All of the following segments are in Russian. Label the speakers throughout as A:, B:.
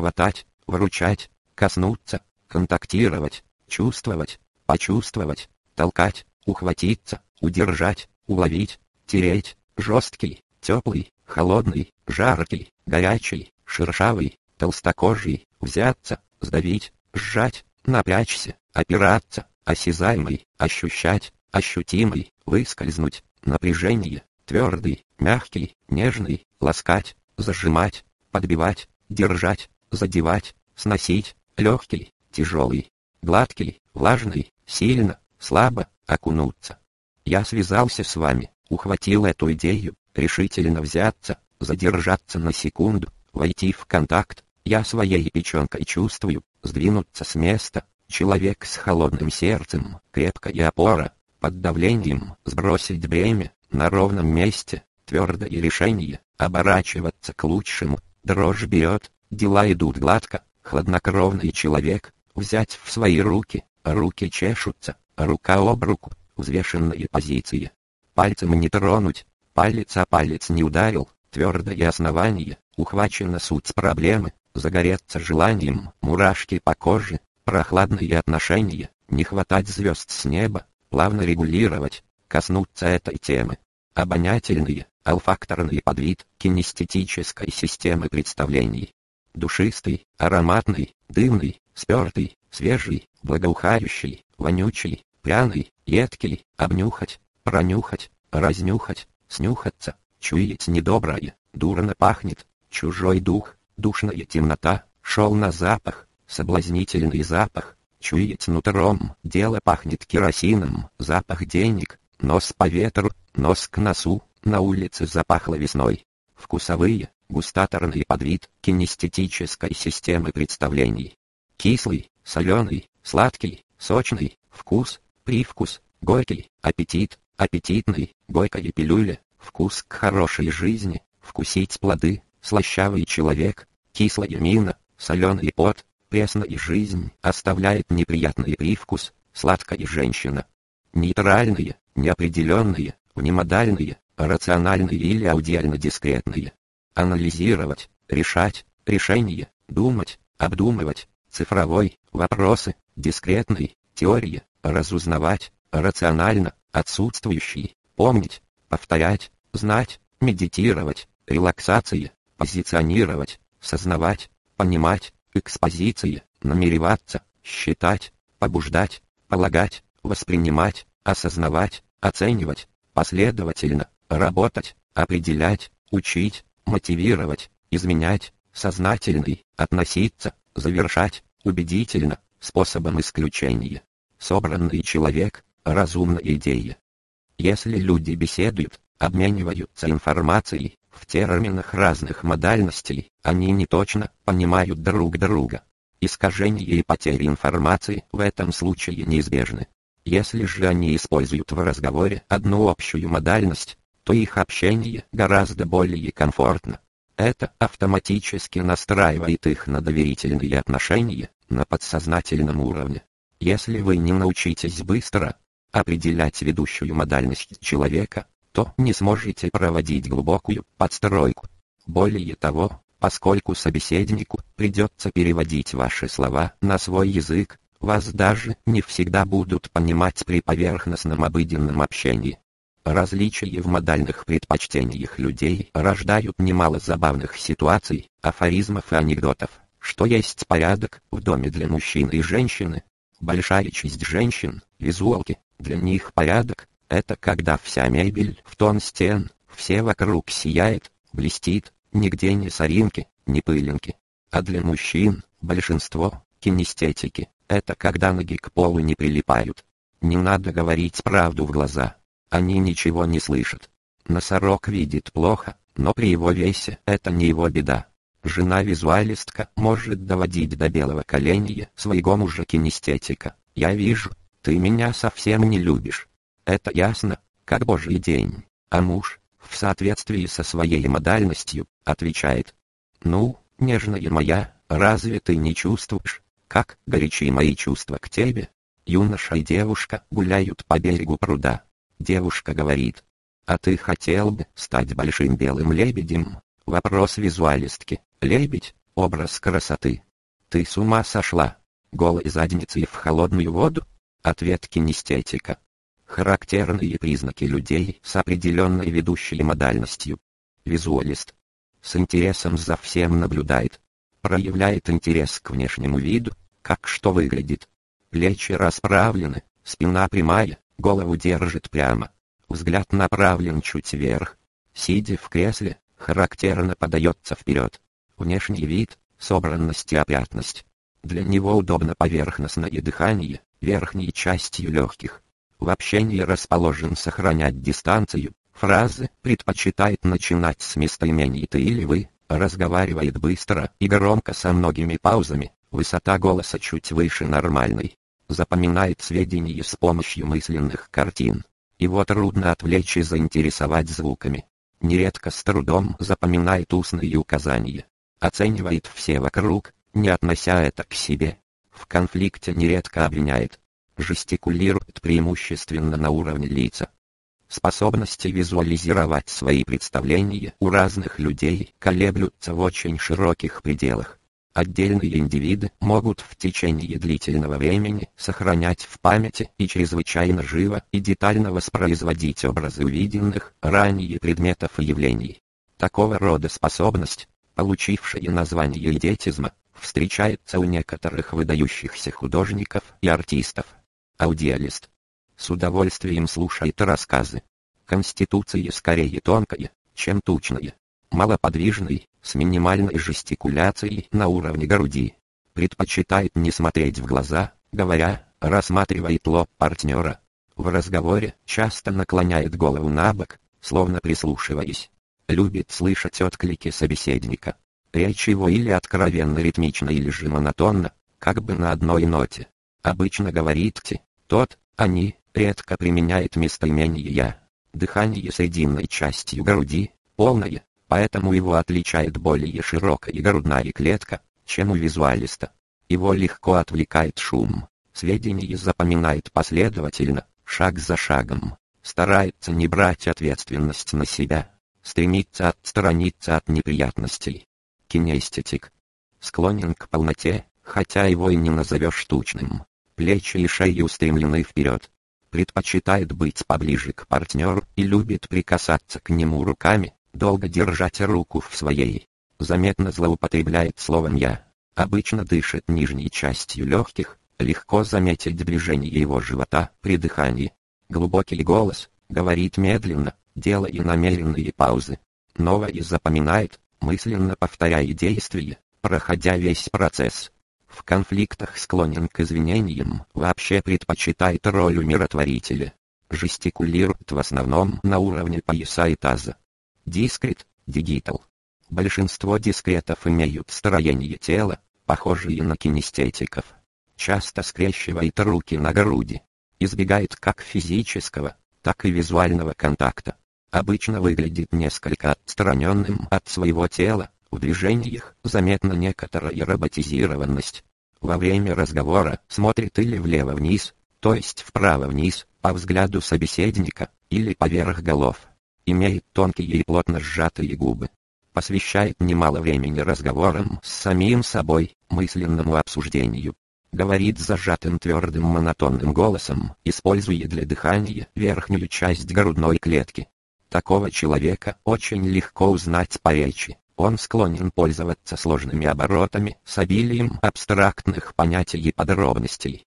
A: хватать, вручать, коснуться, контактировать, чувствовать, почувствовать, толкать, ухватиться, удержать, уловить, тереть, жесткий, теплый, холодный, жаркий, горячий, шершавый, толстокожий, взяться, сдавить, сжать, напрячься, опираться, осязаемый, ощущать, ощутимый, выскользнуть, напряжение, твердый, мягкий, нежный, ласкать, зажимать, подбивать, держать, задевать, сносить, легкий, тяжелый, гладкий, влажный, сильно, слабо, окунуться. Я связался с вами, ухватил эту идею, решительно взяться, задержаться на секунду, войти в контакт, я своей печенкой чувствую, сдвинуться с места, человек с холодным сердцем, крепкая опора, под давлением, сбросить бремя, на ровном месте, твердое решение, оборачиваться к лучшему, дрожь берет, дела идут гладко, хладнокровный человек, взять в свои руки, руки чешутся, рука об руку, взвешенные позиции. Пальцем не тронуть, палец о палец не ударил, твердое основание, ухвачена суть проблемы, загореться желанием, мурашки по коже, прохладные отношения, не хватать звезд с неба, плавно регулировать, коснуться этой темы. Обонятельные, алфакторный подвид кинестетической системы представлений. Душистый, ароматный, дымный, спертый, свежий, благоухающий, вонючий, пряный, едкий, обнюхать, пронюхать, разнюхать, снюхаться, чуять недоброе, дурно пахнет, чужой дух, душная темнота, шел на запах, соблазнительный запах, чуять нутром, дело пахнет керосином, запах денег, нос по ветру, нос к носу, на улице запахло весной. Вкусовые, густаторный подвид кинестетической системы представлений. Кислый, соленый, сладкий, сочный, вкус, привкус, горький, аппетит, аппетитный, горькая пилюля, вкус к хорошей жизни, вкусить плоды, слащавый человек, кислая мина, соленый пот, пресная жизнь оставляет неприятный привкус, сладкая женщина. Нейтральные, неопределенные, внемодальные, рациональные или аудиально-дискретные. Анализировать, решать, решение, думать, обдумывать, цифровой, вопросы, дискретный, теория, разузнавать, рационально, отсутствующий, помнить, повторять, знать, медитировать, релаксация, позиционировать, сознавать, понимать, экспозиции, намереваться, считать, побуждать, полагать, воспринимать, осознавать, оценивать, последовательно, работать, определять, учить, мотивировать, изменять, сознательный, относиться, завершать, убедительно, способом исключения. Собранный человек, разумная идея. Если люди беседуют, обмениваются информацией, в терминах разных модальностей, они не точно понимают друг друга. Искажение и потери информации в этом случае неизбежны. Если же они используют в разговоре одну общую модальность, то их общение гораздо более комфортно. Это автоматически настраивает их на доверительные отношения на подсознательном уровне. Если вы не научитесь быстро определять ведущую модальность человека, то не сможете проводить глубокую подстройку. Более того, поскольку собеседнику придется переводить ваши слова на свой язык, вас даже не всегда будут понимать при поверхностном обыденном общении. Различия в модальных предпочтениях людей рождают немало забавных ситуаций, афоризмов и анекдотов, что есть порядок в доме для мужчин и женщины. Большая часть женщин, визуалки, для них порядок это когда вся мебель в тон стен, все вокруг сияет, блестит, нигде ни соринки, ни пылинки. А для мужчин, большинство, кинестетики, это когда ноги к полу не прилипают. Не надо говорить правду в глаза. Они ничего не слышат. Носорог видит плохо, но при его весе это не его беда. Жена-визуалистка может доводить до белого коленя своего мужа кинестетика. Я вижу, ты меня совсем не любишь. Это ясно, как божий день. А муж, в соответствии со своей модальностью, отвечает. Ну, нежная моя, разве ты не чувствуешь, как горячи мои чувства к тебе? Юноша и девушка гуляют по берегу пруда. Девушка говорит. А ты хотел бы стать большим белым лебедем? Вопрос визуалистки. Лебедь? Образ красоты. Ты с ума сошла? Голой задницей в холодную воду? Ответ кинестетика. Характерные признаки людей с определенной ведущей модальностью. Визуалист. С интересом за всем наблюдает. Проявляет интерес к внешнему виду, как что выглядит. Плечи расправлены, спина прямая, голову держит прямо. Взгляд направлен чуть вверх. Сидя в кресле, характерно подается вперед. Внешний вид, собранность и опрятность. Для него удобно поверхностное дыхание, верхней частью легких. В общении расположен сохранять дистанцию, фразы предпочитает начинать с местоимений «ты» или «вы», разговаривает быстро и громко со многими паузами, высота голоса чуть выше нормальной. Запоминает сведения с помощью мысленных картин. Его трудно отвлечь и заинтересовать звуками. Нередко с трудом запоминает устные указания. Оценивает все вокруг, не относя это к себе. В конфликте нередко обвиняет. Жестикулирует преимущественно на уровне лица. Способности визуализировать свои представления у разных людей колеблются в очень широких пределах. Отдельные индивиды могут в течение длительного времени сохранять в памяти и чрезвычайно живо и детально воспроизводить образы увиденных ранее предметов и явлений. Такого рода способность, получившая название идиотизма, встречается у некоторых выдающихся художников и артистов. Аудиалист. С удовольствием слушает рассказы. Конституция скорее тонкая, чем тучная. Малоподвижный, с минимальной жестикуляцией на уровне груди. Предпочитает не смотреть в глаза, говоря, рассматривает лоб партнера. В разговоре часто наклоняет голову на бок, словно прислушиваясь. Любит слышать отклики собеседника. Речь его или откровенно ритмична, или же монотонна, как бы на одной ноте. Обычно говорит «ти», «тот», «они», редко применяет местоимение «я». Дыхание срединной частью груди, полное, поэтому его отличает более широкая грудная клетка, чем у визуалиста. Его легко отвлекает шум, сведения запоминает последовательно, шаг за шагом, старается не брать ответственность на себя, стремится отстраниться от неприятностей. Кинестетик. Склонен к полноте, хотя его и не назовешь тучным. Плечи и шеи устремлены вперед. Предпочитает быть поближе к партнеру и любит прикасаться к нему руками, долго держать руку в своей. Заметно злоупотребляет словом «я». Обычно дышит нижней частью легких, легко заметить движение его живота при дыхании. Глубокий голос, говорит медленно, делая намеренные паузы. Новое запоминает, мысленно повторяя действия, проходя весь процесс. В конфликтах склонен к извинениям, вообще предпочитает роль умиротворителя. Жестикулирует в основном на уровне пояса и таза. Дискрет, дигитал. Большинство дискретов имеют строение тела, похожие на кинестетиков. Часто скрещивает руки на груди. Избегает как физического, так и визуального контакта. Обычно выглядит несколько отстраненным от своего тела, в движениях заметна некоторая роботизированность. Во время разговора смотрит или влево-вниз, то есть вправо-вниз, по взгляду собеседника, или поверх голов имеет тонкие и плотно сжатые губы. Посвящает немало времени разговорам с самим собой, мысленному обсуждению. Говорит зажатым твердым монотонным голосом, используя для дыхания верхнюю часть грудной клетки. Такого человека очень легко узнать по речи. Он склонен пользоваться сложными оборотами с обилием абстрактных понятий и подробностей.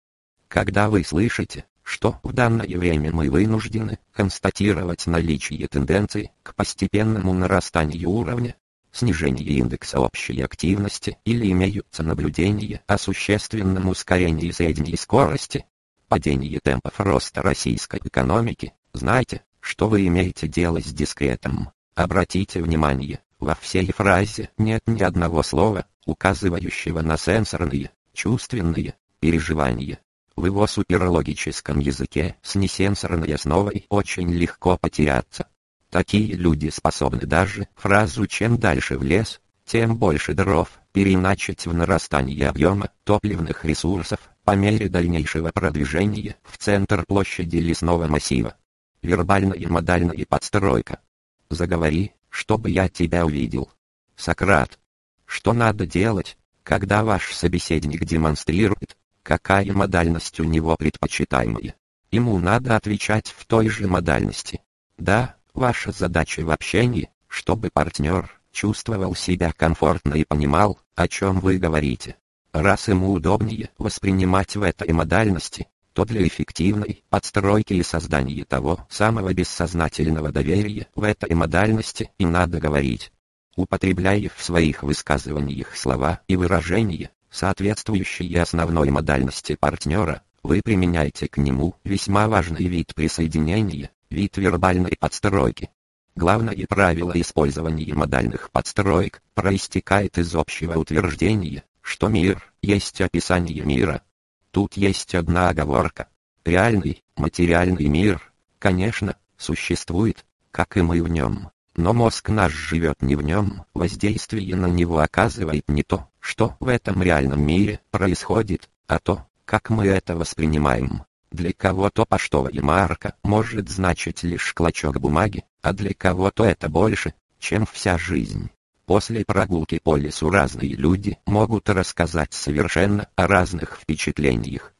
A: Когда вы слышите, что в данное время мы вынуждены констатировать наличие тенденции к постепенному нарастанию уровня, снижению индекса общей активности или имеются наблюдения о существенном ускорении средней скорости, падении темпов роста российской экономики, знайте, что вы имеете дело с дискретом. Обратите внимание, во всей фразе нет ни одного слова, указывающего на сенсорные, чувственные переживания. В его суперлогическом языке с несенсорной основой очень легко потеряться. Такие люди способны даже фразу «чем дальше в лес, тем больше дров» переначать в нарастание объема топливных ресурсов по мере дальнейшего продвижения в центр площади лесного массива. Вербальная модальная подстройка. Заговори, чтобы я тебя увидел. Сократ. что надо делать, когда ваш собеседник демонстрирует, какая модальность у него предпочитаемая. Ему надо отвечать в той же модальности. Да, ваша задача в общении, чтобы партнер чувствовал себя комфортно и понимал, о чем вы говорите. Раз ему удобнее воспринимать в этой модальности, то для эффективной подстройки и создания того самого бессознательного доверия в этой модальности и надо говорить. Употребляя в своих высказываниях слова и выражения, соответствующие основной модальности партнера, вы применяете к нему весьма важный вид присоединения, вид вербальной подстройки. Главное правило использования модальных подстроек проистекает из общего утверждения, что мир есть описание мира. Тут есть одна оговорка. Реальный, материальный мир, конечно, существует, как и мы в нем. Но мозг наш живет не в нем, воздействие на него оказывает не то, что в этом реальном мире происходит, а то, как мы это воспринимаем. Для кого-то почтовая марка может значить лишь клочок бумаги, а для кого-то это больше, чем вся жизнь. После прогулки по лесу разные люди могут рассказать совершенно о разных впечатлениях.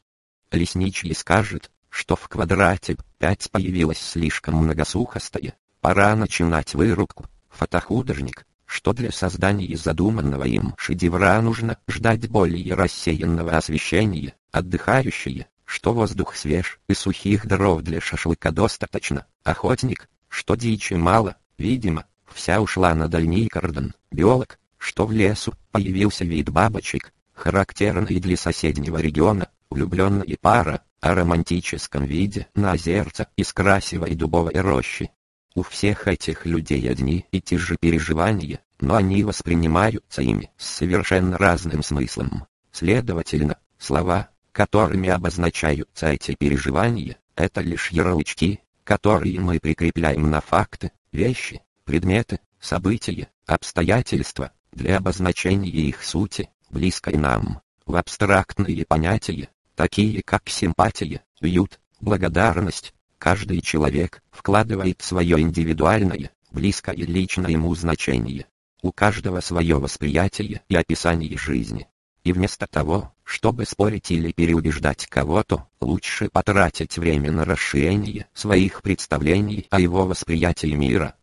A: Лесничий скажет, что в квадрате 5 появилась слишком многосухостая, пора начинать вырубку. Фотохудожник, что для создания задуманного им шедевра нужно ждать более рассеянного освещения, отдыхающие, что воздух свеж и сухих дров для шашлыка достаточно, охотник, что дичи мало, видимо, вся ушла на дальний кордон, биолог, что в лесу появился вид бабочек, характерный для соседнего региона, влюбленная пара, о романтическом виде на озерце из красивой дубовой рощи. У всех этих людей одни и те же переживания, но они воспринимаются ими с совершенно разным смыслом. Следовательно, слова, которыми обозначаются эти переживания, это лишь ярлычки, которые мы прикрепляем на факты, вещи, предметы, события, обстоятельства, для обозначения их сути, близкой нам, в абстрактные понятия, такие как симпатия, уют, благодарность. Каждый человек вкладывает свое индивидуальное, близкое личное ему значение. У каждого свое восприятие и описание жизни. И вместо того, чтобы спорить или переубеждать кого-то, лучше потратить время на расширение своих представлений о его восприятии мира.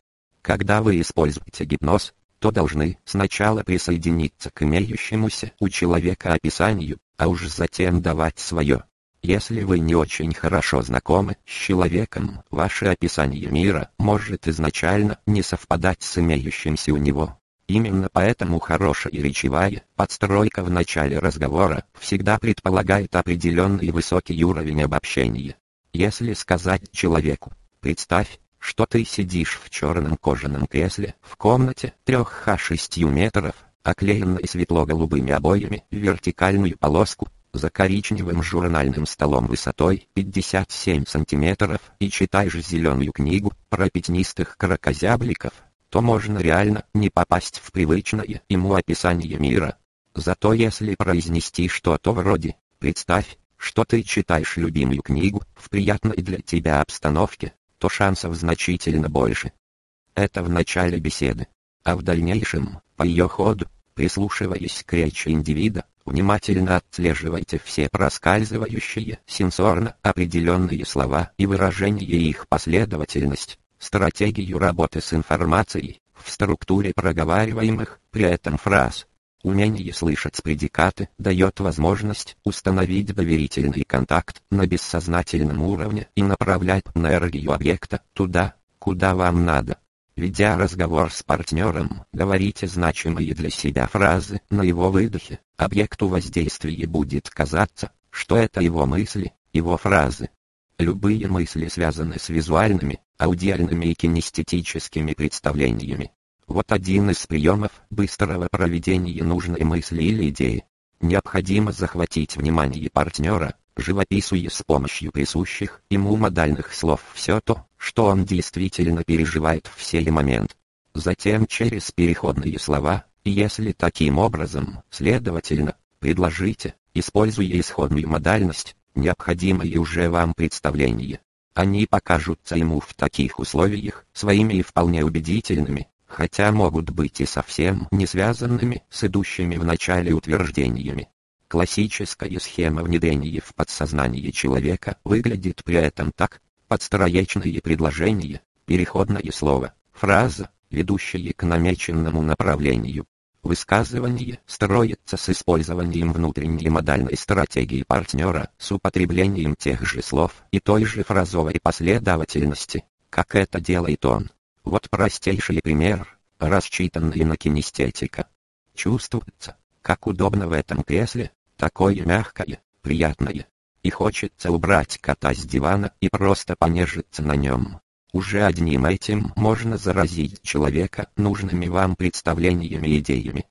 A: Когда вы используете гипноз, то должны сначала присоединиться к имеющемуся у человека описанию, а уж затем давать свое. Если вы не очень хорошо знакомы с человеком, ваше описание мира может изначально не совпадать с имеющимся у него. Именно поэтому хорошая речевая подстройка в начале разговора всегда предполагает определенный высокий уровень обобщения. Если сказать человеку, представь, что ты сидишь в черном кожаном кресле в комнате 3Х6 метров, оклеенной светло-голубыми обоями в вертикальную полоску, за коричневым журнальным столом высотой 57 сантиметров и читаешь зеленую книгу про пятнистых крокозябликов, то можно реально не попасть в привычное ему описание мира. Зато если произнести что-то вроде «представь, что ты читаешь любимую книгу в приятной для тебя обстановке», то шансов значительно больше. Это в начале беседы. А в дальнейшем, по ее ходу, прислушиваясь к речи индивида, внимательно отслеживайте все проскальзывающие сенсорно определенные слова и выражения их последовательность стратегию работы с информацией, в структуре проговариваемых при этом фраз. Умение слышать предикаты дает возможность установить доверительный контакт на бессознательном уровне и направлять энергию объекта туда, куда вам надо. Ведя разговор с партнером, говорите значимые для себя фразы на его выдохе. Объекту воздействия будет казаться, что это его мысли, его фразы. Любые мысли связаны с визуальными, аудиальными и кинестетическими представлениями. Вот один из приемов быстрого проведения нужной мысли или идеи. Необходимо захватить внимание партнера, живописуя с помощью присущих ему модальных слов все то, что он действительно переживает в сей момент. Затем через переходные слова, если таким образом, следовательно, предложите, используя исходную модальность, необходимое уже вам представление. Они покажутся ему в таких условиях своими и вполне убедительными, хотя могут быть и совсем не связанными с идущими в начале утверждениями. Классическая схема внедрения в подсознание человека выглядит при этом так. Подстроечное предложение, переходное слово, фраза, ведущие к намеченному направлению. Высказывание строится с использованием внутренней модальной стратегии партнера с употреблением тех же слов и той же фразовой последовательности, как это делает он. Вот простейший пример, рассчитанный на кинестетика. Чувствуется, как удобно в этом кресле, такое мягкое, приятное. И хочется убрать кота с дивана и просто понежиться на нем. Уже одним этим можно заразить человека нужными вам представлениями и идеями.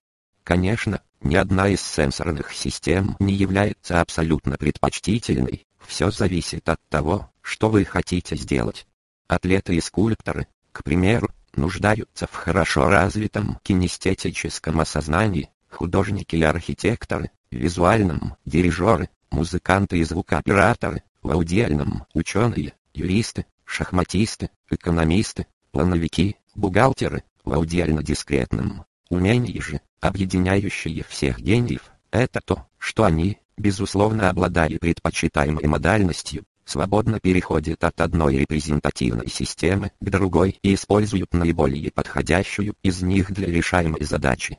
A: Конечно, ни одна из сенсорных систем не является абсолютно предпочтительной, все зависит от того, что вы хотите сделать. Атлеты и скульпторы, к примеру, нуждаются в хорошо развитом кинестетическом осознании, художники и архитекторы, визуальном, дирижеры, музыканты и звукооператоры, в аудиальном, ученые, юристы, шахматисты, экономисты, плановики, бухгалтеры, в аудиально-дискретном. Умение же, объединяющее всех гениев, это то, что они, безусловно обладая предпочитаемой модальностью, свободно переходят от одной репрезентативной системы к другой и используют наиболее подходящую из них для решаемой задачи.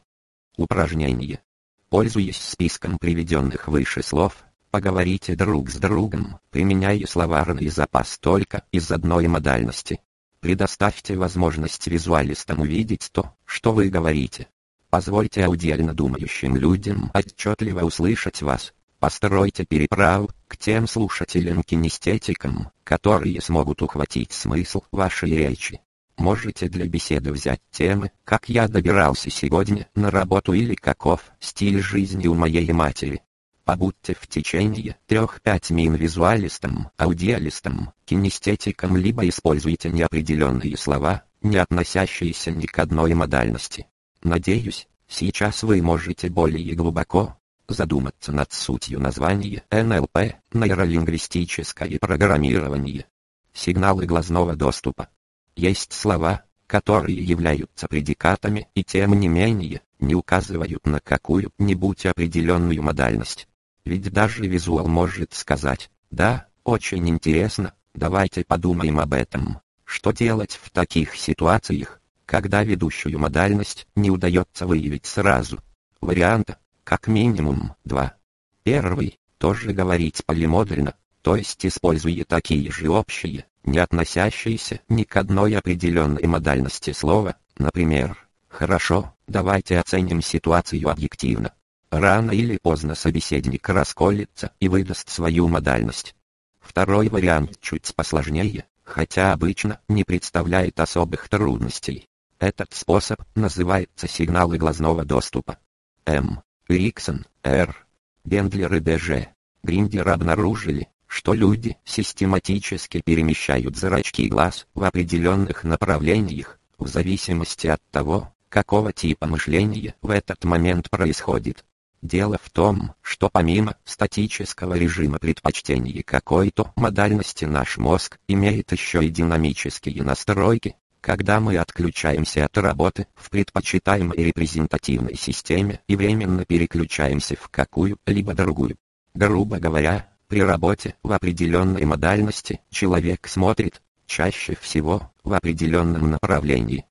A: Упражнение. Пользуясь списком приведенных выше слов, Поговорите друг с другом, применяя словарный запас только из одной модальности. Предоставьте возможность визуалистам увидеть то, что вы говорите. Позвольте аудиально думающим людям отчетливо услышать вас. Постройте переправу к тем слушателям-кинестетикам, которые смогут ухватить смысл вашей речи. Можете для беседы взять темы, как я добирался сегодня на работу или каков стиль жизни у моей матери. Побудьте в течение трех-пять мин визуалистом, аудиалистом, кинестетиком либо используйте неопределенные слова, не относящиеся ни к одной модальности. Надеюсь, сейчас вы можете более глубоко задуматься над сутью названия НЛП, нейролингвистическое программирование. Сигналы глазного доступа. Есть слова, которые являются предикатами и тем не менее, не указывают на какую-нибудь определенную модальность. Ведь даже визуал может сказать, да, очень интересно, давайте подумаем об этом. Что делать в таких ситуациях, когда ведущую модальность не удается выявить сразу? Варианта, как минимум, два. Первый, тоже говорить полимодально, то есть используя такие же общие, не относящиеся ни к одной определенной модальности слова, например, «Хорошо, давайте оценим ситуацию объективно». Рано или поздно собеседник расколется и выдаст свою модальность. Второй вариант чуть посложнее, хотя обычно не представляет особых трудностей. Этот способ называется сигналы глазного доступа. М. Риксон, Р. Бендлер и ДЖ. Гриндер обнаружили, что люди систематически перемещают зрачки глаз в определенных направлениях, в зависимости от того, какого типа мышления в этот момент происходит. Дело в том, что помимо статического режима предпочтений какой-то модальности наш мозг имеет еще и динамические настройки, когда мы отключаемся от работы в предпочитаемой репрезентативной системе и временно переключаемся в какую-либо другую. Грубо говоря, при работе в определенной модальности человек смотрит, чаще всего, в определенном направлении.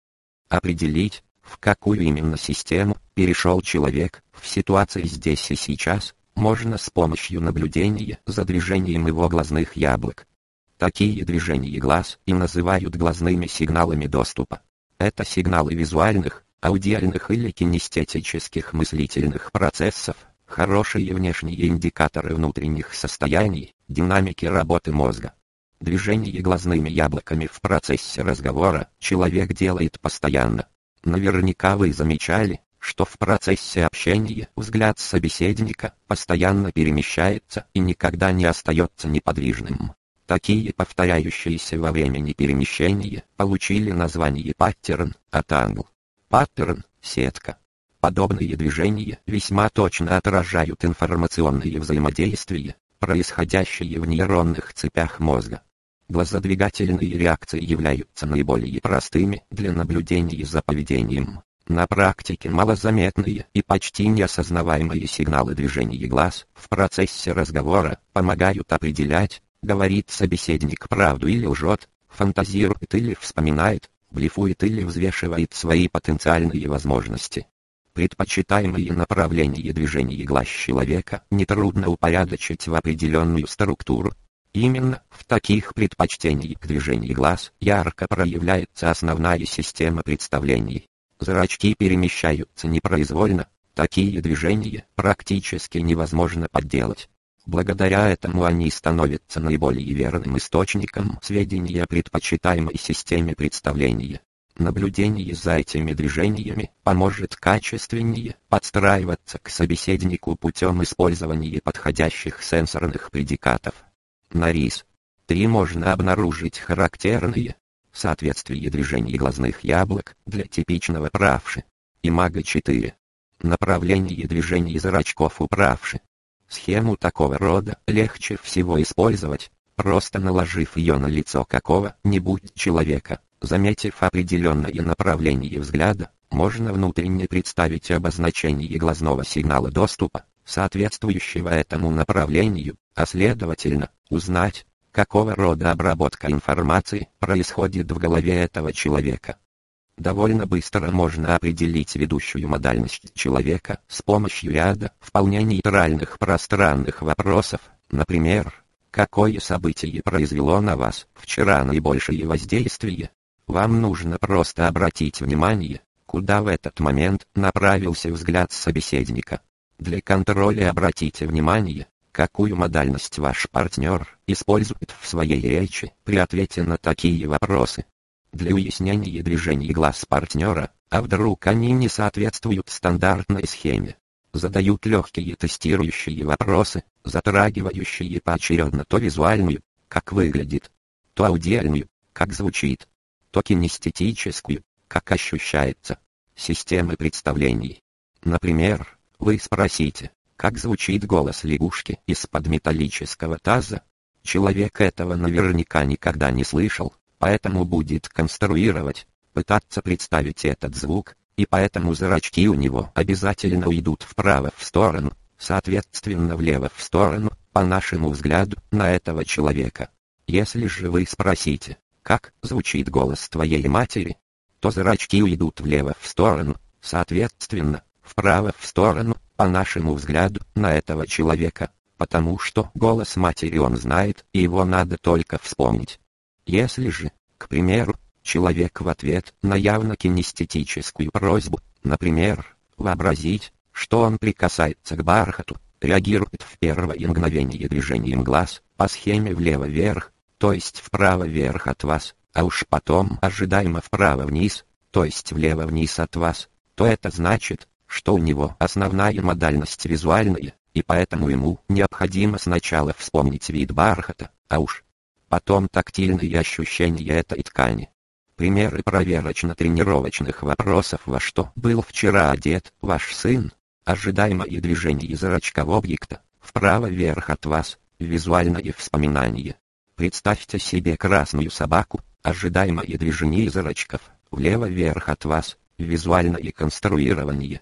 A: Определить, в какую именно систему перешел человек в ситуации здесь и сейчас, можно с помощью наблюдения за движением его глазных яблок. Такие движения глаз и называют глазными сигналами доступа. Это сигналы визуальных, аудиальных или кинестетических мыслительных процессов, хорошие внешние индикаторы внутренних состояний, динамики работы мозга. Движение глазными яблоками в процессе разговора человек делает постоянно, Наверняка вы замечали, что в процессе общения взгляд собеседника постоянно перемещается и никогда не остается неподвижным. Такие повторяющиеся во времени перемещения получили название паттерн от англ. Паттерн – сетка. Подобные движения весьма точно отражают информационные взаимодействия, происходящие в нейронных цепях мозга. Глазодвигательные реакции являются наиболее простыми для наблюдения за поведением. На практике малозаметные и почти неосознаваемые сигналы движения глаз в процессе разговора помогают определять, говорит собеседник правду или лжет, фантазирует или вспоминает, блефует или взвешивает свои потенциальные возможности. Предпочитаемые направления движения глаз человека нетрудно упорядочить в определенную структуру. Именно в таких предпочтениях к движению глаз ярко проявляется основная система представлений. Зрачки перемещаются непроизвольно, такие движения практически невозможно подделать. Благодаря этому они становятся наиболее верным источником сведений о предпочитаемой системе представления. Наблюдение за этими движениями поможет качественнее подстраиваться к собеседнику путем использования подходящих сенсорных предикатов. На рис 3 можно обнаружить характерные соответствие движений глазных яблок для типичного правши. Имага 4. Направление движений зрачков у правши. Схему такого рода легче всего использовать, просто наложив ее на лицо какого-нибудь человека. Заметив определенное направление взгляда, можно внутренне представить обозначение глазного сигнала доступа, соответствующего этому направлению, а следовательно, узнать, какого рода обработка информации происходит в голове этого человека. Довольно быстро можно определить ведущую модальность человека с помощью ряда вполне нейтральных пространных вопросов, например, какое событие произвело на вас вчера наибольшее воздействие. Вам нужно просто обратить внимание, куда в этот момент направился взгляд собеседника. Для контроля обратите внимание, какую модальность ваш партнер использует в своей речи при ответе на такие вопросы. Для уяснения движений глаз партнера, а вдруг они не соответствуют стандартной схеме. Задают легкие тестирующие вопросы, затрагивающие поочередно то визуальную, как выглядит, то аудиальную, как звучит, то кинестетическую, как ощущается, системы представлений. Например, вы спросите, как звучит голос лягушки из-под металлического таза. Человек этого наверняка никогда не слышал, поэтому будет конструировать, пытаться представить этот звук, и поэтому зрачки у него обязательно уйдут вправо в сторону, соответственно влево в сторону, по нашему взгляду, на этого человека. Если же вы спросите, как звучит голос твоей матери, то зрачки уйдут влево в сторону, соответственно, вправо в сторону, по нашему взгляду, на этого человека, потому что голос матери он знает, и его надо только вспомнить. Если же, к примеру, человек в ответ на явно кинестетическую просьбу, например, вообразить, что он прикасается к бархату, реагирует в первое мгновение движением глаз, по схеме влево-вверх, то есть вправо-вверх от вас, а уж потом ожидаемо вправо-вниз, то есть влево-вниз от вас, то это значит, что у него основная модальность визуальная, и поэтому ему необходимо сначала вспомнить вид бархата, а уж потом тактильные ощущения этой ткани. Примеры проверочно-тренировочных вопросов во что был вчера одет ваш сын, ожидаемое движение зрачков объекта, вправо-вверх от вас, визуальное вспоминание. Представьте себе красную собаку, ожидаемое движение зрачков, влево-вверх от вас, визуальное конструирование.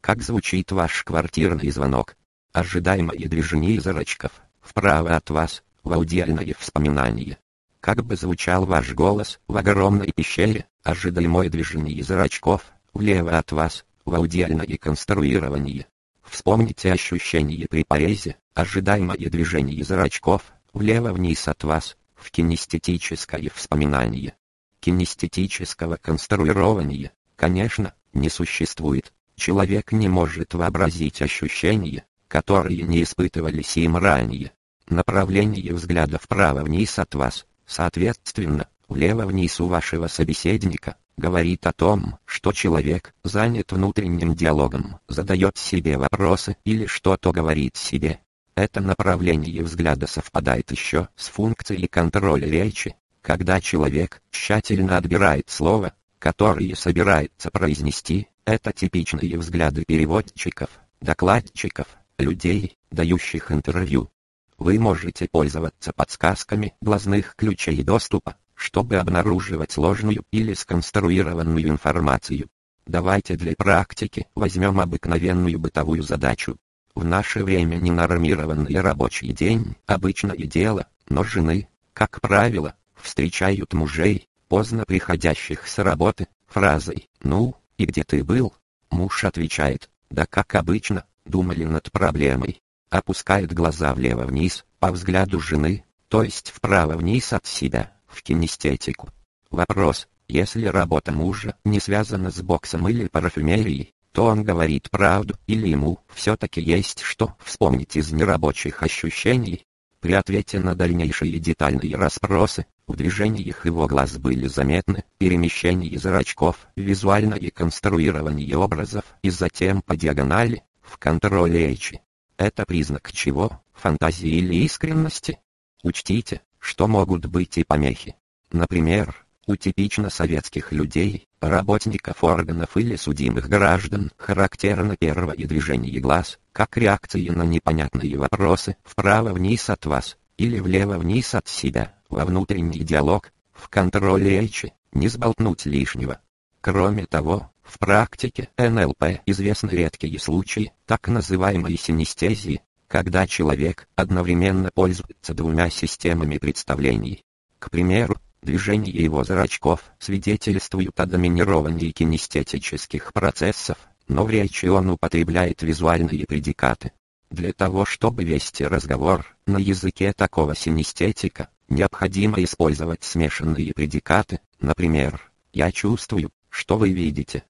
A: Как звучит ваш квартирный звонок? Ожидаемое движение зрачков, вправо от вас, в аудиальное вспоминание. Как бы звучал ваш голос в огромной пещере, ожидаемое движение зрачков, влево от вас, в аудиальное конструирование. Вспомните ощущение при порезе, ожидаемое движение зрачков, влево-вниз от вас, в кинестетическое вспоминание. Кинестетического конструирования, конечно, не существует. Человек не может вообразить ощущения, которые не испытывались им ранее. Направление взгляда вправо-вниз от вас, соответственно, влево-вниз у вашего собеседника, говорит о том, что человек занят внутренним диалогом, задает себе вопросы или что-то говорит себе. Это направление взгляда совпадает еще с функцией контроля речи, когда человек тщательно отбирает слово, которое собирается произнести, это типичные взгляды переводчиков, докладчиков, людей, дающих интервью. Вы можете пользоваться подсказками глазных ключей доступа, чтобы обнаруживать ложную или сконструированную информацию. Давайте для практики возьмем обыкновенную бытовую задачу. В наше время ненормированный рабочий день – обычное дело, но жены, как правило, встречают мужей, поздно приходящих с работы, фразой «Ну, и где ты был?» Муж отвечает «Да как обычно, думали над проблемой». Опускает глаза влево-вниз, по взгляду жены, то есть вправо-вниз от себя, в кинестетику. Вопрос, если работа мужа не связана с боксом или парфюмерией, то он говорит правду или ему все-таки есть что вспомнить из нерабочих ощущений. При ответе на дальнейшие детальные расспросы, в движениях его глаз были заметны перемещение зрачков, визуальное конструирование образов и затем по диагонали, в контроле речи. Это признак чего? Фантазии или искренности? Учтите, что могут быть и помехи. Например, у типично советских людей, работников органов или судимых граждан, характерно первое движение глаз, как реакции на непонятные вопросы, вправо-вниз от вас, или влево-вниз от себя, во внутренний диалог, в контроле речи, не сболтнуть лишнего. Кроме того, в практике НЛП известны редкие случаи так называемой синестезии, когда человек одновременно пользуется двумя системами представлений. К примеру, движение его зрачков свидетельствуют о доминировании кинестетических процессов, но в речи он употребляет визуальные предикаты. Для того чтобы вести разговор на языке такого синестетика, необходимо использовать смешанные предикаты, например, «я чувствую, что вы видите».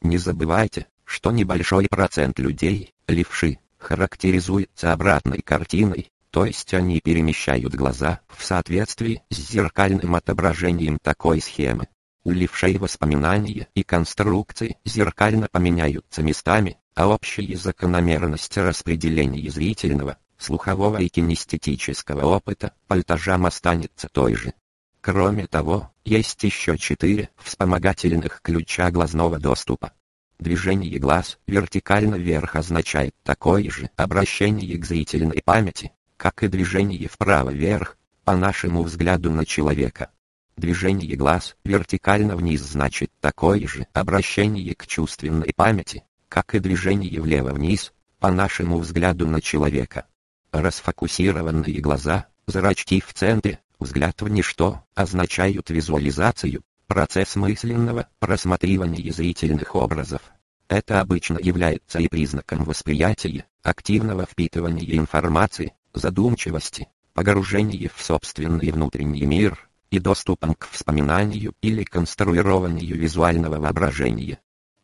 A: Не забывайте, что небольшой процент людей, левши, характеризуется обратной картиной, то есть они перемещают глаза в соответствии с зеркальным отображением такой схемы. У левшей воспоминания и конструкции зеркально поменяются местами, а общая закономерность распределения зрительного, слухового и кинестетического опыта пальтажам останется той же. Кроме того, есть еще четыре вспомогательных ключа глазного доступа. Движение глаз вертикально вверх означает такое же обращение к зрительной памяти, как и движение вправо вверх, по нашему взгляду на человека. Движение глаз вертикально вниз значит такое же обращение к чувственной памяти, как и движение влево-вниз, по нашему взгляду на человека. Расфокусированные глаза, зрачки в центре, Взгляд в ничто означают визуализацию, процесс мысленного просматривания зрительных образов. Это обычно является и признаком восприятия, активного впитывания информации, задумчивости, погружения в собственный внутренний мир и доступом к вспоминанию или конструированию визуального воображения.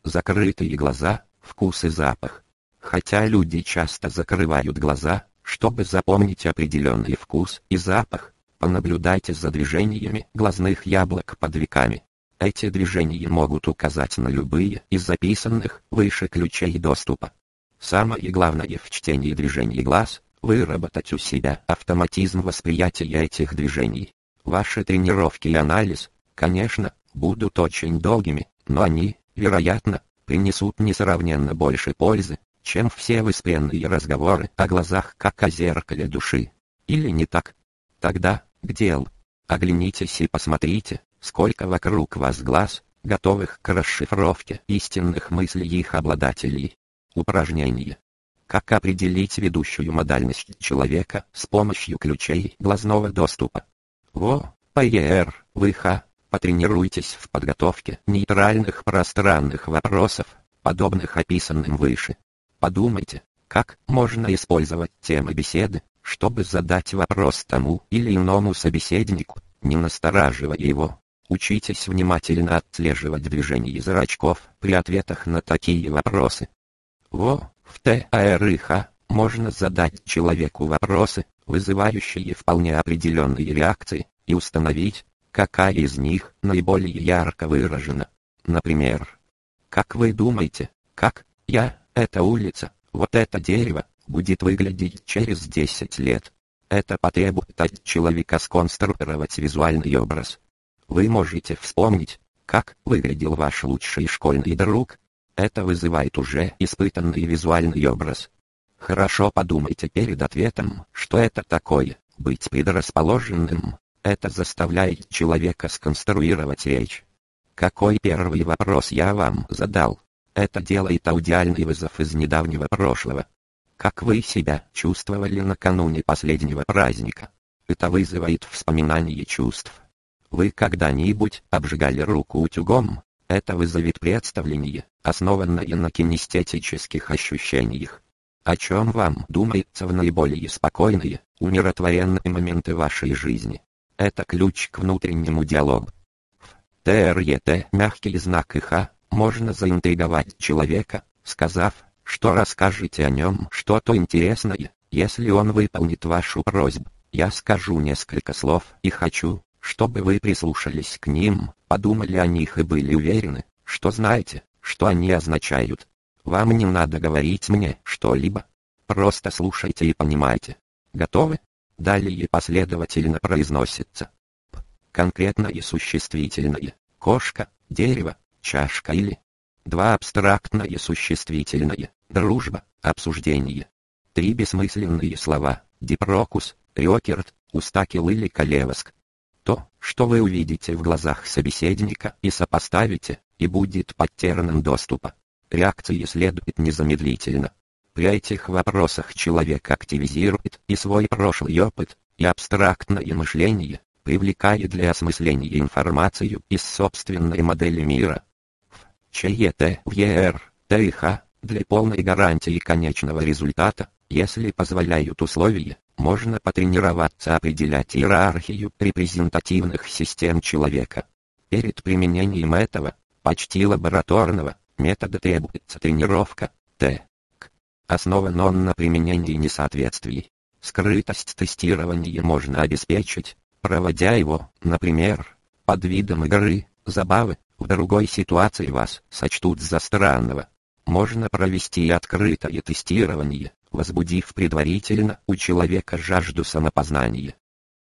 A: Закрытые глаза, вкус и запах. Хотя люди часто закрывают глаза, чтобы запомнить определенный вкус и запах, Понаблюдайте за движениями глазных яблок под веками. Эти движения могут указать на любые из записанных выше ключей доступа. Самое главное в чтении движений глаз – выработать у себя автоматизм восприятия этих движений. Ваши тренировки и анализ, конечно, будут очень долгими, но они, вероятно, принесут несравненно больше пользы, чем все выспренные разговоры о глазах как о зеркале души. Или не так? Тогда, к делу. Оглянитесь и посмотрите, сколько вокруг вас глаз, готовых к расшифровке истинных мыслей их обладателей. Упражнение. Как определить ведущую модальность человека с помощью ключей глазного доступа? Во, ПЕР, ВХ, потренируйтесь в подготовке нейтральных пространных вопросов, подобных описанным выше. Подумайте, как можно использовать темы беседы, чтобы задать вопрос тому или иному собеседнику, не настораживая его. Учитесь внимательно отслеживать движение зрачков при ответах на такие вопросы. Во, в ТАРХ можно задать человеку вопросы, вызывающие вполне определенные реакции, и установить, какая из них наиболее ярко выражена. Например, как вы думаете, как я, эта улица, вот это дерево, будет выглядеть через 10 лет. Это потребует от человека сконструировать визуальный образ. Вы можете вспомнить, как выглядел ваш лучший школьный друг. Это вызывает уже испытанный визуальный образ. Хорошо подумайте перед ответом, что это такое, быть предрасположенным. Это заставляет человека сконструировать речь. Какой первый вопрос я вам задал? Это делает аудиальный вызов из недавнего прошлого. Как вы себя чувствовали накануне последнего праздника? Это вызывает вспоминание чувств. Вы когда-нибудь обжигали руку утюгом? Это вызовет представление, основанное на кинестетических ощущениях. О чем вам думается в наиболее спокойные, умиротворенные моменты вашей жизни? Это ключ к внутреннему диалогу. В ТРЕТ мягкий знак ИХ можно заинтриговать человека, сказав, что расскажете о нем что-то интересное, если он выполнит вашу просьбу. Я скажу несколько слов и хочу, чтобы вы прислушались к ним, подумали о них и были уверены, что знаете, что они означают. Вам не надо говорить мне что-либо. Просто слушайте и понимайте. Готовы? Далее последовательно произносится. П. Конкретное существительное. Кошка, дерево, чашка или. Два абстрактное существительное. Дружба, обсуждение. Три бессмысленные слова. Дипрокус, Рёкерт, Устакил или Калевоск. То, что вы увидите в глазах собеседника и сопоставите, и будет под термином доступа. Реакции следует незамедлительно. При этих вопросах человек активизирует и свой прошлый опыт, и абстрактное мышление, привлекая для осмысления информацию из собственной модели мира. В ЧЕТ, ЕР, ТИХ, для полной гарантии конечного результата, если позволяют условия, можно потренироваться определять иерархию репрезентативных систем человека. Перед применением этого, почти лабораторного, метода требуется тренировка, Т. Основан он на применении несоответствий. Скрытость тестирования можно обеспечить, проводя его, например, под видом игры, забавы, в другой ситуации вас сочтут за странного. Можно провести открытое тестирование, возбудив предварительно у человека жажду самопознания.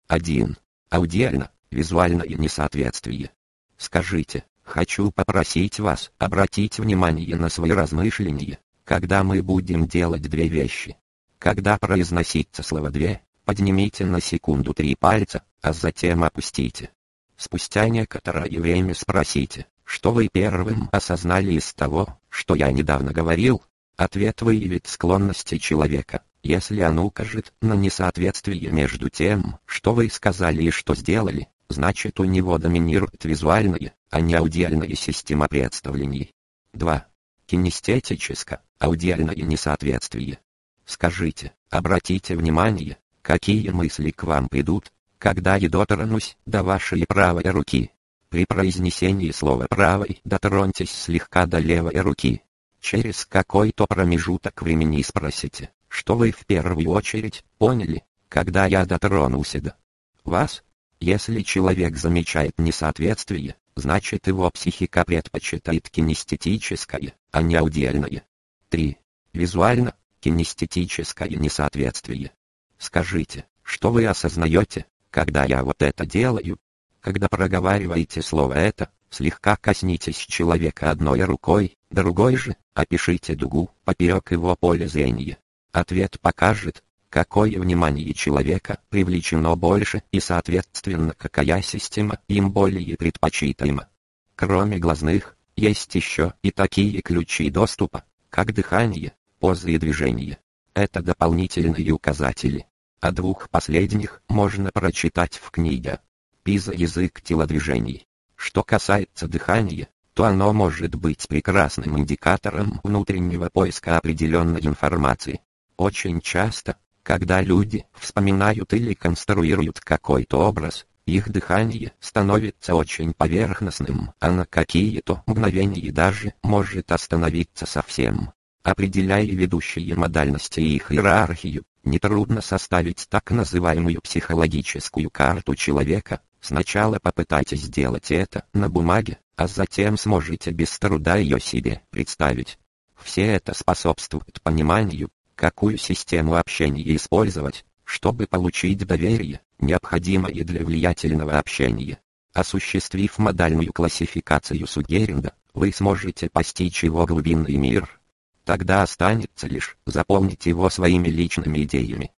A: 1. Аудиально, визуальное несоответствие. Скажите, хочу попросить вас обратить внимание на свои размышления, когда мы будем делать две вещи. Когда произносится слово «две», поднимите на секунду три пальца, а затем опустите. Спустя некоторое время спросите, что вы первым осознали из того, что я недавно говорил, Ответ выявит склонности человека, если он укажет на несоответствие между тем, что вы сказали и что сделали, значит у него доминирует визуальная, а не аудиальная система представлений. 2. Кинестетическое, аудиальное несоответствие. Скажите, обратите внимание, какие мысли к вам придут, когда я дотронусь до вашей правой руки. При произнесении слова «правой» дотроньтесь слегка до левой руки, Через какой-то промежуток времени спросите, что вы в первую очередь поняли, когда я дотронулся до вас? Если человек замечает несоответствие, значит его психика предпочитает кинестетическое, а не аудиальное. 3. Визуально, кинестетическое несоответствие. Скажите, что вы осознаете, когда я вот это делаю? Когда проговариваете слово «это», слегка коснитесь человека одной рукой, другой же, опишите дугу, поперек его поля зрения. Ответ покажет, какое внимание человека привлечено больше и соответственно какая система им более предпочитаема. Кроме глазных, есть еще и такие ключи доступа, как дыхание, позы и движения. Это дополнительные указатели. О двух последних можно прочитать в книге. Пиза язык телодвижений. Что касается дыхания, то оно может быть прекрасным индикатором внутреннего поиска определенной информации. Очень часто, когда люди вспоминают или конструируют какой-то образ, их дыхание становится очень поверхностным, а на какие-то мгновения даже может остановиться совсем. Определяя ведущие модальности и их иерархию, нетрудно составить так называемую психологическую карту человека, Сначала попытайтесь сделать это на бумаге, а затем сможете без труда ее себе представить. Все это способствует пониманию, какую систему общения использовать, чтобы получить доверие, необходимое для влиятельного общения. Осуществив модальную классификацию Сугеринга, вы сможете постичь его глубинный мир. Тогда останется лишь заполнить его своими личными идеями.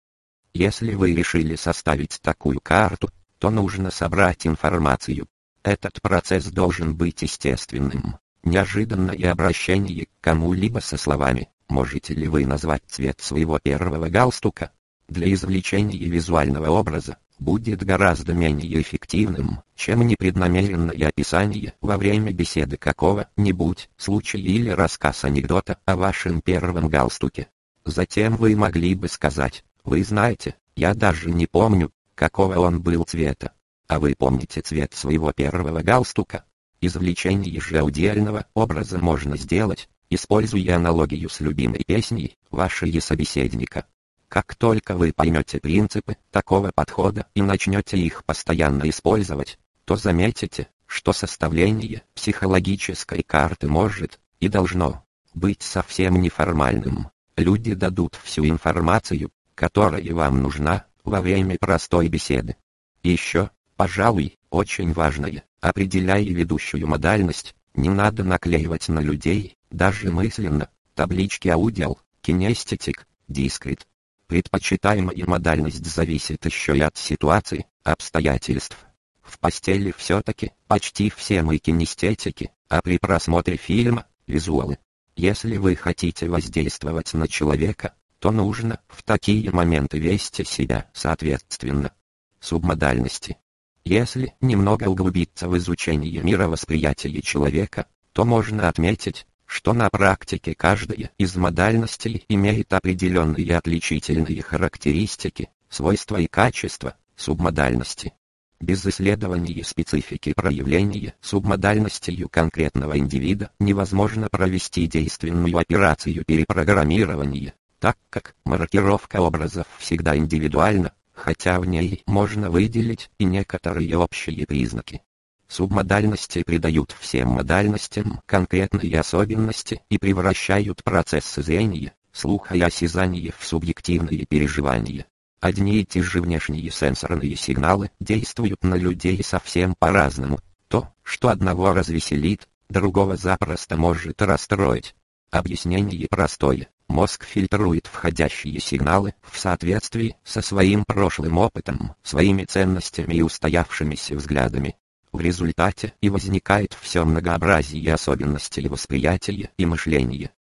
A: Если вы решили составить такую карту, то нужно собрать информацию. Этот процесс должен быть естественным. Неожиданное обращение к кому-либо со словами «Можете ли вы назвать цвет своего первого галстука?» для извлечения визуального образа будет гораздо менее эффективным, чем непреднамеренное описание во время беседы какого-нибудь случая или рассказ анекдота о вашем первом галстуке. Затем вы могли бы сказать, вы знаете, я даже не помню, какого он был цвета. А вы помните цвет своего первого галстука? Извлечение же аудиального образа можно сделать, используя аналогию с любимой песней вашего собеседника. Как только вы поймете принципы такого подхода и начнете их постоянно использовать, то заметите, что составление психологической карты может и должно быть совсем неформальным. Люди дадут всю информацию, которая вам нужна, во время простой беседы. Еще, пожалуй, очень важное, определяя ведущую модальность, не надо наклеивать на людей, даже мысленно, таблички аудиал, кинестетик, дискрет. Предпочитаемая модальность зависит еще и от ситуации, обстоятельств. В постели все-таки почти все мы кинестетики, а при просмотре фильма – визуалы. Если вы хотите воздействовать на человека, то нужно в такие моменты вести себя соответственно. Субмодальности. Если немного углубиться в изучение мировосприятия человека, то можно отметить, что на практике каждая из модальностей имеет определенные отличительные характеристики, свойства и качества субмодальности. Без исследования специфики проявления субмодальностью конкретного индивида невозможно провести действенную операцию перепрограммирования, так как маркировка образов всегда индивидуальна, хотя в ней можно выделить и некоторые общие признаки. Субмодальности придают всем модальностям конкретные особенности и превращают процессы зрения, слуха и осязания в субъективные переживания. Одни и те же внешние сенсорные сигналы действуют на людей совсем по-разному. То, что одного развеселит, другого запросто может расстроить. Объяснение простое. Мозг фильтрует входящие сигналы в соответствии со своим прошлым опытом, своими ценностями и устоявшимися взглядами. В результате и возникает все многообразие особенностей восприятия и мышления.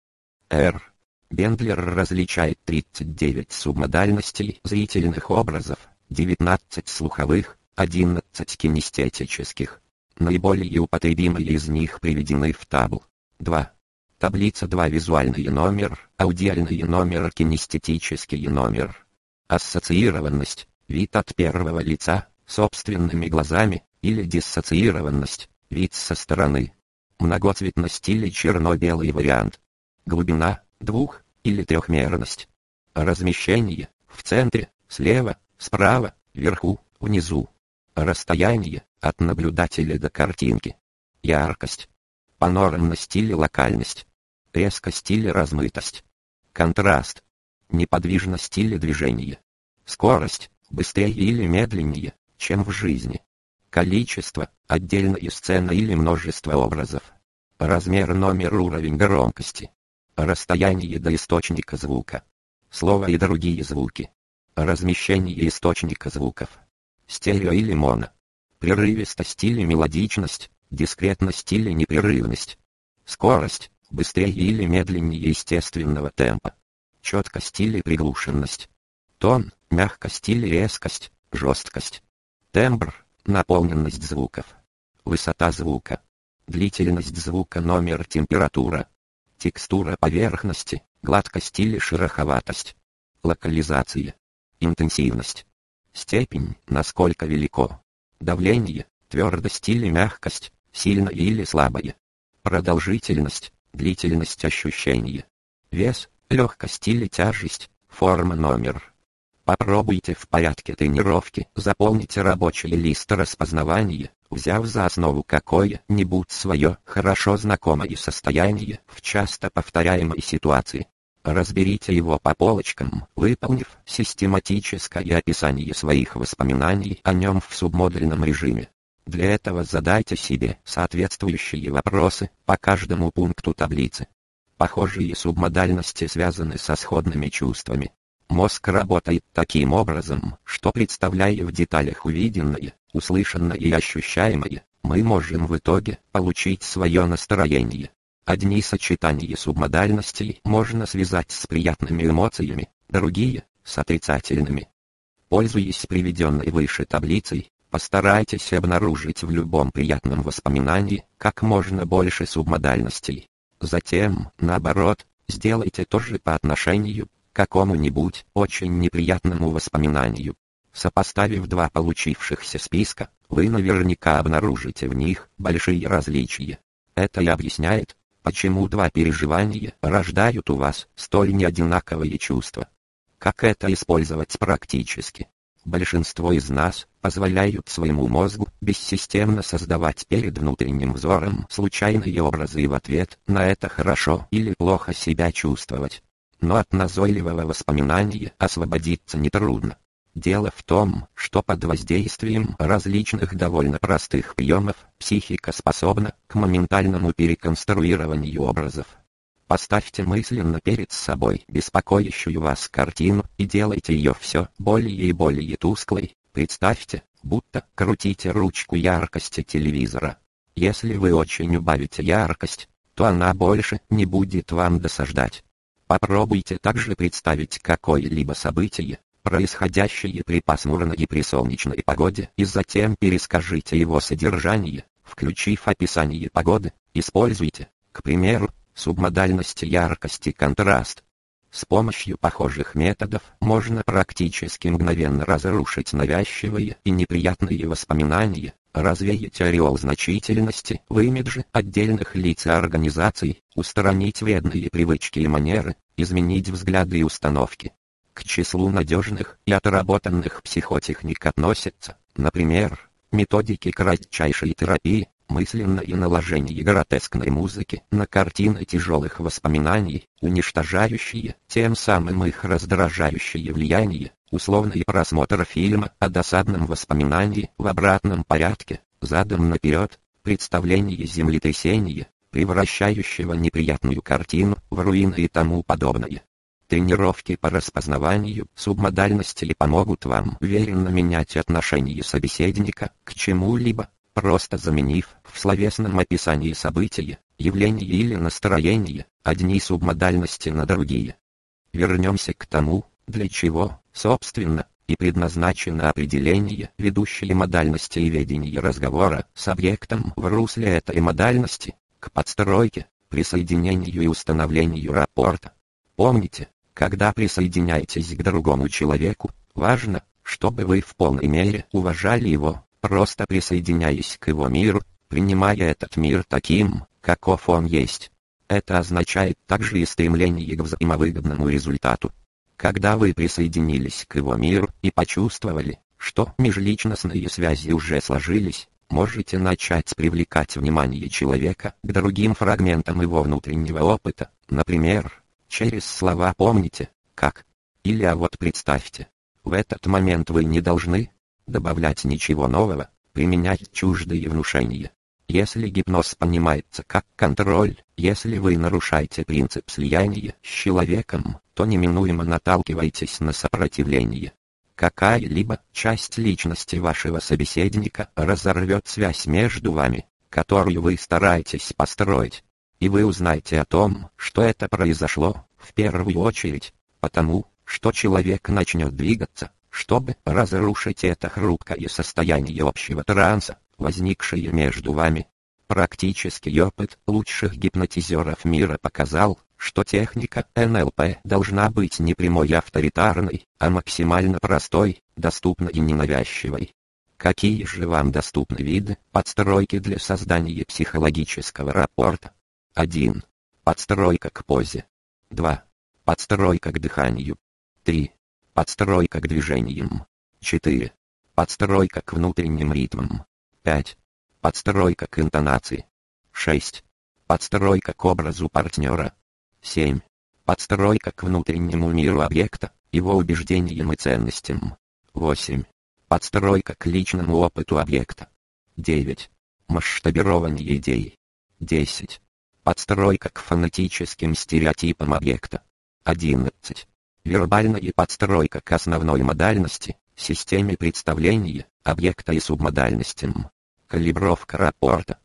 A: Р. Бендлер различает 39 субмодальностей зрительных образов, 19 слуховых, 11 кинестетических. Наиболее употребимые из них приведены в табл. 2. Таблица 2 визуальный номер, аудиальный номер, кинестетический номер. Ассоциированность, вид от первого лица, собственными глазами, или диссоциированность, вид со стороны. Многоцветность или черно-белый вариант. Глубина, двух- или трехмерность. Размещение, в центре, слева, справа, вверху, внизу. Расстояние, от наблюдателя до картинки. Яркость. Панорамность или локальность. Резкость или размытость. Контраст. Неподвижность или движение. Скорость, быстрее или медленнее, чем в жизни. Количество, отдельная сцена или множество образов. Размер, номер, уровень громкости. Расстояние до источника звука. Слово и другие звуки. Размещение источника звуков. Стерео или моно. Прерывистость или мелодичность, дискретность или непрерывность. Скорость, быстрее или медленнее естественного темпа. Четкость или приглушенность. Тон, мягкость или резкость, жесткость. Тембр, наполненность звуков, высота звука, длительность звука, номер, температура, текстура поверхности, гладкость или шероховатость, локализация, интенсивность, степень, насколько велико, давление, твердость или мягкость, сильное или слабое, продолжительность, длительность ощущения, вес, легкость или тяжесть, форма номер. Попробуйте в порядке тренировки заполнить рабочий лист распознавания, взяв за основу какое-нибудь свое хорошо знакомое состояние в часто повторяемой ситуации. Разберите его по полочкам, выполнив систематическое описание своих воспоминаний о нем в субмодульном режиме. Для этого задайте себе соответствующие вопросы по каждому пункту таблицы. Похожие субмодальности связаны со сходными чувствами. Мозг работает таким образом, что представляя в деталях увиденное, услышанное и ощущаемое, мы можем в итоге получить свое настроение. Одни сочетания субмодальностей можно связать с приятными эмоциями, другие – с отрицательными. Пользуясь приведенной выше таблицей, постарайтесь обнаружить в любом приятном воспоминании как можно больше субмодальностей. Затем, наоборот, сделайте то же по отношению к какому-нибудь очень неприятному воспоминанию. Сопоставив два получившихся списка, вы наверняка обнаружите в них большие различия. Это и объясняет, почему два переживания рождают у вас столь неодинаковые чувства. Как это использовать практически? Большинство из нас позволяют своему мозгу бессистемно создавать перед внутренним взором случайные образы и в ответ на это хорошо или плохо себя чувствовать. Но от назойливого воспоминания освободиться нетрудно. Дело в том, что под воздействием различных довольно простых приемов психика способна к моментальному переконструированию образов. Поставьте мысленно перед собой беспокоящую вас картину и делайте ее все более и более тусклой. Представьте, будто крутите ручку яркости телевизора. Если вы очень убавите яркость, то она больше не будет вам досаждать. Попробуйте также представить какое-либо событие, происходящее при пасмурной и при солнечной погоде, и затем перескажите его содержание, включив описание погоды. Используйте, к примеру, субмодальность яркости контраст. С помощью похожих методов можно практически мгновенно разрушить навязчивые и неприятные воспоминания, развеять ореол значительности в имидже отдельных лиц и организаций, устранить вредные привычки и манеры, изменить взгляды и установки. К числу надежных и отработанных психотехник относятся, например, методики кратчайшей терапии, мысленное наложение гротескной музыки на картины тяжелых воспоминаний, уничтожающие тем самым их раздражающее влияние, условный просмотр фильма о досадном воспоминании в обратном порядке, задом наперед, представление землетрясения, превращающего неприятную картину в руины и тому подобное. Тренировки по распознаванию субмодальности помогут вам уверенно менять отношение собеседника к чему-либо, просто заменив в словесном описании события, явления или настроения, одни субмодальности на другие. Вернемся к тому, для чего, собственно, и предназначено определение ведущей модальности и ведения разговора с объектом в русле этой модальности, к подстройке, присоединению и установлению рапорта. Помните, когда присоединяетесь к другому человеку, важно, чтобы вы в полной мере уважали его, просто присоединяясь к его миру, принимая этот мир таким, каков он есть. Это означает также и стремление к взаимовыгодному результату. Когда вы присоединились к его миру и почувствовали, что межличностные связи уже сложились, можете начать привлекать внимание человека к другим фрагментам его внутреннего опыта, например, Через слова помните, как. Или а вот представьте. В этот момент вы не должны добавлять ничего нового, применять чуждые внушения. Если гипноз понимается как контроль, если вы нарушаете принцип слияния с человеком, то неминуемо наталкиваетесь на сопротивление. Какая-либо часть личности вашего собеседника разорвет связь между вами, которую вы стараетесь построить и вы узнаете о том, что это произошло, в первую очередь, потому, что человек начнет двигаться, чтобы разрушить это хрупкое состояние общего транса, возникшее между вами. Практический опыт лучших гипнотизеров мира показал, что техника НЛП должна быть не прямой авторитарной, а максимально простой, доступной и ненавязчивой. Какие же вам доступны виды подстройки для создания психологического рапорта? 1. Подстройка к позе. 2. Подстройка к дыханию. 3. Подстройка к движениям. 4. Подстройка к внутренним ритмам. 5. Подстройка к интонации. 6. Подстройка к образу партнера. 7. Подстройка к внутреннему миру объекта, его убеждениям и ценностям. 8. Подстройка к личному опыту объекта. 9. Масштабирование идей. 10. Подстройка к фонетическим стереотипам объекта. 11. Вербальная подстройка к основной модальности, системе представления, объекта и субмодальностям. Калибровка рапорта.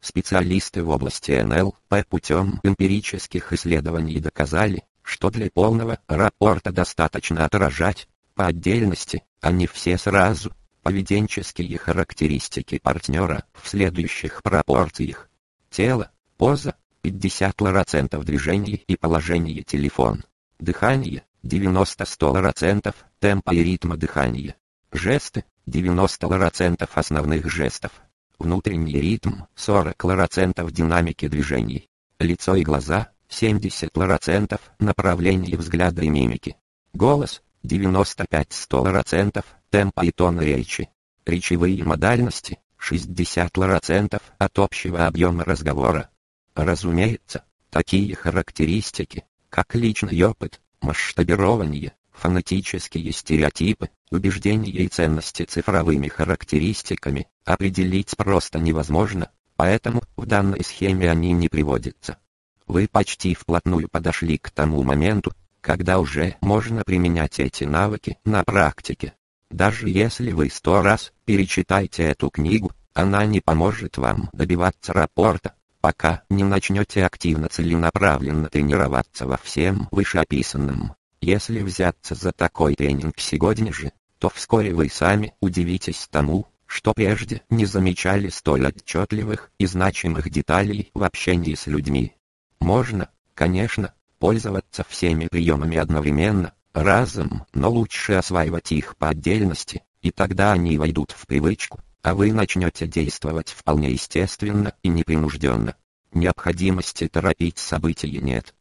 A: Специалисты в области НЛП путем эмпирических исследований доказали, что для полного рапорта достаточно отражать, по отдельности, а не все сразу, поведенческие характеристики партнера в следующих пропорциях. Тело, поза, 50% движений и положение телефон. Дыхание, 90-100% темпа и ритма дыхания. Жесты, 90% основных жестов. Внутренний ритм, 40% динамики движений. Лицо и глаза, 70% направления взгляда и мимики. Голос, 95-100% темпа и тона речи. Речевые модальности, 60% от общего объема разговора. Разумеется, такие характеристики, как личный опыт, масштабирование, фонетические стереотипы, убеждения и ценности цифровыми характеристиками, определить просто невозможно, поэтому в данной схеме они не приводятся. Вы почти вплотную подошли к тому моменту, когда уже можно применять эти навыки на практике. Даже если вы сто раз перечитаете эту книгу, она не поможет вам добиваться рапорта, пока не начнете активно целенаправленно тренироваться во всем вышеописанном. Если взяться за такой тренинг сегодня же, то вскоре вы сами удивитесь тому, что прежде не замечали столь отчетливых и значимых деталей в общении с людьми. Можно, конечно, пользоваться всеми приемами одновременно, разом, но лучше осваивать их по отдельности, и тогда они войдут в привычку, а вы начнете действовать вполне естественно и непринужденно. Необходимости торопить события нет.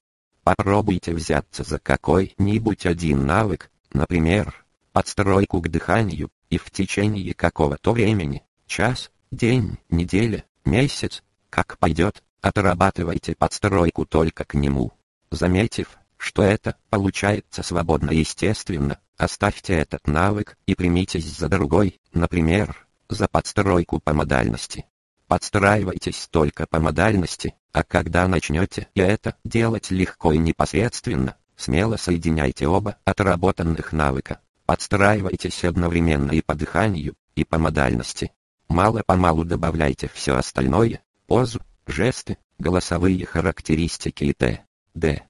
A: Попробуйте взяться за какой-нибудь один навык, например, подстройку к дыханию, и в течение какого-то времени, час, день, неделя, месяц, как пойдет, отрабатывайте подстройку только к нему. Заметив, что это получается свободно и естественно, оставьте этот навык и примитесь за другой, например, за подстройку по модальности. Подстраивайтесь только по модальности, а когда начнете и это делать легко и непосредственно, смело соединяйте оба отработанных навыка. Подстраивайтесь одновременно и по дыханию, и по модальности. Мало-помалу добавляйте все остальное, позу, жесты, голосовые характеристики и т.д.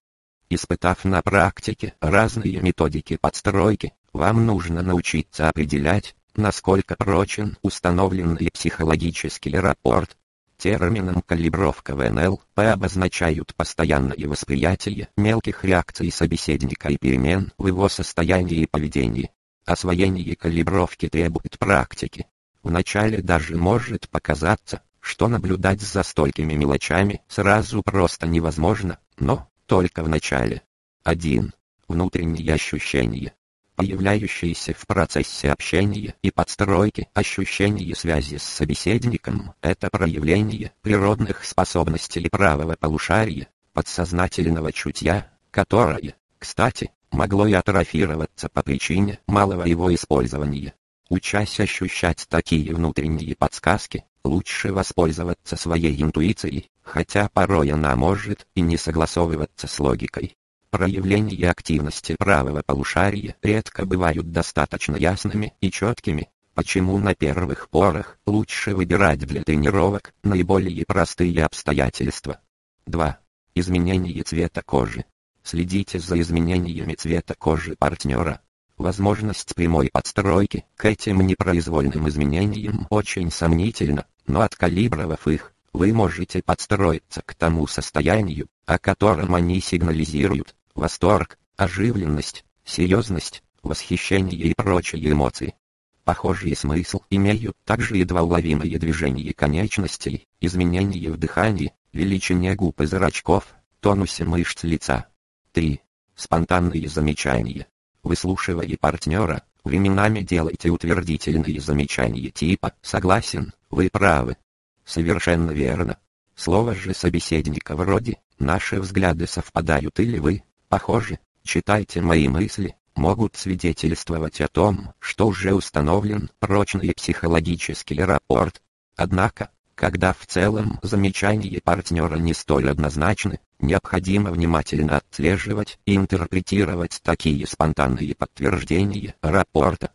A: Испытав на практике разные методики подстройки, вам нужно научиться определять, насколько прочен установленный психологический рапорт. Термином калибровка в НЛП обозначают постоянное восприятие мелких реакций собеседника и перемен в его состоянии и поведении. Освоение калибровки требует практики. Вначале даже может показаться, что наблюдать за столькими мелочами сразу просто невозможно, но только в начале. 1. Внутренние ощущения появляющиеся в процессе общения и подстройки ощущения связи с собеседником – это проявление природных способностей правого полушария, подсознательного чутья, которое, кстати, могло и атрофироваться по причине малого его использования. Учась ощущать такие внутренние подсказки, лучше воспользоваться своей интуицией, хотя порой она может и не согласовываться с логикой. Проявления активности правого полушария редко бывают достаточно ясными и четкими, почему на первых порах лучше выбирать для тренировок наиболее простые обстоятельства. 2. Изменение цвета кожи. Следите за изменениями цвета кожи партнера. Возможность прямой подстройки к этим непроизвольным изменениям очень сомнительна, но откалибровав их, вы можете подстроиться к тому состоянию, о котором они сигнализируют, восторг, оживленность, серьезность, восхищение и прочие эмоции. Похожий смысл имеют также едва уловимые движения конечностей, изменения в дыхании, величине губ и зрачков, тонусе мышц лица. 3. Спонтанные замечания. Выслушивая партнера, временами делайте утвердительные замечания типа «согласен», «вы правы». Совершенно верно. Слово же собеседника вроде «наши взгляды совпадают» или «вы похоже, читайте мои мысли, могут свидетельствовать о том, что уже установлен прочный психологический рапорт. Однако, Когда в целом замечания партнера не столь однозначны, необходимо внимательно отслеживать и интерпретировать такие спонтанные подтверждения рапорта.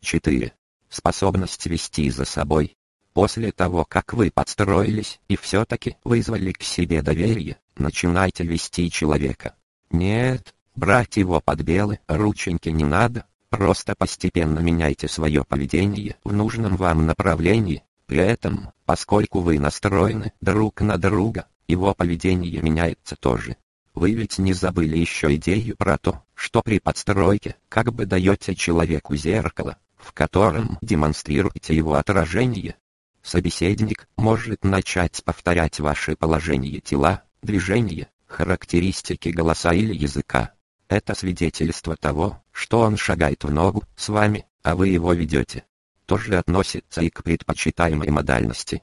A: 4. Способность вести за собой. После того, как вы подстроились и все-таки вызвали к себе доверие, начинайте вести человека. Нет, брать его под белые рученьки не надо, просто постепенно меняйте свое поведение в нужном вам направлении, при этом, поскольку вы настроены друг на друга, его поведение меняется тоже. Вы ведь не забыли еще идею про то, что при подстройке как бы даете человеку зеркало, в котором демонстрируете его отражение. Собеседник может начать повторять ваши положения тела, движения, характеристики голоса или языка. Это свидетельство того, что он шагает в ногу с вами, а вы его ведете тоже относится и к предпочитаемой модальности.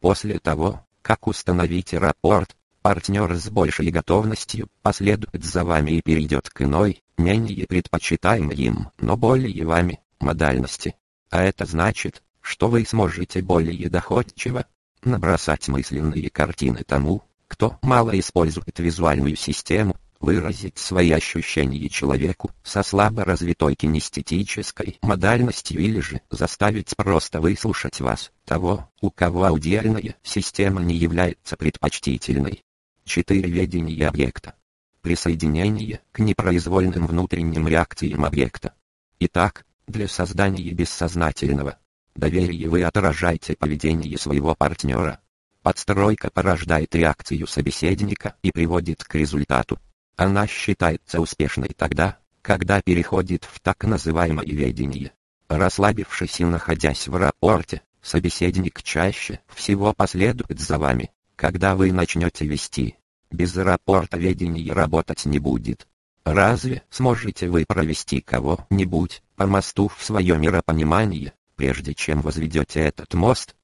A: После того, как установите рапорт, партнер с большей готовностью последует за вами и перейдет к иной, менее предпочитаемой им, но более вами, модальности. А это значит, что вы сможете более доходчиво набросать мысленные картины тому, кто мало использует визуальную систему, выразить свои ощущения человеку со слабо развитой кинестетической модальностью или же заставить просто выслушать вас, того, у кого аудиальная система не является предпочтительной. 4. Ведение объекта. Присоединение к непроизвольным внутренним реакциям объекта. Итак, для создания бессознательного доверия вы отражаете поведение своего партнера. Подстройка порождает реакцию собеседника и приводит к результату, она считается успешной тогда, когда переходит в так называемое ведение. Расслабившись и находясь в рапорте, собеседник чаще всего последует за вами, когда вы начнете вести. Без рапорта ведения работать не будет. Разве сможете вы провести кого-нибудь по мосту в свое миропонимание, прежде чем возведете этот мост?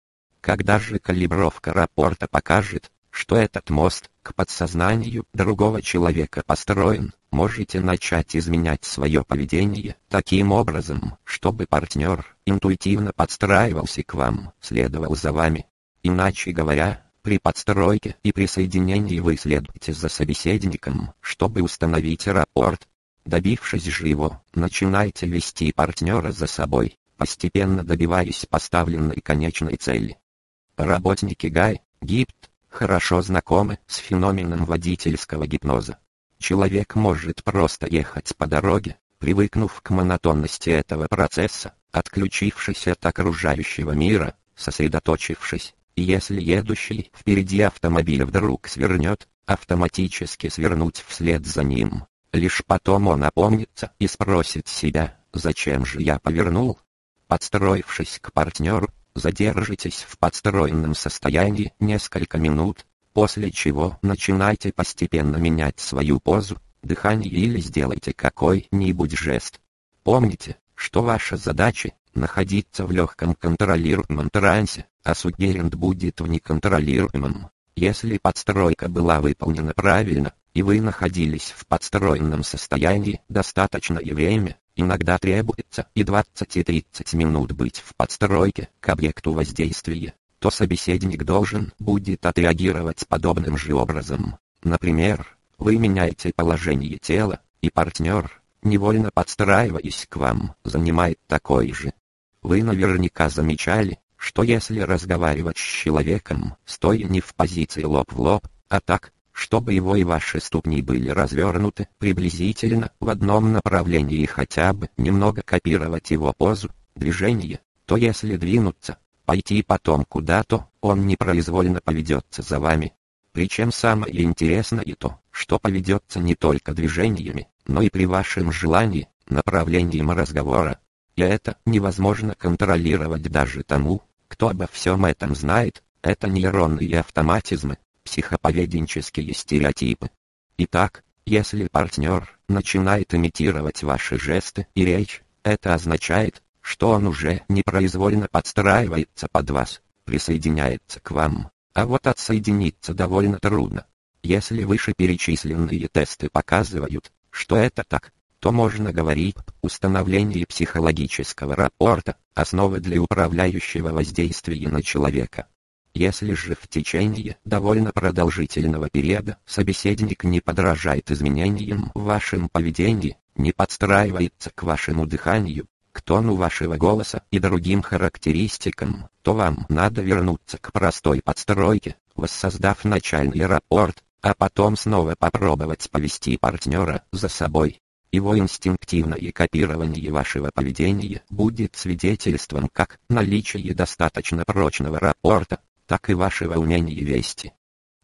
A: Когда же калибровка рапорта покажет, что этот мост к подсознанию другого человека построен, можете начать изменять свое поведение таким образом, чтобы партнер интуитивно подстраивался к вам, следовал за вами. Иначе говоря, при подстройке и присоединении вы следуете за собеседником, чтобы установить рапорт. Добившись же его, начинайте вести партнера за собой, постепенно добиваясь поставленной конечной цели. Работники ГАЙ, ГИПТ, хорошо знакомы с феноменом водительского гипноза. Человек может просто ехать по дороге, привыкнув к монотонности этого процесса, отключившись от окружающего мира, сосредоточившись, и если едущий впереди автомобиль вдруг свернет, автоматически свернуть вслед за ним. Лишь потом он опомнится и спросит себя, зачем же я повернул? Подстроившись к партнеру, Задержитесь в подстроенном состоянии несколько минут, после чего начинайте постепенно менять свою позу, дыхание или сделайте какой-нибудь жест. Помните, что ваша задача – находиться в легком контролируемом трансе, а суггерент будет в неконтролируемом. Если подстройка была выполнена правильно, и вы находились в подстроенном состоянии достаточное время, Иногда требуется и 20 и 30 минут быть в подстройке к объекту воздействия, то собеседник должен будет отреагировать подобным же образом. Например, вы меняете положение тела, и партнер, невольно подстраиваясь к вам, занимает такой же. Вы наверняка замечали, что если разговаривать с человеком, стоя не в позиции лоб в лоб, а так, чтобы его и ваши ступни были развернуты приблизительно в одном направлении и хотя бы немного копировать его позу, движение, то если двинуться, пойти потом куда-то, он непроизвольно поведется за вами. Причем самое интересное то, что поведется не только движениями, но и при вашем желании, направлением разговора. И это невозможно контролировать даже тому, кто обо всем этом знает, это нейронные автоматизмы, психоповеденческие стереотипы. Итак, если партнер начинает имитировать ваши жесты и речь, это означает, что он уже непроизвольно подстраивается под вас, присоединяется к вам, а вот отсоединиться довольно трудно. Если вышеперечисленные тесты показывают, что это так, то можно говорить установление психологического рапорта, основы для управляющего воздействия на человека. Если же в течение довольно продолжительного периода собеседник не подражает изменениям в вашем поведении, не подстраивается к вашему дыханию, к тону вашего голоса и другим характеристикам, то вам надо вернуться к простой подстройке, воссоздав начальный рапорт, а потом снова попробовать повести партнера за собой. Его инстинктивное копирование вашего поведения будет свидетельством как наличия достаточно прочного рапорта, так и вашего умения вести.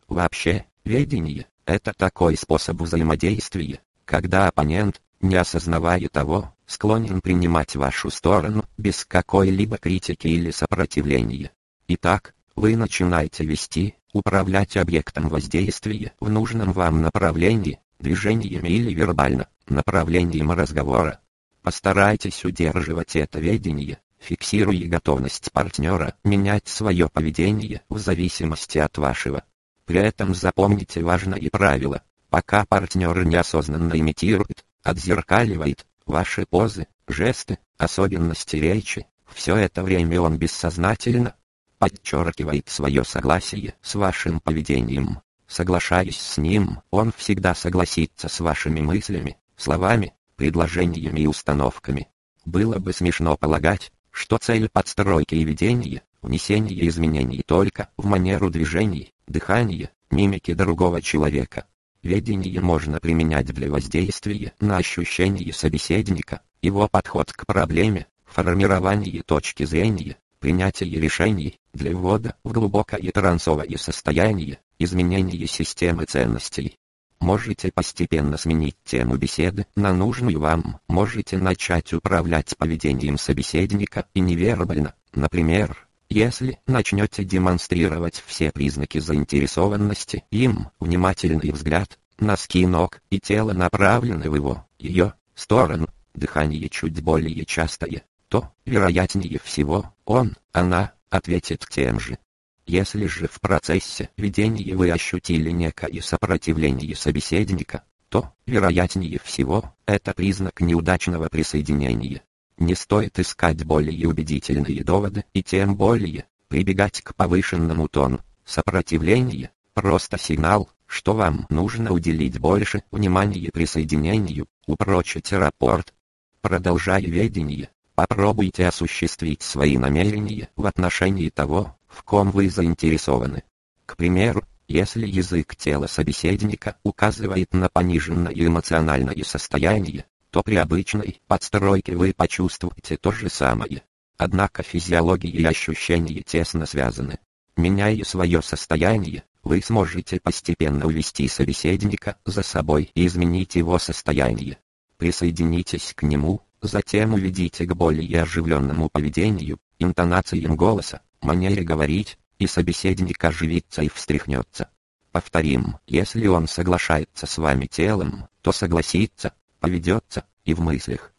A: Вообще, ведение – это такой способ взаимодействия, когда оппонент, не осознавая того, склонен принимать вашу сторону без какой-либо критики или сопротивления. Итак, вы начинаете вести, управлять объектом воздействия в нужном вам направлении, движениями или вербально, направлением разговора. Постарайтесь удерживать это ведение, фиксируя готовность партнера менять свое поведение в зависимости от вашего. При этом запомните важное правило. Пока партнер неосознанно имитирует, отзеркаливает ваши позы, жесты, особенности речи, все это время он бессознательно подчеркивает свое согласие с вашим поведением. Соглашаясь с ним, он всегда согласится с вашими мыслями, словами, предложениями и установками. Было бы смешно полагать, что цель подстройки и ведения – внесение изменений только в манеру движений, дыхания, мимики другого человека. Ведение можно применять для воздействия на ощущения собеседника, его подход к проблеме, формирование точки зрения, принятие решений, для ввода в глубокое трансовое состояние, изменение системы ценностей. Можете постепенно сменить тему беседы на нужную вам, можете начать управлять поведением собеседника и невербально, например, если начнете демонстрировать все признаки заинтересованности им, внимательный взгляд, носки ног и тело направлены в его, ее, сторону, дыхание чуть более частое, то, вероятнее всего, он, она, ответит тем же. Если же в процессе ведения вы ощутили некое сопротивление собеседника, то, вероятнее всего, это признак неудачного присоединения. Не стоит искать более убедительные доводы и тем более прибегать к повышенному тону. Сопротивление – просто сигнал, что вам нужно уделить больше внимания присоединению, упрочить рапорт. Продолжая ведение, попробуйте осуществить свои намерения в отношении того, в ком вы заинтересованы. К примеру, если язык тела собеседника указывает на пониженное эмоциональное состояние, то при обычной подстройке вы почувствуете то же самое. Однако физиология и ощущения тесно связаны. Меняя свое состояние, вы сможете постепенно увести собеседника за собой и изменить его состояние. Присоединитесь к нему, затем уведите к более оживленному поведению, интонациям голоса, манере говорить, и собеседник оживится и встряхнется. Повторим, если он соглашается с вами телом, то согласится, поведется, и в мыслях.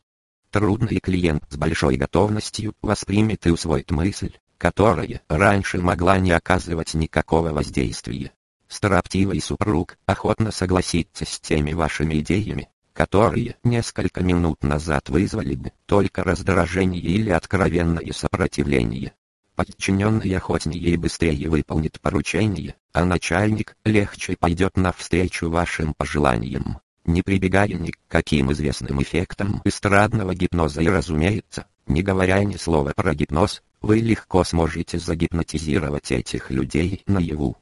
A: Трудный клиент с большой готовностью воспримет и усвоит мысль, которая раньше могла не оказывать никакого воздействия. Строптивый супруг охотно согласится с теми вашими идеями, которые несколько минут назад вызвали бы только раздражение или откровенное сопротивление. Подчиненный охотнее и быстрее выполнит поручение, а начальник легче пойдет навстречу вашим пожеланиям, не прибегая ни к каким известным эффектам эстрадного гипноза и разумеется, не говоря ни слова про гипноз, вы легко сможете загипнотизировать этих людей наяву.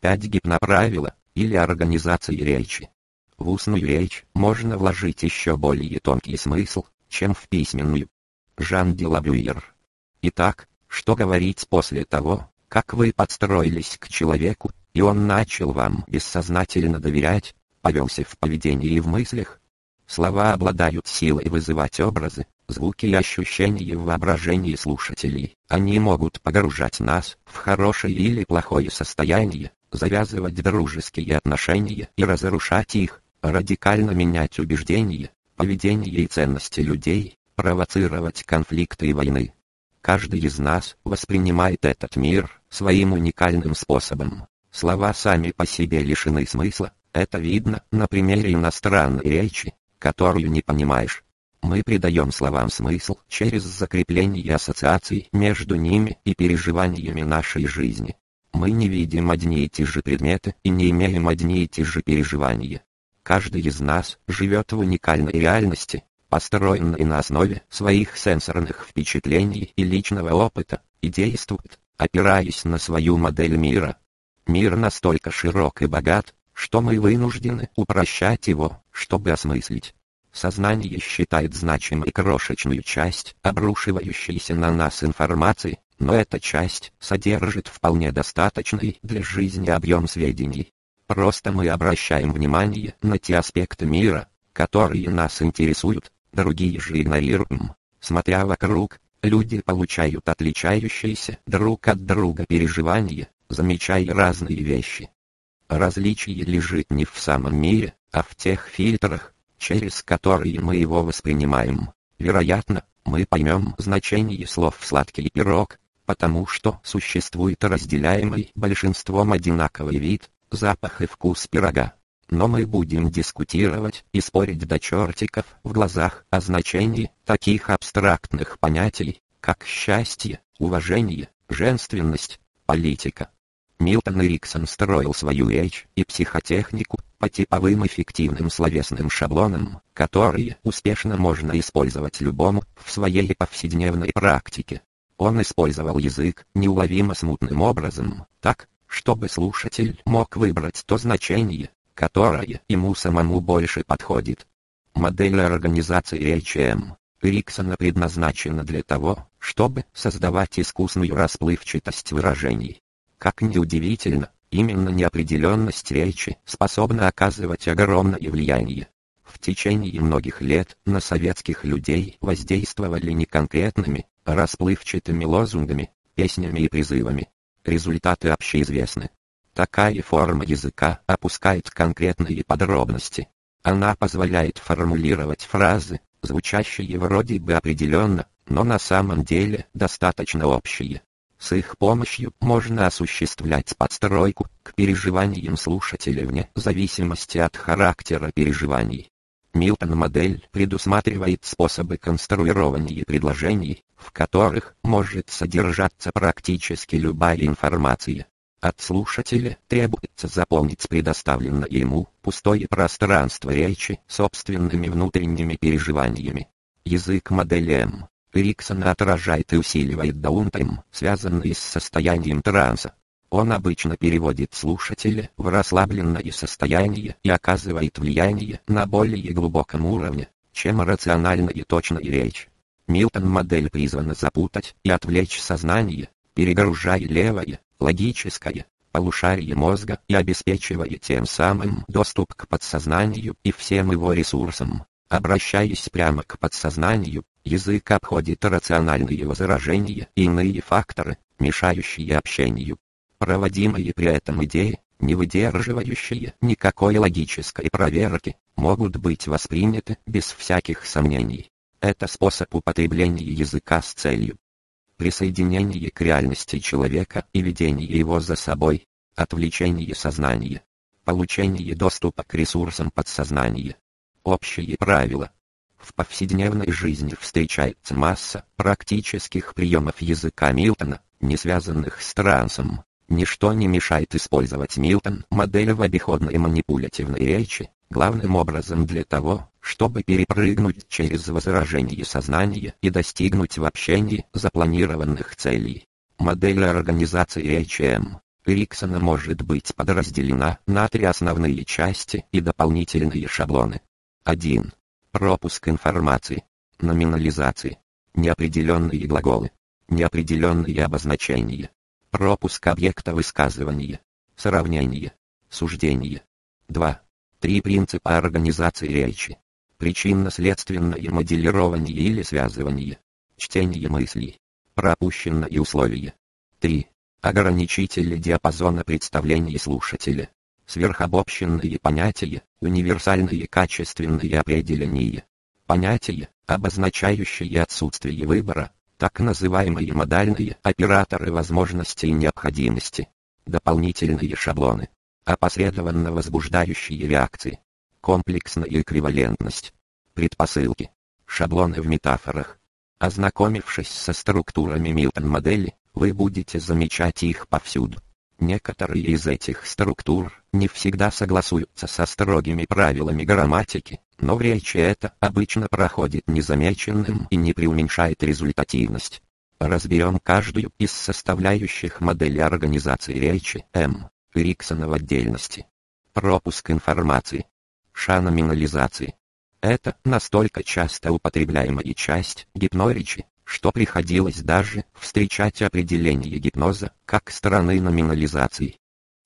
A: 5 гипноправила, или организации речи. В устную речь можно вложить еще более тонкий смысл, чем в письменную. Жан де Лабюер. Итак, что говорить после того, как вы подстроились к человеку, и он начал вам бессознательно доверять, повелся в поведении и в мыслях? Слова обладают силой вызывать образы, звуки и ощущения в воображении слушателей. Они могут погружать нас в хорошее или плохое состояние, завязывать дружеские отношения и разрушать их, радикально менять убеждения, поведение и ценности людей, провоцировать конфликты и войны. Каждый из нас воспринимает этот мир своим уникальным способом. Слова сами по себе лишены смысла, это видно на примере иностранной речи, которую не понимаешь. Мы придаем словам смысл через закрепление ассоциаций между ними и переживаниями нашей жизни. Мы не видим одни и те же предметы и не имеем одни и те же переживания. Каждый из нас живет в уникальной реальности, построенной на основе своих сенсорных впечатлений и личного опыта, и действует, опираясь на свою модель мира. Мир настолько широк и богат, что мы вынуждены упрощать его, чтобы осмыслить. Сознание считает значимой крошечную часть, обрушивающейся на нас информации, но эта часть содержит вполне достаточный для жизни объем сведений. Просто мы обращаем внимание на те аспекты мира, которые нас интересуют, другие же игнорируем. Смотря вокруг, люди получают отличающиеся друг от друга переживания, замечая разные вещи. Различие лежит не в самом мире, а в тех фильтрах, через которые мы его воспринимаем. Вероятно, мы поймем значение слов «сладкий пирог», потому что существует разделяемый большинством одинаковый вид, запах и вкус пирога. Но мы будем дискутировать и спорить до чертиков в глазах о значении таких абстрактных понятий, как счастье, уважение, женственность, политика. Милтон Эриксон строил свою речь и психотехнику по типовым эффективным словесным шаблонам, которые успешно можно использовать любому в своей повседневной практике. Он использовал язык неуловимо смутным образом, так, чтобы слушатель мог выбрать то значение, которое ему самому больше подходит. Модель организации HM Риксона предназначена для того, чтобы создавать искусную расплывчатость выражений. Как ни удивительно, именно неопределенность речи способна оказывать огромное влияние. В течение многих лет на советских людей воздействовали не конкретными, а расплывчатыми лозунгами, песнями и призывами, Результаты общеизвестны. Такая форма языка опускает конкретные подробности. Она позволяет формулировать фразы, звучащие вроде бы определенно, но на самом деле достаточно общие. С их помощью можно осуществлять подстройку к переживаниям слушателя вне зависимости от характера переживаний. Милтон-модель предусматривает способы конструирования предложений, в которых может содержаться практически любая информация. От слушателя требуется заполнить предоставленное ему пустое пространство речи собственными внутренними переживаниями. Язык модели М. Риксона отражает и усиливает даунтайм, связанный с состоянием транса. Он обычно переводит слушателя в расслабленное состояние и оказывает влияние на более глубоком уровне, чем рациональная точная речь. Милтон-модель призвана запутать и отвлечь сознание, перегружая левое, логическое, полушарие мозга и обеспечивая тем самым доступ к подсознанию и всем его ресурсам. Обращаясь прямо к подсознанию, язык обходит рациональные возражения и иные факторы, мешающие общению проводимые при этом идеи, не выдерживающие никакой логической проверки, могут быть восприняты без всяких сомнений. Это способ употребления языка с целью присоединения к реальности человека и ведения его за собой, отвлечение сознания, получение доступа к ресурсам подсознания. Общие правила. В повседневной жизни встречается масса практических приемов языка Милтона, не связанных с трансом, Ничто не мешает использовать Милтон модель в обиходной манипулятивной речи, главным образом для того, чтобы перепрыгнуть через возражение сознания и достигнуть в общении запланированных целей. Модель организации HM Риксона может быть подразделена на три основные части и дополнительные шаблоны. 1. Пропуск информации. Номинализации. Неопределенные глаголы. Неопределенные обозначения. Пропуск объекта высказывания. Сравнение. Суждение. 2. Три принципа организации речи. Причинно-следственное моделирование или связывание. Чтение мыслей. Пропущенные условия. 3. Ограничители диапазона представлений слушателя. Сверхобобщенные понятия, универсальные качественные определения. Понятия, обозначающие отсутствие выбора, так называемые модальные операторы возможностей и необходимости, дополнительные шаблоны, опосредованно возбуждающие реакции, комплексная эквивалентность, предпосылки, шаблоны в метафорах. Ознакомившись со структурами Милтон-модели, вы будете замечать их повсюду. Некоторые из этих структур не всегда согласуются со строгими правилами грамматики, но в речи это обычно проходит незамеченным и не преуменьшает результативность. Разберем каждую из составляющих модели организации речи М. Риксона в отдельности. Пропуск информации. Шаноминализации. Это настолько часто употребляемая часть гипноречи, что приходилось даже встречать определение гипноза как стороны номинализации.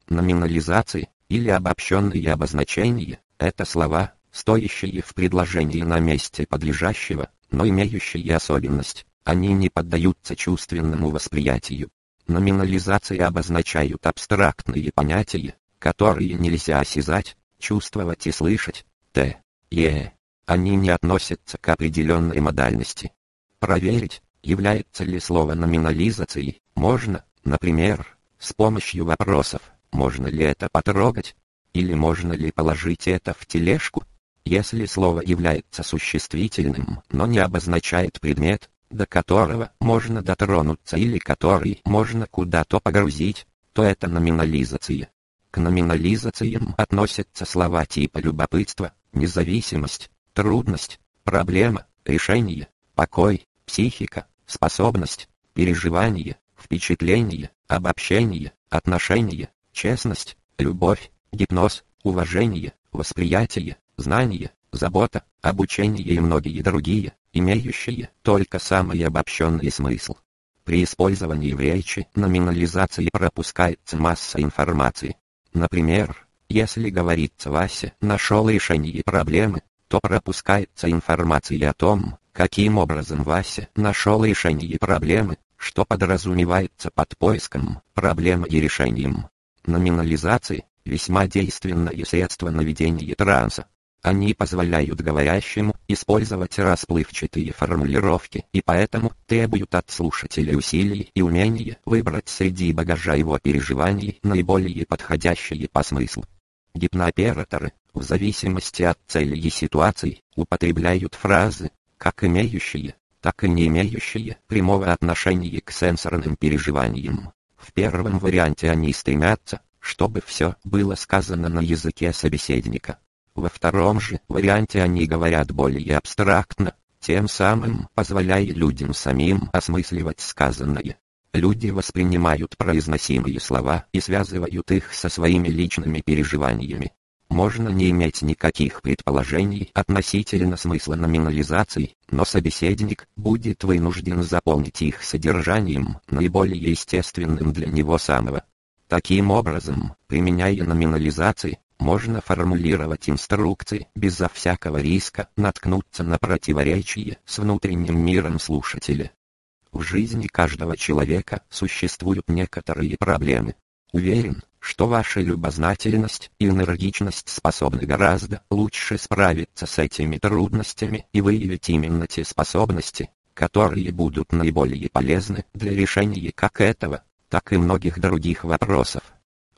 A: Номинализации, или обобщенные обозначения, это слова, стоящие в предложении на месте подлежащего, но имеющие особенность. Они не поддаются чувственному восприятию. Номинализации обозначают абстрактные понятия, которые нельзя осязать, чувствовать и слышать. Т. Е. Они не относятся к определенной модальности. Проверить, является ли слово номинализацией, можно, например, с помощью вопросов, можно ли это потрогать, или можно ли положить это в тележку. Если слово является существительным, но не обозначает предмет, до которого можно дотронуться или который можно куда-то погрузить, то это номинализация. К номинализациям относятся слова типа любопытство, независимость, трудность, проблема, решение, покой, психика, способность, переживание, впечатление, обобщение, отношение, честность, любовь, гипноз, уважение, восприятие, знание, забота, обучение и многие другие, имеющие только самый обобщенный смысл. При использовании в речи номинализации пропускается масса информации. Например, если говорится «Вася нашел решение проблемы», то пропускается информация о том, каким образом Вася нашел решение проблемы, что подразумевается под поиском проблемы и решением. Номинализации – весьма действенное средство наведения транса. Они позволяют говорящему использовать расплывчатые формулировки и поэтому требуют от слушателя усилий и умения выбрать среди багажа его переживаний наиболее подходящие по смыслу. Гипнооператоры, в зависимости от цели и ситуаций, употребляют фразы, как имеющие, так и не имеющие прямого отношения к сенсорным переживаниям. В первом варианте они стремятся, чтобы все было сказано на языке собеседника. Во втором же варианте они говорят более абстрактно, тем самым позволяя людям самим осмысливать сказанное. Люди воспринимают произносимые слова и связывают их со своими личными переживаниями можно не иметь никаких предположений относительно смысла номинализаций, но собеседник будет вынужден заполнить их содержанием, наиболее естественным для него самого. Таким образом, применяя номинализации, можно формулировать инструкции безо всякого риска наткнуться на противоречие с внутренним миром слушателя. В жизни каждого человека существуют некоторые проблемы. Уверен, что ваша любознательность и энергичность способны гораздо лучше справиться с этими трудностями и выявить именно те способности, которые будут наиболее полезны для решения как этого, так и многих других вопросов.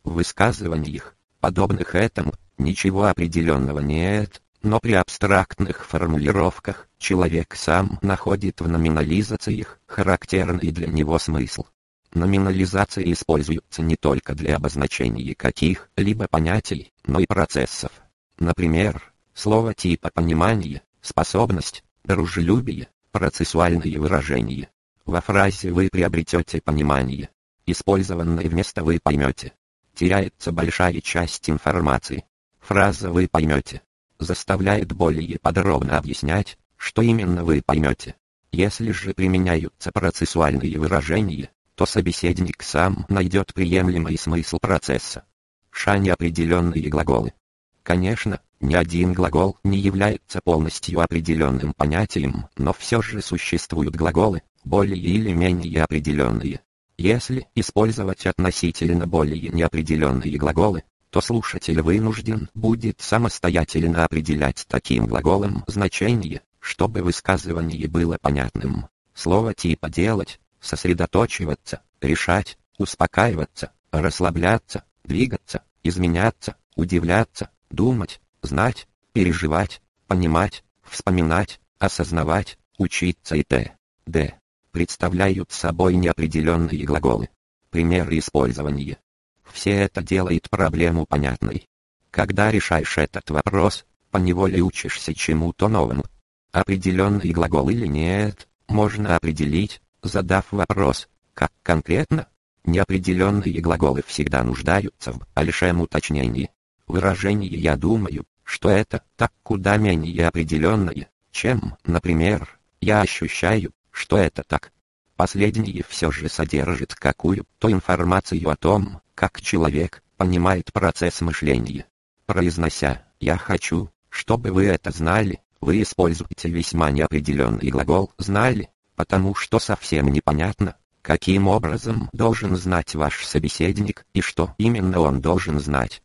A: В высказываниях, подобных этому, ничего определенного нет, но при абстрактных формулировках человек сам находит в номинализациях характерный для него смысл. Номинализация используется не только для обозначения каких-либо понятий, но и процессов. Например, слово типа понимание, способность, дружелюбие, процессуальные выражения. Во фразе вы приобретете понимание. Использованной вместо вы поймете. Теряется большая часть информации. Фраза вы поймете заставляет более подробно объяснять, что именно вы поймете. Если же применяются процессуальные выражения, то собеседник сам найдет приемлемый смысл процесса. Ша неопределенные глаголы. Конечно, ни один глагол не является полностью определенным понятием, но все же существуют глаголы, более или менее определенные. Если использовать относительно более неопределенные глаголы, то слушатель вынужден будет самостоятельно определять таким глаголом значение, чтобы высказывание было понятным. Слово типа «делать» сосредоточиваться, решать, успокаиваться, расслабляться, двигаться, изменяться, удивляться, думать, знать, переживать, понимать, вспоминать, осознавать, учиться и т.д. представляют собой неопределенные глаголы. Примеры использования. Все это делает проблему понятной. Когда решаешь этот вопрос, поневоле учишься чему-то новому. Определенный глагол или нет, можно определить, задав вопрос, как конкретно? Неопределенные глаголы всегда нуждаются в большем уточнении. Выражение «я думаю», что это так куда менее определенное, чем, например, «я ощущаю», что это так. Последнее все же содержит какую-то информацию о том, как человек понимает процесс мышления. Произнося «я хочу», чтобы вы это знали, вы используете весьма неопределенный глагол «знали», потому что совсем непонятно, каким образом должен знать ваш собеседник и что именно он должен знать.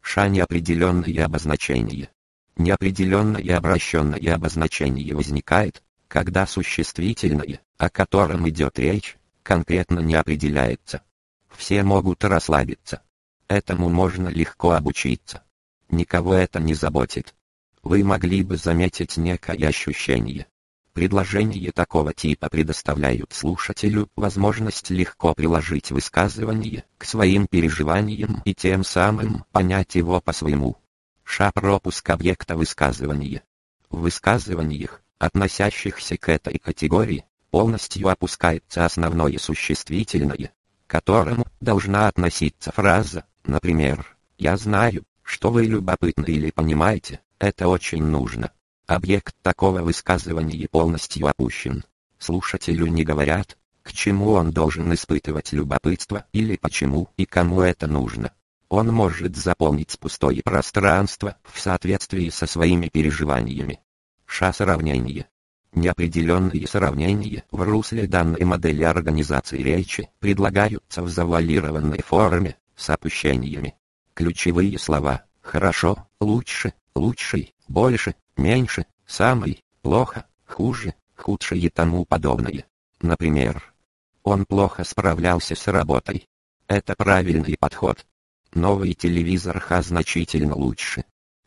A: Ша неопределенное обозначение. Неопределенное обращенное обозначение возникает, когда существительное, о котором идет речь, конкретно не определяется. Все могут расслабиться. Этому можно легко обучиться. Никого это не заботит. Вы могли бы заметить некое ощущение, Предложения такого типа предоставляют слушателю возможность легко приложить высказывание к своим переживаниям и тем самым понять его по-своему. Ша пропуск объекта высказывания. В высказываниях, относящихся к этой категории, полностью опускается основное существительное, к которому должна относиться фраза, например, «Я знаю, что вы любопытны или понимаете, это очень нужно». Объект такого высказывания полностью опущен. Слушателю не говорят, к чему он должен испытывать любопытство или почему и кому это нужно. Он может заполнить пустое пространство в соответствии со своими переживаниями. Ша-сравнение. Неопределенные сравнения в русле данной модели организации речи предлагаются в завуалированной форме, с опущениями. Ключевые слова «хорошо», «лучше», «лучший», «больше», меньше, самый, плохо, хуже, худшее и тому подобное. Например, он плохо справлялся с работой. Это правильный подход. Новый телевизор Ха значительно лучше.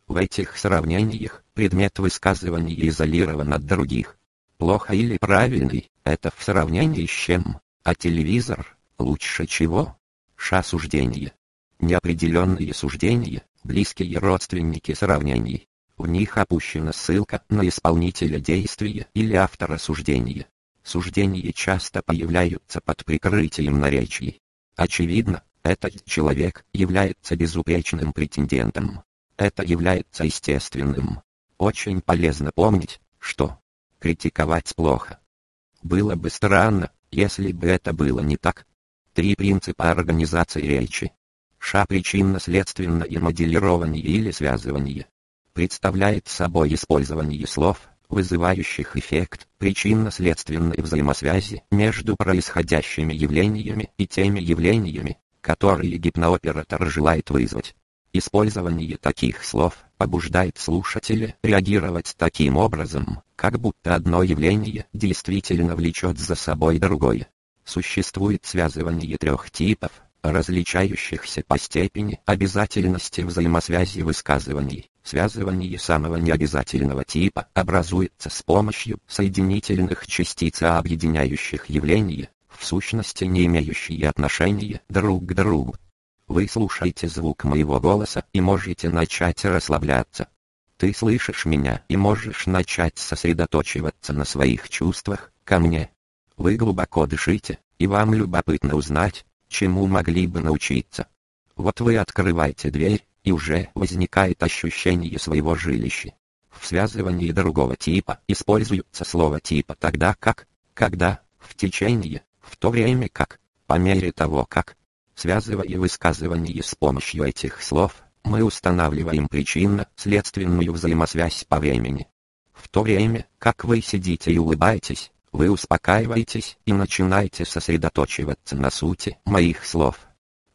A: В этих сравнениях предмет высказывания изолирован от других. Плохо или правильный – это в сравнении с чем, а телевизор – лучше чего? Ша суждения. Неопределенные суждения, близкие родственники сравнений. В них опущена ссылка на исполнителя действия или автора суждения. Суждения часто появляются под прикрытием наречий. Очевидно, этот человек является безупречным претендентом. Это является естественным. Очень полезно помнить, что критиковать плохо. Было бы странно, если бы это было не так. Три принципа организации речи. Ша причинно-следственное моделирование или связывание представляет собой использование слов, вызывающих эффект причинно-следственной взаимосвязи между происходящими явлениями и теми явлениями, которые гипнооператор желает вызвать. Использование таких слов побуждает слушателя реагировать таким образом, как будто одно явление действительно влечет за собой другое. Существует связывание трех типов, различающихся по степени обязательности взаимосвязи высказываний. Связывание самого необязательного типа образуется с помощью соединительных частиц, объединяющих явления, в сущности не имеющие отношения друг к другу. Вы слушаете звук моего голоса и можете начать расслабляться. Ты слышишь меня и можешь начать сосредоточиваться на своих чувствах ко мне. Вы глубоко дышите, и вам любопытно узнать, чему могли бы научиться. Вот вы открываете дверь, и уже возникает ощущение своего жилища. В связывании другого типа используется слово типа тогда как, когда, в течение, в то время как, по мере того как. Связывая высказывание с помощью этих слов, мы устанавливаем причинно-следственную взаимосвязь по времени. В то время, как вы сидите и улыбаетесь, вы успокаиваетесь и начинаете сосредоточиваться на сути моих слов.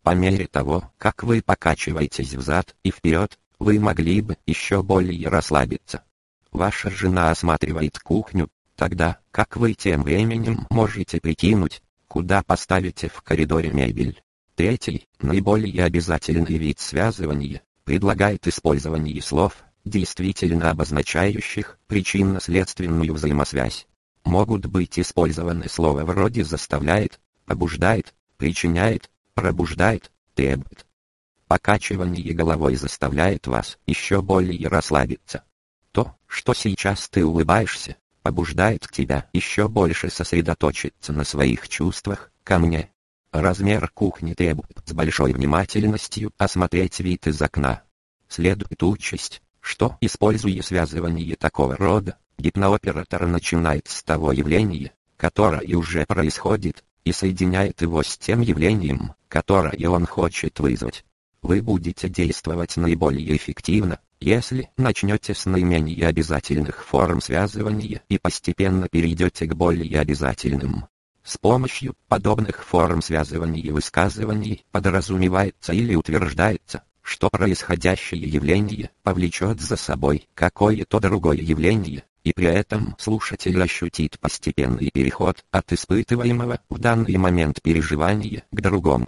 A: По мере того, как вы покачиваетесь взад и вперед, вы могли бы еще более расслабиться. Ваша жена осматривает кухню, тогда как вы тем временем можете прикинуть, куда поставите в коридоре мебель. Третий, наиболее обязательный вид связывания, предлагает использование слов, действительно обозначающих причинно-следственную взаимосвязь. Могут быть использованы слова вроде «заставляет», «побуждает», «причиняет», пробуждает, требует. Покачивание головой заставляет вас еще более расслабиться. То, что сейчас ты улыбаешься, побуждает тебя еще больше сосредоточиться на своих чувствах ко мне. Размер кухни требует с большой внимательностью осмотреть вид из окна. Следует учесть, что, используя связывание такого рода, гипнооператор начинает с того явления, которое уже происходит, и соединяет его с тем явлением, которое он хочет вызвать. Вы будете действовать наиболее эффективно, если начнете с наименее обязательных форм связывания и постепенно перейдете к более обязательным. С помощью подобных форм связывания и высказываний подразумевается или утверждается, что происходящее явление повлечет за собой какое-то другое явление, и при этом слушатель ощутит постепенный переход от испытываемого в данный момент переживания к другому.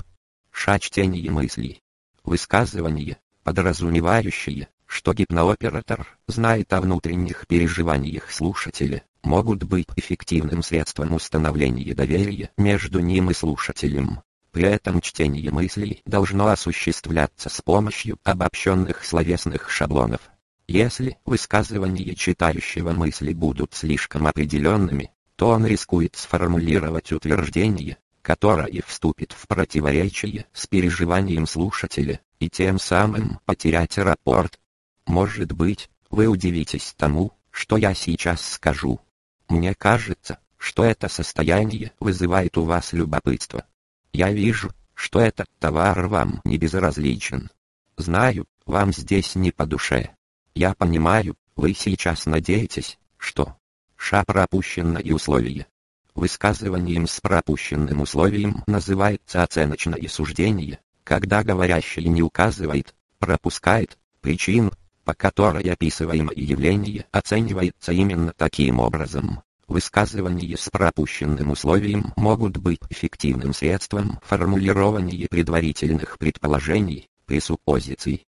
A: Ша чтение мыслей. Высказывание, подразумевающее, что гипнооператор знает о внутренних переживаниях слушателя, могут быть эффективным средством установления доверия между ним и слушателем. При этом чтение мыслей должно осуществляться с помощью обобщенных словесных шаблонов. Если высказывания читающего мысли будут слишком определенными, то он рискует сформулировать утверждение, которое вступит в противоречие с переживанием слушателя, и тем самым потерять рапорт. Может быть, вы удивитесь тому, что я сейчас скажу. Мне кажется, что это состояние вызывает у вас любопытство. Я вижу, что этот товар вам не безразличен. Знаю, вам здесь не по душе. Я понимаю, вы сейчас надеетесь, что ша пропущено и условие. Высказыванием с пропущенным условием называется оценочное суждение, когда говорящий не указывает, пропускает, причин, по которой описываемое явление оценивается именно таким образом. Высказывания с пропущенным условием могут быть эффективным средством формулирования предварительных предположений, пресуппозиций.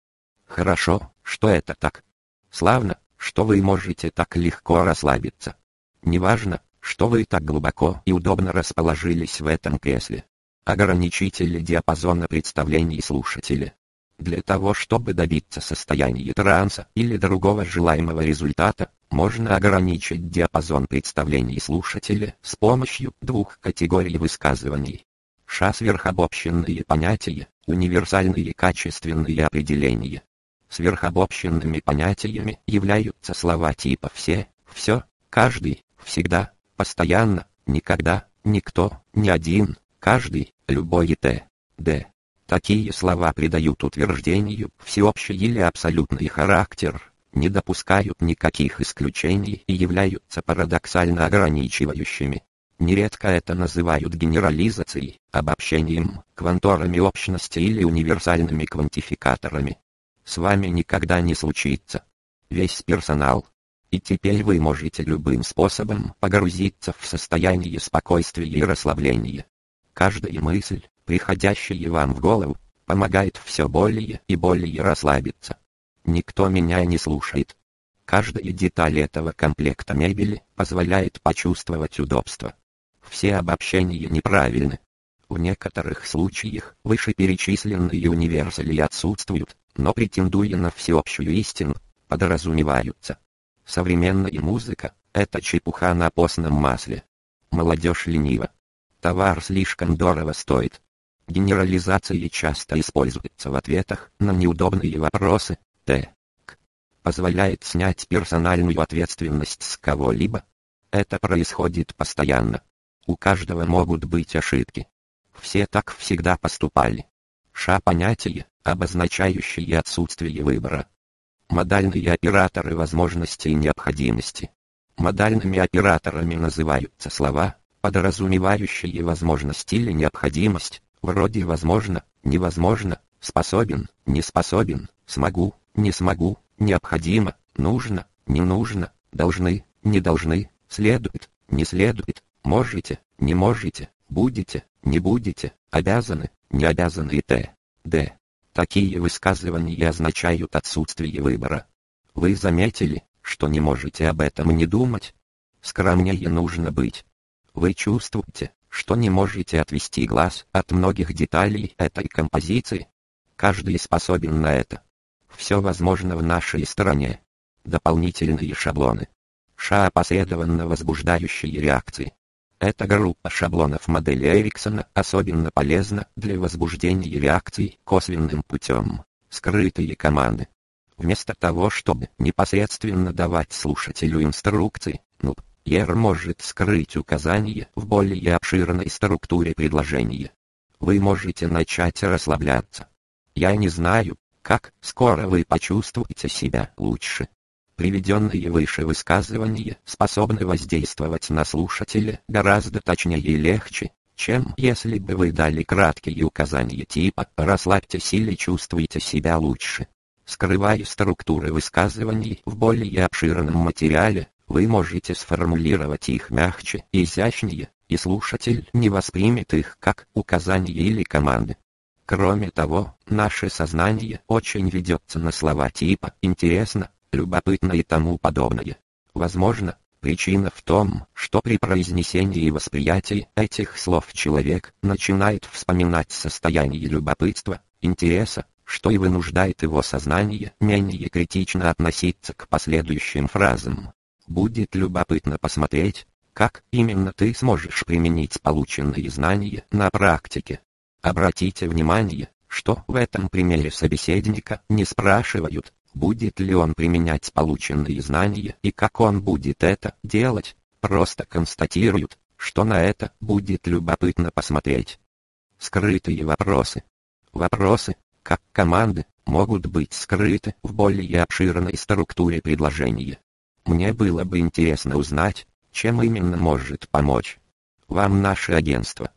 A: Хорошо, что это так. Славно, что вы можете так легко расслабиться. Неважно, что вы так глубоко и удобно расположились в этом кресле. Ограничители диапазона представлений слушателя. Для того, чтобы добиться состояния транса или другого желаемого результата, можно ограничить диапазон представлений слушателя с помощью двух категорий высказываний. Ша сверхобобщенные понятия, универсальные качественные определения. Сверхобобщенными понятиями являются слова типа «все», «все», «каждый», «всегда», «постоянно», «никогда», «никто», «ни один», «каждый», «любой» и т.д. Такие слова придают утверждению всеобщий или абсолютный характер, не допускают никаких исключений и являются парадоксально ограничивающими. Нередко это называют генерализацией, обобщением, кванторами общности или универсальными квантификаторами. С вами никогда не случится. Весь персонал. И теперь вы можете любым способом погрузиться в состояние спокойствия и расслабления. Каждая мысль, приходящая вам в голову, помогает все более и более расслабиться. Никто меня не слушает. Каждая деталь этого комплекта мебели позволяет почувствовать удобство. Все обобщения неправильны. В некоторых случаях вышеперечисленные универсали отсутствуют, но претендуя на всеобщую истину, подразумеваются. Современная музыка – это чепуха на постном масле. Молодежь ленива. Товар слишком дорого стоит. Генерализации часто используются в ответах на неудобные вопросы, Т. К. Позволяет снять персональную ответственность с кого-либо. Это происходит постоянно. У каждого могут быть ошибки. Все так всегда поступали. Ша понятие, обозначающее отсутствие выбора. Модальные операторы возможности и необходимости. Модальными операторами называются слова, подразумевающие возможность или необходимость, вроде возможно, невозможно, способен, не способен, смогу, не смогу, необходимо, нужно, не нужно, должны, не должны, следует, не следует, можете, не можете, будете, не будете, обязаны, не обязаны и т.д. Такие высказывания означают отсутствие выбора. Вы заметили, что не можете об этом не думать? Скромнее нужно быть. Вы чувствуете, что не можете отвести глаз от многих деталей этой композиции. Каждый способен на это. Все возможно в нашей стране. Дополнительные шаблоны. Ша опосредованно возбуждающие реакции. Эта группа шаблонов модели Эриксона особенно полезна для возбуждения реакций косвенным путем. Скрытые команды. Вместо того, чтобы непосредственно давать слушателю инструкции, ну, Ер может скрыть указания в более обширной структуре предложения. Вы можете начать расслабляться. Я не знаю, как скоро вы почувствуете себя лучше. Приведенные выше высказывания способны воздействовать на слушателя гораздо точнее и легче, чем если бы вы дали краткие указания типа «расслабьтесь» или «чувствуйте себя лучше». Скрывая структуры высказываний в более обширном материале, вы можете сформулировать их мягче и изящнее, и слушатель не воспримет их как указания или команды. Кроме того, наше сознание очень ведется на слова типа «интересно», «любопытно» и тому подобное. Возможно, причина в том, что при произнесении и восприятии этих слов человек начинает вспоминать состояние любопытства, интереса, что и вынуждает его сознание менее критично относиться к последующим фразам. Будет любопытно посмотреть, как именно ты сможешь применить полученные знания на практике. Обратите внимание, что в этом примере собеседника не спрашивают, будет ли он применять полученные знания и как он будет это делать, просто констатируют, что на это будет любопытно посмотреть. Скрытые вопросы. Вопросы, как команды, могут быть скрыты в более обширной структуре предложения. Мне было бы интересно узнать, чем именно может помочь вам наше агентство.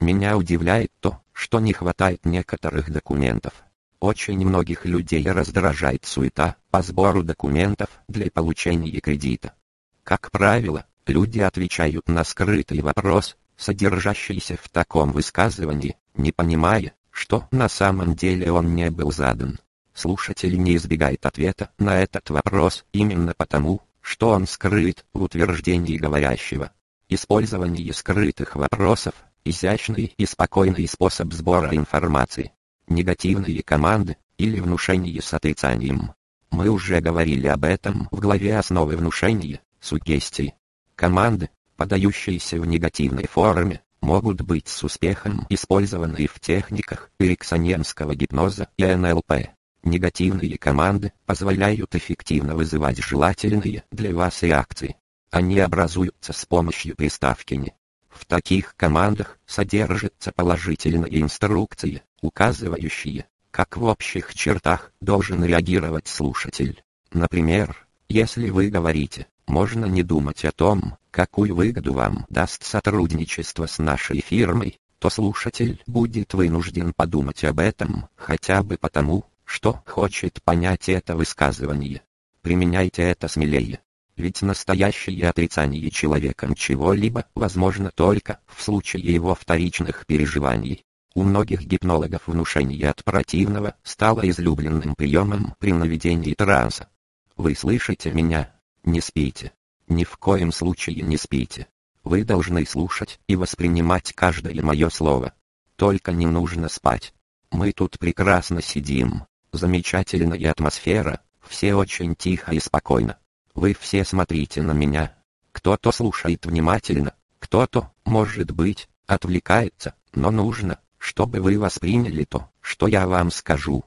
A: Меня удивляет то, что не хватает некоторых документов. Очень многих людей раздражает суета по сбору документов для получения кредита. Как правило, люди отвечают на скрытый вопрос, содержащийся в таком высказывании, не понимая, что на самом деле он не был задан. Слушатель не избегает ответа на этот вопрос именно потому, что он скрыт в утверждении говорящего. Использование скрытых вопросов – изящный и спокойный способ сбора информации. Негативные команды или внушение с отрицанием. Мы уже говорили об этом в главе «Основы внушения», сугестии. Команды, подающиеся в негативной форме, могут быть с успехом использованы в техниках эриксоньянского гипноза и НЛП. Негативные команды позволяют эффективно вызывать желательные для вас реакции. Они образуются с помощью приставки «не». В таких командах содержатся положительные инструкции, указывающие, как в общих чертах должен реагировать слушатель. Например, если вы говорите, можно не думать о том, какую выгоду вам даст сотрудничество с нашей фирмой, то слушатель будет вынужден подумать об этом, хотя бы потому, что хочет понять это высказывание. Применяйте это смелее. Ведь настоящее отрицание человеком чего-либо возможно только в случае его вторичных переживаний. У многих гипнологов внушение от противного стало излюбленным приемом при наведении транса. Вы слышите меня? Не спите. Ни в коем случае не спите. Вы должны слушать и воспринимать каждое мое слово. Только не нужно спать. Мы тут прекрасно сидим, Замечательная атмосфера, все очень тихо и спокойно. Вы все смотрите на меня. Кто-то слушает внимательно, кто-то, может быть, отвлекается, но нужно, чтобы вы восприняли то, что я вам скажу.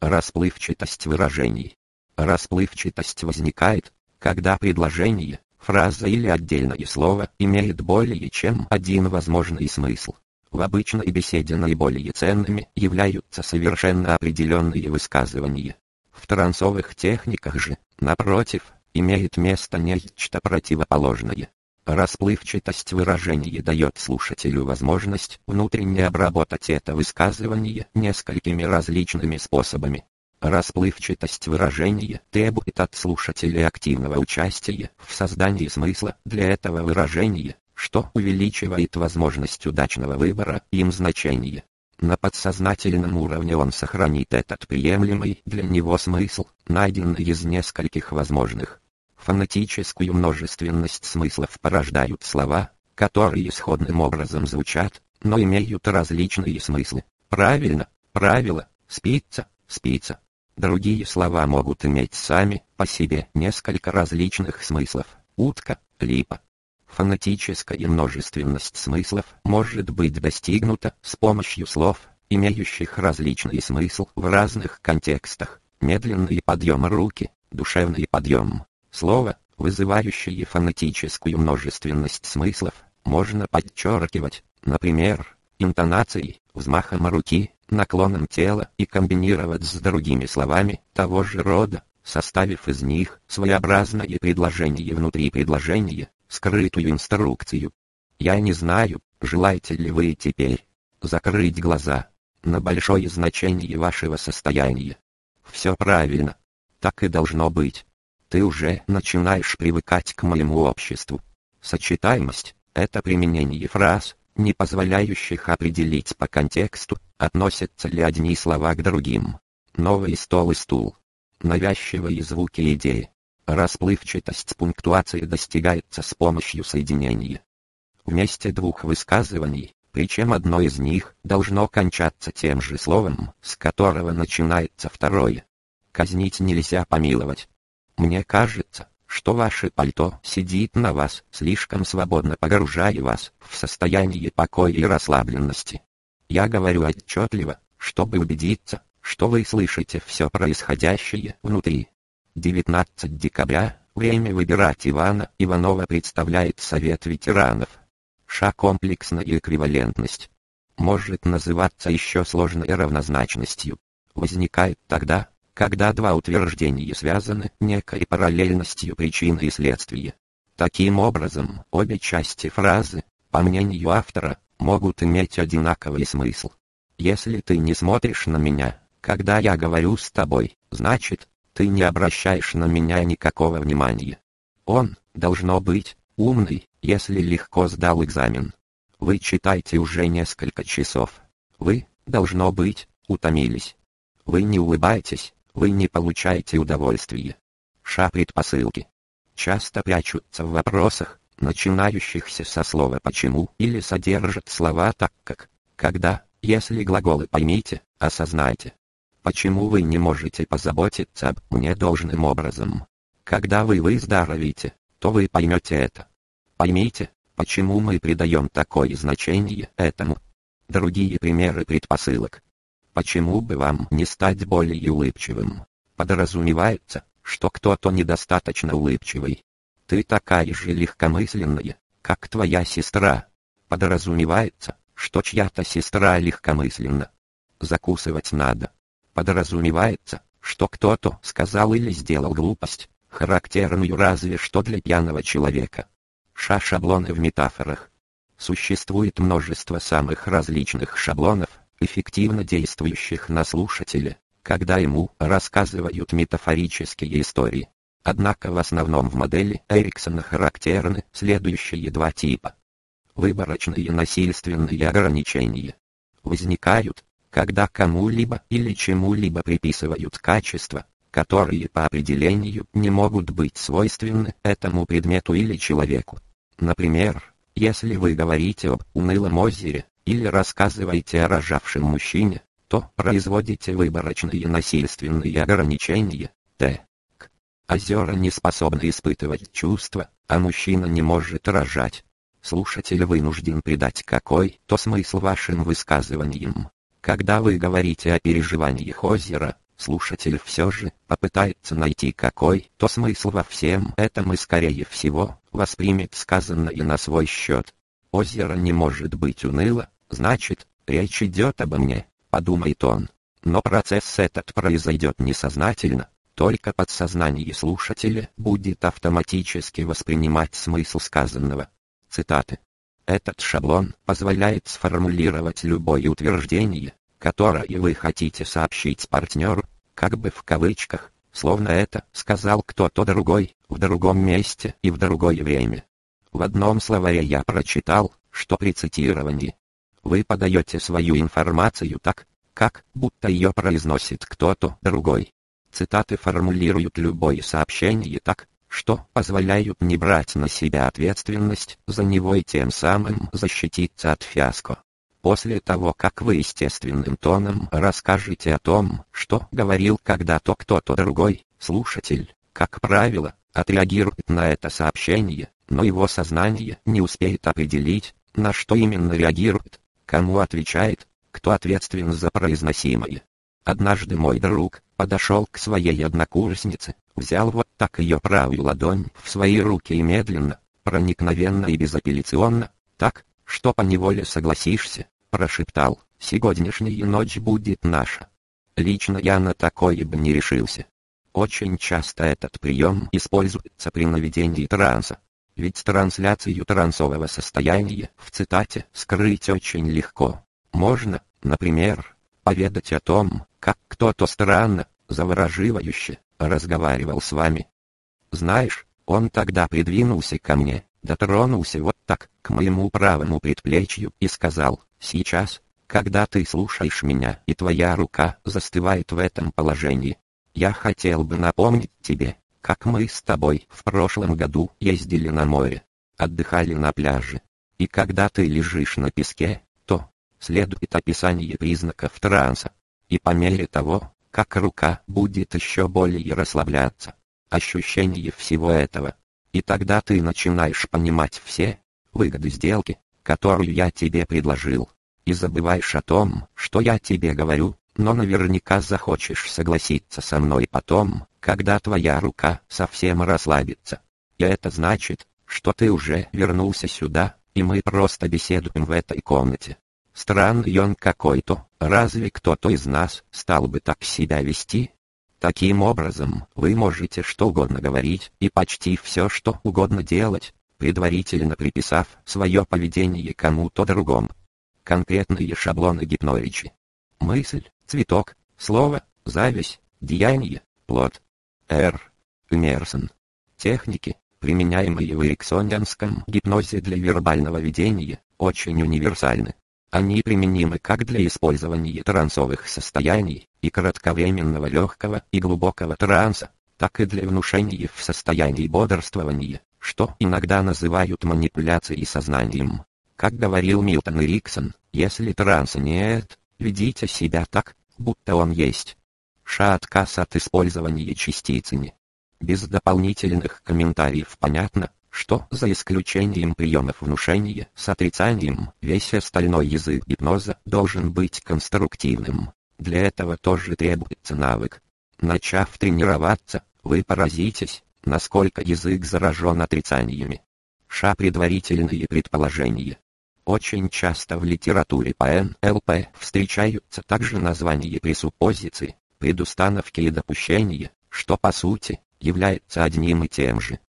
A: Расплывчатость выражений. Расплывчатость возникает, когда предложение, фраза или отдельное слово имеет более чем один возможный смысл. В обычной беседе наиболее ценными являются совершенно определенные высказывания. В трансовых техниках же, напротив, имеет место нечто противоположное. Расплывчатость выражения дает слушателю возможность внутренне обработать это высказывание несколькими различными способами. Расплывчатость выражения требует от слушателя активного участия в создании смысла для этого выражения, что увеличивает возможность удачного выбора им значения. На подсознательном уровне он сохранит этот приемлемый для него смысл, найденный из нескольких возможных. Фонетическую множественность смыслов порождают слова, которые исходным образом звучат, но имеют различные смыслы. Правильно, правило, спица, спица. Другие слова могут иметь сами по себе несколько различных смыслов. Утка, липа. Фонетическая множественность смыслов может быть достигнута с помощью слов, имеющих различный смысл в разных контекстах. Медленный подъем руки, душевный подъем. Слово, вызывающее фонетическую множественность смыслов, можно подчеркивать, например, интонацией, взмахом руки, наклоном тела и комбинировать с другими словами того же рода, составив из них своеобразное предложение внутри предложения, скрытую инструкцию. Я не знаю, желаете ли вы теперь закрыть глаза на большое значение вашего состояния. Все правильно. Так и должно быть. Ты уже начинаешь привыкать к моему обществу. Сочетаемость — это применение фраз, не позволяющих определить по контексту, относятся ли одни слова к другим. Новый стол и стул. Навязчивые звуки идеи. Расплывчатость пунктуации достигается с помощью соединения. Вместе двух высказываний, причем одно из них должно кончаться тем же словом, с которого начинается второе. Казнить нельзя помиловать. Мне кажется, что ваше пальто сидит на вас, слишком свободно погружая вас в состояние покоя и расслабленности. Я говорю отчетливо, чтобы убедиться, что вы слышите все происходящее внутри. 19 декабря, время выбирать Ивана Иванова представляет Совет ветеранов. Ша-комплексная эквивалентность. Может называться еще сложной равнозначностью. Возникает тогда, когда два утверждения связаны некой параллельностью причины и следствия. Таким образом, обе части фразы, по мнению автора, могут иметь одинаковый смысл. Если ты не смотришь на меня, когда я говорю с тобой, значит, ты не обращаешь на меня никакого внимания. Он, должно быть, умный, если легко сдал экзамен. Вы читаете уже несколько часов. Вы, должно быть, утомились. Вы не улыбаетесь, вы не получаете удовольствия. Ша предпосылки. Часто прячутся в вопросах, начинающихся со слова «почему» или содержат слова так как «когда», если глаголы поймите, осознайте. Почему вы не можете позаботиться об мне должным образом? Когда вы выздоровите, то вы поймете это. Поймите, почему мы придаем такое значение этому. Другие примеры предпосылок. Почему бы вам не стать более улыбчивым? Подразумевается, что кто-то недостаточно улыбчивый. Ты такая же легкомысленная, как твоя сестра. Подразумевается, что чья-то сестра легкомысленна. Закусывать надо. Подразумевается, что кто-то сказал или сделал глупость, характерную разве что для пьяного человека. Ша-шаблоны в метафорах. Существует множество самых различных шаблонов, эффективно действующих на слушателя, когда ему рассказывают метафорические истории. Однако в основном в модели Эриксона характерны следующие два типа. Выборочные насильственные ограничения. Возникают, когда кому-либо или чему-либо приписывают качества, которые по определению не могут быть свойственны этому предмету или человеку. Например, если вы говорите об унылом озере, или рассказываете о рожавшем мужчине, то производите выборочные насильственные ограничения, т. Озера не способны испытывать чувства, а мужчина не может рожать. Слушатель вынужден придать какой-то смысл вашим высказываниям. Когда вы говорите о переживаниях озера, слушатель все же попытается найти какой-то смысл во всем этом и скорее всего воспримет сказанное на свой счет. Озеро не может быть уныло, значит, речь идет обо мне, подумает он. Но процесс этот произойдет несознательно, только подсознание слушателя будет автоматически воспринимать смысл сказанного. Цитаты. Этот шаблон позволяет сформулировать любое утверждение, которое вы хотите сообщить партнеру, как бы в кавычках, словно это сказал кто-то другой, в другом месте и в другое время. В одном словаре я прочитал, что при цитировании вы подаете свою информацию так, как будто ее произносит кто-то другой. Цитаты формулируют любое сообщение так, что позволяют не брать на себя ответственность за него и тем самым защититься от фиаско. После того, как вы естественным тоном расскажете о том, что говорил когда-то кто-то другой, слушатель, как правило, отреагирует на это сообщение, но его сознание не успеет определить, на что именно реагирует, кому отвечает, кто ответственен за произносимое. Однажды мой друг подошел к своей однокурснице, взял вот так ее правую ладонь в свои руки и медленно, проникновенно и безапелляционно, так, что поневоле согласишься, прошептал, «Сегодняшняя ночь будет наша». Лично я на такое бы не решился. Очень часто этот прием используется при наведении транса. Ведь трансляцию трансового состояния в цитате скрыть очень легко. Можно, например, поведать о том, как кто-то странно, завораживающе, разговаривал с вами. Знаешь, он тогда придвинулся ко мне, дотронулся вот так, к моему правому предплечью и сказал, «Сейчас, когда ты слушаешь меня и твоя рука застывает в этом положении, я хотел бы напомнить тебе, как мы с тобой в прошлом году ездили на море, отдыхали на пляже. И когда ты лежишь на песке, следует описание признаков транса. И по мере того, как рука будет еще более расслабляться, ощущение всего этого. И тогда ты начинаешь понимать все выгоды сделки, которую я тебе предложил. И забываешь о том, что я тебе говорю, но наверняка захочешь согласиться со мной потом, когда твоя рука совсем расслабится. И это значит, что ты уже вернулся сюда, и мы просто беседуем в этой комнате. Странный он какой-то, разве кто-то из нас стал бы так себя вести? Таким образом, вы можете что угодно говорить и почти все что угодно делать, предварительно приписав свое поведение кому-то другому. Конкретные шаблоны гипноречи. Мысль, цветок, слово, зависть, деяние, плод. Р. Мерсон. Техники, применяемые в эриксонианском гипнозе для вербального ведения, очень универсальны. Они применимы как для использования трансовых состояний и кратковременного легкого и глубокого транса, так и для внушения в состоянии бодрствования, что иногда называют манипуляцией сознанием. Как говорил Милтон Эриксон, если транса нет, Ведите себя так, будто он есть. Ша отказ от использования частицами. Без дополнительных комментариев понятно, что за исключением приемов внушения с отрицанием, весь остальной язык гипноза должен быть конструктивным. Для этого тоже требуется навык. Начав тренироваться, вы поразитесь, насколько язык заражен отрицаниями. Ша предварительные предположения. Очень часто в литературе по НЛП встречаются также названия пресуппозиций, предустановки и допущения, что по сути является одним и тем же.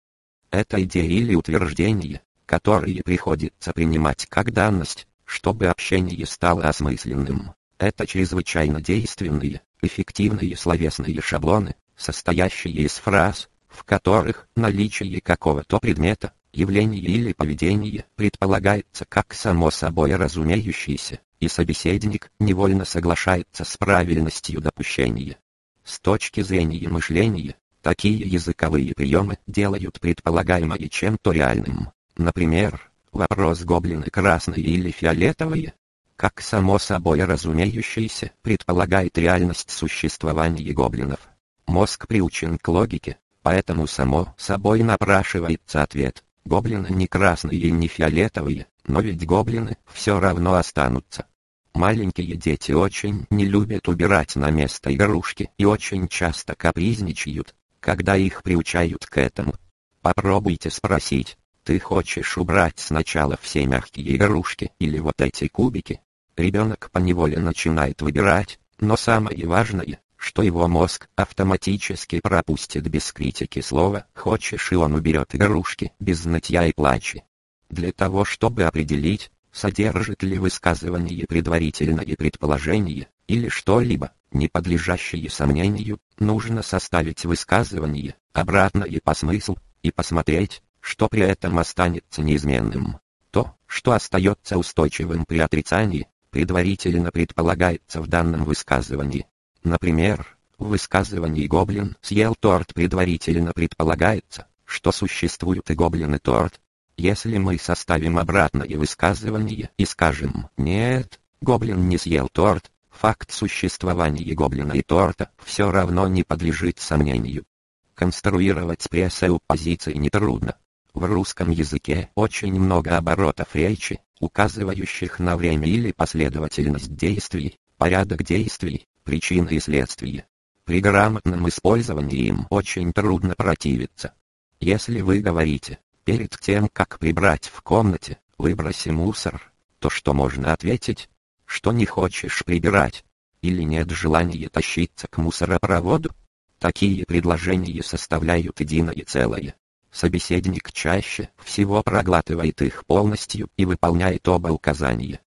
A: Это идеи или утверждения, которые приходится принимать как данность, чтобы общение стало осмысленным. Это чрезвычайно действенные, эффективные словесные шаблоны, состоящие из фраз, в которых наличие какого-то предмета, явление или поведение предполагается как само собой разумеющееся, и собеседник невольно соглашается с правильностью допущения. С точки зрения мышления, такие языковые приемы делают предполагаемое чем-то реальным. Например, вопрос гоблины красные или фиолетовые, как само собой разумеющееся, предполагает реальность существования гоблинов. Мозг приучен к логике, поэтому само собой напрашивается ответ. Гоблины не красные и не фиолетовые, но ведь гоблины все равно останутся. Маленькие дети очень не любят убирать на место игрушки и очень часто капризничают, когда их приучают к этому. Попробуйте спросить, ты хочешь убрать сначала все мягкие игрушки или вот эти кубики? Ребенок поневоле начинает выбирать, но самое важное, что его мозг автоматически пропустит без критики слова «хочешь» и он уберет игрушки без нытья и плача. Для того чтобы определить, содержит ли высказывание предварительное предположение, или что-либо, не подлежащее сомнению, нужно составить высказывание, обратное по смыслу, и посмотреть, что при этом останется неизменным. То, что остается устойчивым при отрицании, предварительно предполагается в данном высказывании, Например, в высказывании «Гоблин съел торт» предварительно предполагается, что существует и гоблин торт. Если мы составим обратное высказывание и скажем «нет», гоблин не съел торт, факт существования гоблина и торта все равно не подлежит сомнению. Конструировать прессопозиции нетрудно. В русском языке очень много оборотов речи, указывающих на время или последовательность действий, порядок действий, причины и следствия. При грамотном использовании им очень трудно противиться. Если вы говорите, перед тем как прибрать в комнате, выброси мусор, то что можно ответить? Что не хочешь прибирать? Или нет желания тащиться к мусоропроводу? Такие предложения составляют единое целое. Собеседник чаще всего проглатывает их полностью и выполняет оба указания.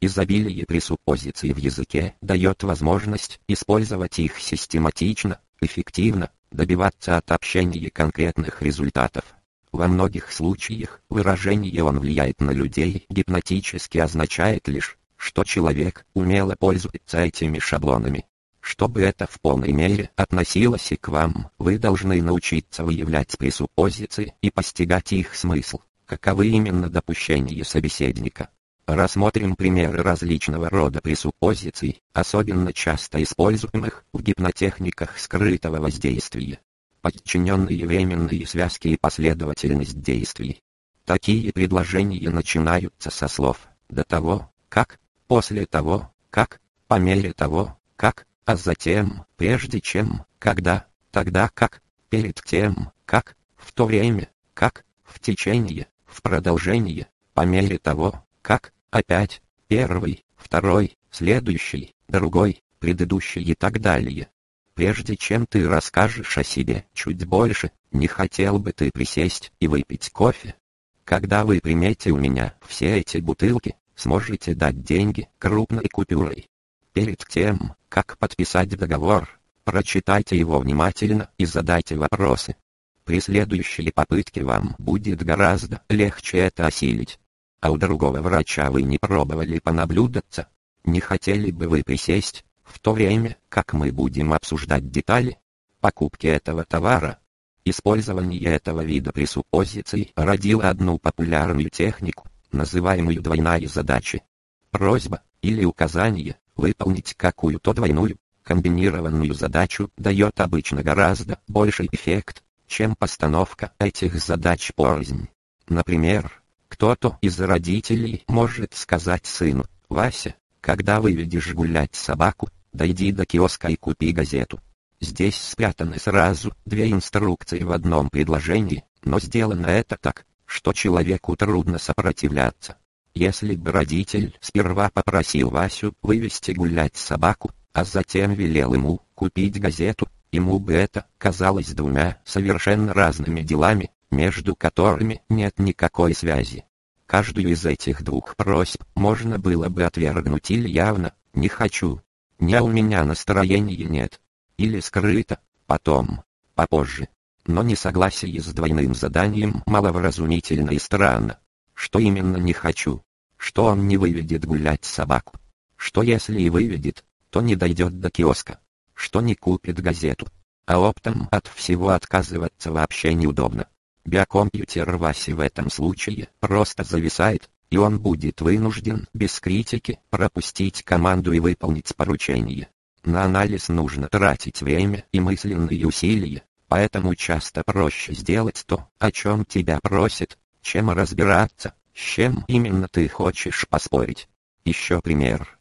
A: Изобилие пресуппозиций в языке дает возможность использовать их систематично, эффективно, добиваться от общения конкретных результатов. Во многих случаях выражение «он влияет на людей» гипнотически означает лишь, что человек умело пользуется этими шаблонами. Чтобы это в полной мере относилось и к вам, вы должны научиться выявлять пресуппозиции и постигать их смысл, каковы именно допущения собеседника. Рассмотрим примеры различного рода пресуппозиций, особенно часто используемых в гипнотехниках скрытого воздействия. Подчиненные временные связки и последовательность действий. Такие предложения начинаются со слов «до того, как», «после того, как», «по мере того, как», а затем, прежде чем, когда, тогда как, перед тем, как, в то время, как, в течение, в продолжение, по мере того, как, опять, первый, второй, следующий, другой, предыдущий и так далее. Прежде чем ты расскажешь о себе чуть больше, не хотел бы ты присесть и выпить кофе? Когда вы примете у меня все эти бутылки, сможете дать деньги крупной купюрой. Перед тем, как подписать договор, прочитайте его внимательно и задайте вопросы. При следующей попытке вам будет гораздо легче это осилить. А у другого врача вы не пробовали понаблюдаться? Не хотели бы вы присесть, в то время, как мы будем обсуждать детали покупки этого товара? Использование этого вида пресуппозиций родило одну популярную технику, называемую двойная задача. Просьба или указание Выполнить какую-то двойную, комбинированную задачу дает обычно гораздо больший эффект, чем постановка этих задач порознь. Например, кто-то из родителей может сказать сыну, «Вася, когда выведешь гулять собаку, дойди до киоска и купи газету». Здесь спрятаны сразу две инструкции в одном предложении, но сделано это так, что человеку трудно сопротивляться. Если бы родитель сперва попросил Васю вывести гулять собаку, а затем велел ему купить газету, ему бы это казалось двумя совершенно разными делами, между которыми нет никакой связи. Каждую из этих двух просьб можно было бы отвергнуть или явно «не хочу», «не у меня настроения нет», или скрыто, потом, попозже. Но несогласие с двойным заданием маловразумительно и странно. Что именно не хочу? что он не выведет гулять собаку. Что если и выведет, то не дойдет до киоска. Что не купит газету. А оптом от всего отказываться вообще неудобно. Биокомпьютер Васи в этом случае просто зависает, и он будет вынужден без критики пропустить команду и выполнить поручение. На анализ нужно тратить время и мысленные усилия, поэтому часто проще сделать то, о чем тебя просят, чем разбираться, с чем именно ты хочешь поспорить? Еще пример.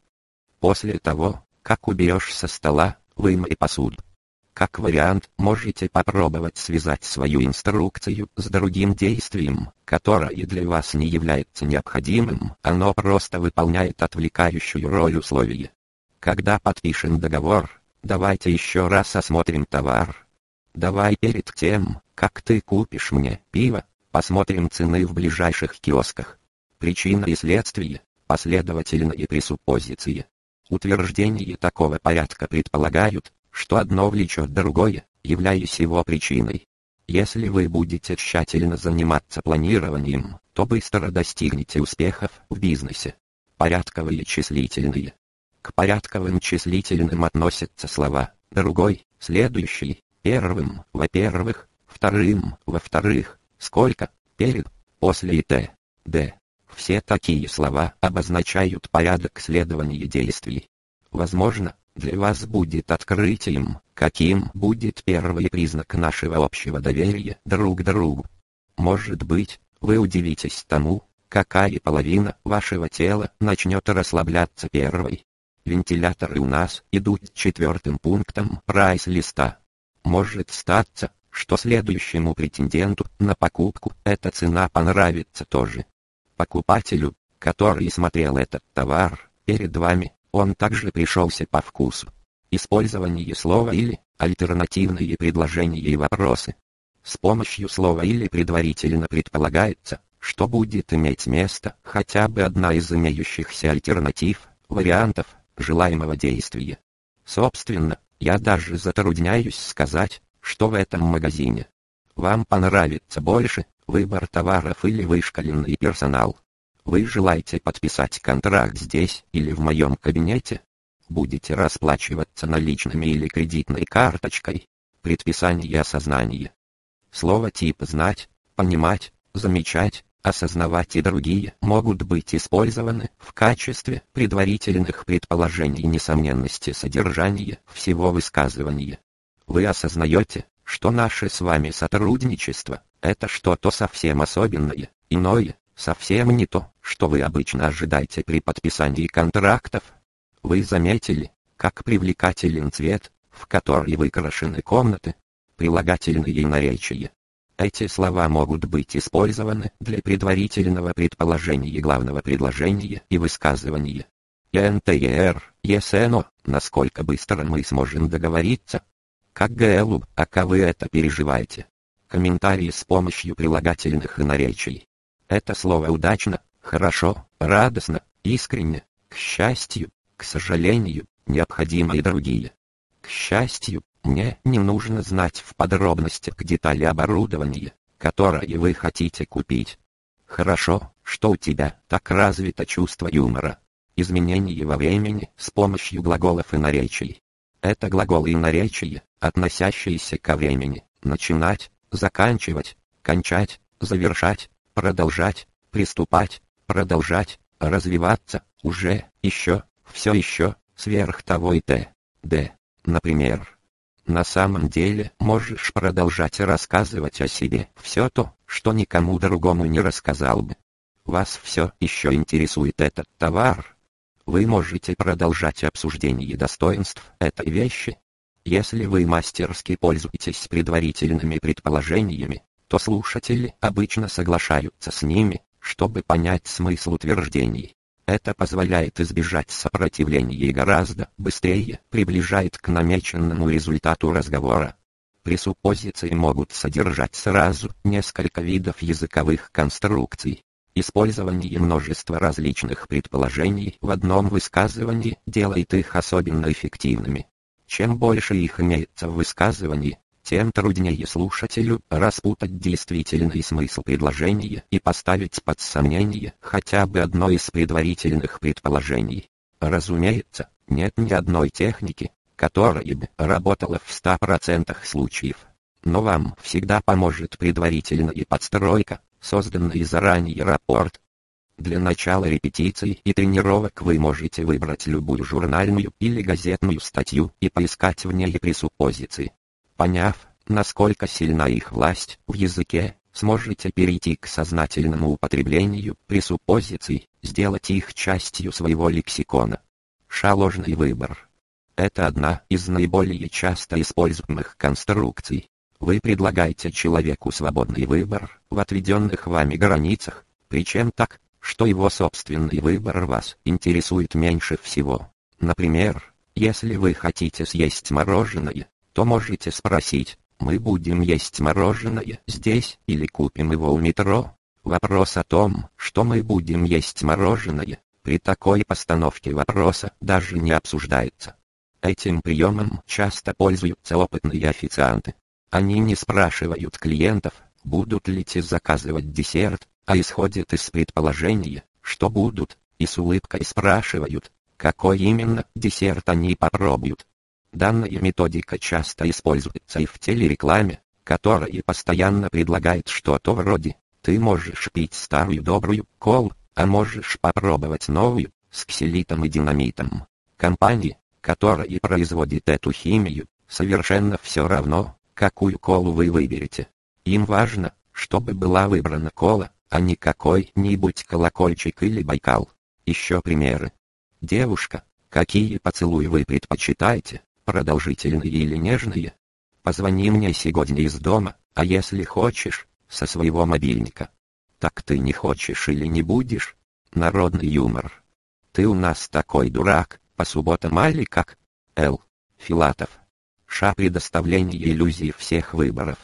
A: После того, как уберешь со стола, вымой посуду. Как вариант, можете попробовать связать свою инструкцию с другим действием, которое для вас не является необходимым, оно просто выполняет отвлекающую роль условия. Когда подпишем договор, давайте еще раз осмотрим товар. Давай перед тем, как ты купишь мне пиво, Посмотрим цены в ближайших киосках. Причина и следствие, последовательные пресуппозиции. Утверждения такого порядка предполагают, что одно влечет другое, являясь его причиной. Если вы будете тщательно заниматься планированием, то быстро достигнете успехов в бизнесе. Порядковые числительные. К порядковым числительным относятся слова «другой», «следующий», «первым», «во-первых», Вторым, во-вторых, сколько, перед, после и т. д. Все такие слова обозначают порядок следования действий. Возможно, для вас будет открытием, каким будет первый признак нашего общего доверия друг другу. Может быть, вы удивитесь тому, какая половина вашего тела начнет расслабляться первой. Вентиляторы у нас идут четвертым пунктом прайс-листа. Может статься, что следующему претенденту на покупку эта цена понравится тоже. Покупателю, который смотрел этот товар, перед вами, он также пришелся по вкусу. Использование слова или альтернативные предложения и вопросы. С помощью слова или предварительно предполагается, что будет иметь место хотя бы одна из имеющихся альтернатив, вариантов, желаемого действия. Собственно, я даже затрудняюсь сказать, что в этом магазине. Вам понравится больше, выбор товаров или вышкаленный персонал. Вы желаете подписать контракт здесь или в моем кабинете? Будете расплачиваться наличными или кредитной карточкой? Предписание и осознание. Слово тип «знать», «понимать», «замечать», «осознавать» и другие могут быть использованы в качестве предварительных предположений несомненности содержания всего высказывания. Вы осознаете, что наше с вами сотрудничество – это что-то совсем особенное, иное, совсем не то, что вы обычно ожидаете при подписании контрактов. Вы заметили, как привлекателен цвет, в который выкрашены комнаты, прилагательные наречия. Эти слова могут быть использованы для предварительного предположения главного предложения и высказывания. НТЕР, ЕСНО, насколько быстро мы сможем договориться, как ГЛУ, а как вы это переживаете? Комментарии с помощью прилагательных и наречий. Это слово удачно, хорошо, радостно, искренне, к счастью, к сожалению, необходимо и другие. К счастью, мне не нужно знать в подробностях детали оборудования, которое вы хотите купить. Хорошо, что у тебя так развито чувство юмора. Изменение во времени с помощью глаголов и наречий. Это глаголы и наречия, относящиеся ко времени, начинать, заканчивать, кончать, завершать, продолжать, приступать, продолжать, развиваться, уже, еще, все еще, сверх того и т. д. Например, на самом деле можешь продолжать рассказывать о себе все то, что никому другому не рассказал бы. Вас все еще интересует этот товар, вы можете продолжать обсуждение достоинств этой вещи. Если вы мастерски пользуетесь предварительными предположениями, то слушатели обычно соглашаются с ними, чтобы понять смысл утверждений. Это позволяет избежать сопротивления и гораздо быстрее приближает к намеченному результату разговора. Пресуппозиции могут содержать сразу несколько видов языковых конструкций. Использование множества различных предположений в одном высказывании делает их особенно эффективными. Чем больше их имеется в высказывании, тем труднее слушателю распутать действительный смысл предложения и поставить под сомнение хотя бы одно из предварительных предположений. Разумеется, нет ни одной техники, которая бы работала в 100% случаев. Но вам всегда поможет предварительная подстройка, созданный заранее рапорт. Для начала репетиций и тренировок вы можете выбрать любую журнальную или газетную статью и поискать в ней пресуппозиции. Поняв, насколько сильна их власть в языке, сможете перейти к сознательному употреблению пресуппозиций, сделать их частью своего лексикона. Шаложный выбор. Это одна из наиболее часто используемых конструкций, вы предлагаете человеку свободный выбор в отведенных вами границах, причем так, что его собственный выбор вас интересует меньше всего. Например, если вы хотите съесть мороженое, то можете спросить, мы будем есть мороженое здесь или купим его у метро? Вопрос о том, что мы будем есть мороженое, при такой постановке вопроса даже не обсуждается. Этим приемом часто пользуются опытные официанты, они не спрашивают клиентов, будут ли те заказывать десерт, а исходят из предположения, что будут, и с улыбкой спрашивают, какой именно десерт они попробуют. Данная методика часто используется и в телерекламе, которое постоянно предлагает что-то вроде «ты можешь пить старую добрую колу, а можешь попробовать новую, с ксилитом и динамитом». Компании, которая производит эту химию, совершенно все равно, какую колу вы выберете. Им важно, чтобы была выбрана кола, а не какой-нибудь колокольчик или байкал. Еще примеры. Девушка, какие поцелуи вы предпочитаете, продолжительные или нежные? Позвони мне сегодня из дома, а если хочешь, со своего мобильника. Так ты не хочешь или не будешь? Народный юмор. Ты у нас такой дурак, по субботам али как? Л. Филатов. Ша предоставление иллюзии всех выборов.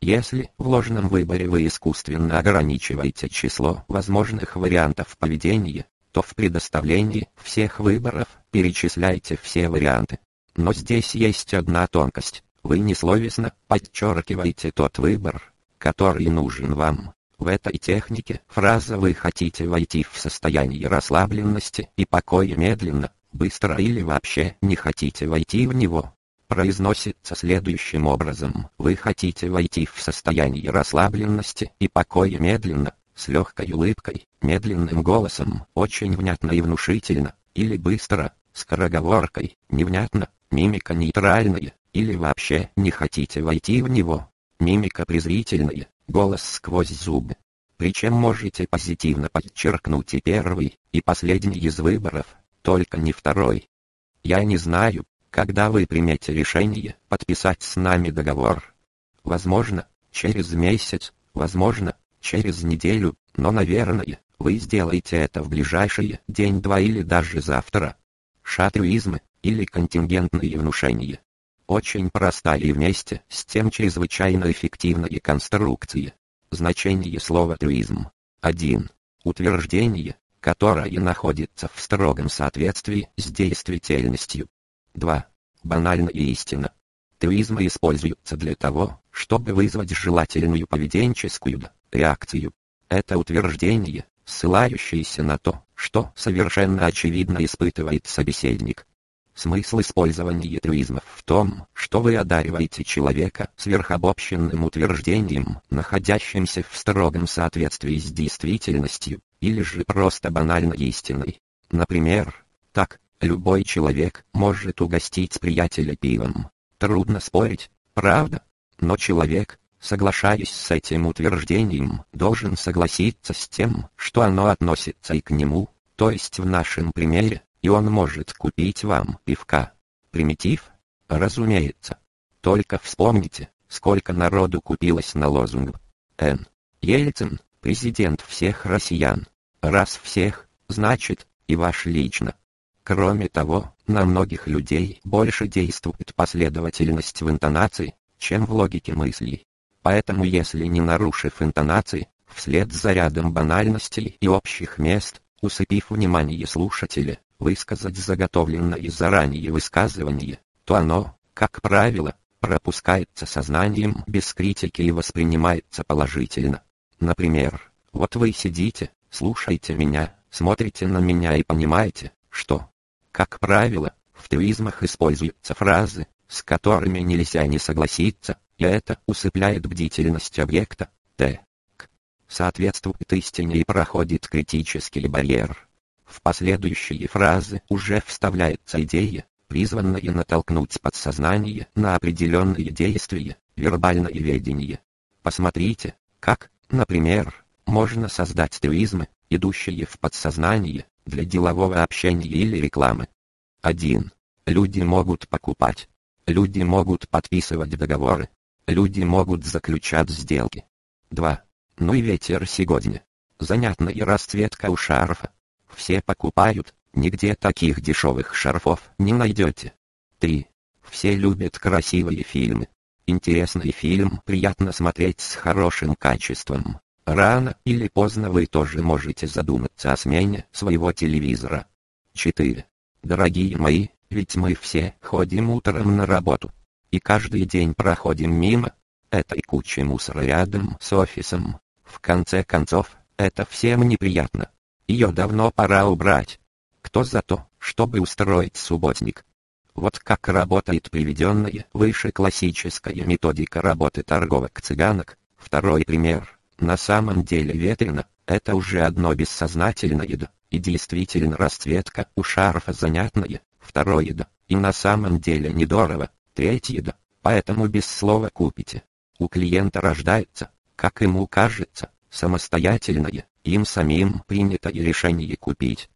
A: Если в ложном выборе вы искусственно ограничиваете число возможных вариантов поведения, то в предоставлении всех выборов перечисляйте все варианты. Но здесь есть одна тонкость. Вы несловесно подчеркиваете тот выбор, который нужен вам. В этой технике фраза «вы хотите войти в состояние расслабленности и покоя медленно, быстро или вообще не хотите войти в него» произносится следующим образом. Вы хотите войти в состояние расслабленности и покоя медленно, с легкой улыбкой, медленным голосом, очень внятно и внушительно, или быстро, скороговоркой, невнятно, мимика нейтральная, или вообще не хотите войти в него. Мимика презрительная, голос сквозь зубы. Причем можете позитивно подчеркнуть и первый, и последний из выборов, только не второй. Я не знаю, когда вы примете решение подписать с нами договор. Возможно, через месяц, возможно, через неделю, но, наверное, вы сделаете это в ближайшие день-два или даже завтра. Шатрюизмы, или контингентные внушения. Очень простая и вместе с тем чрезвычайно эффективная конструкция. Значение слова «трюизм». 1. Утверждение, которое находится в строгом соответствии с действительностью. 2. Банальная истина. Трюизмы используются для того, чтобы вызвать желательную поведенческую реакцию. Это утверждение, ссылающееся на то, что совершенно очевидно испытывает собеседник. Смысл использования трюизмов в том, что вы одариваете человека сверхобобщенным утверждением, находящимся в строгом соответствии с действительностью, или же просто банальной истиной. Например, так, любой человек может угостить приятеля пивом. Трудно спорить, правда? Но человек, соглашаясь с этим утверждением, должен согласиться с тем, что оно относится и к нему, то есть в нашем примере, и он может купить вам пивка. Примитив? Разумеется. Только вспомните, сколько народу купилось на лозунг. Н. Ельцин, президент всех россиян. Раз всех, значит, и ваш лично. Кроме того, на многих людей больше действует последовательность в интонации, чем в логике мыслей. Поэтому если не нарушив интонации, вслед за рядом банальностей и общих мест, усыпив внимание слушателя, высказать заготовленное заранее высказывание, то оно, как правило, пропускается сознанием без критики и воспринимается положительно. Например, вот вы сидите, слушаете меня, смотрите на меня и понимаете, что, как правило, в твизмах используются фразы, с которыми нельзя не согласиться, и это усыпляет бдительность объекта, т. К. Соответствует истине и проходит критический барьер. В последующие фразы уже вставляется идея, призванная натолкнуть подсознание на определенные действия, вербальное ведение. Посмотрите, как, например, можно создать трюизмы, идущие в подсознание, для делового общения или рекламы. 1. Люди могут покупать. Люди могут подписывать договоры. Люди могут заключать сделки. 2. Ну и ветер сегодня. Занятная расцветка у шарфа. Все покупают, нигде таких дешевых шарфов не найдете. 3. Все любят красивые фильмы. Интересный фильм приятно смотреть с хорошим качеством. Рано или поздно вы тоже можете задуматься о смене своего телевизора. 4. Дорогие мои, ведь мы все ходим утром на работу. И каждый день проходим мимо этой кучи мусора рядом с офисом. В конце концов, это всем неприятно. Ее давно пора убрать. Кто за то, чтобы устроить субботник? Вот как работает приведенная выше классическая методика работы торговок-цыганок. Второй пример. На самом деле ветрено, это уже одно бессознательное да, и действительно расцветка у шарфа занятная. Второе да, и на самом деле недорого. Третье да, поэтому без слова купите. У клиента рождается, как ему кажется, самостоятельное, им самим принятое решение купить.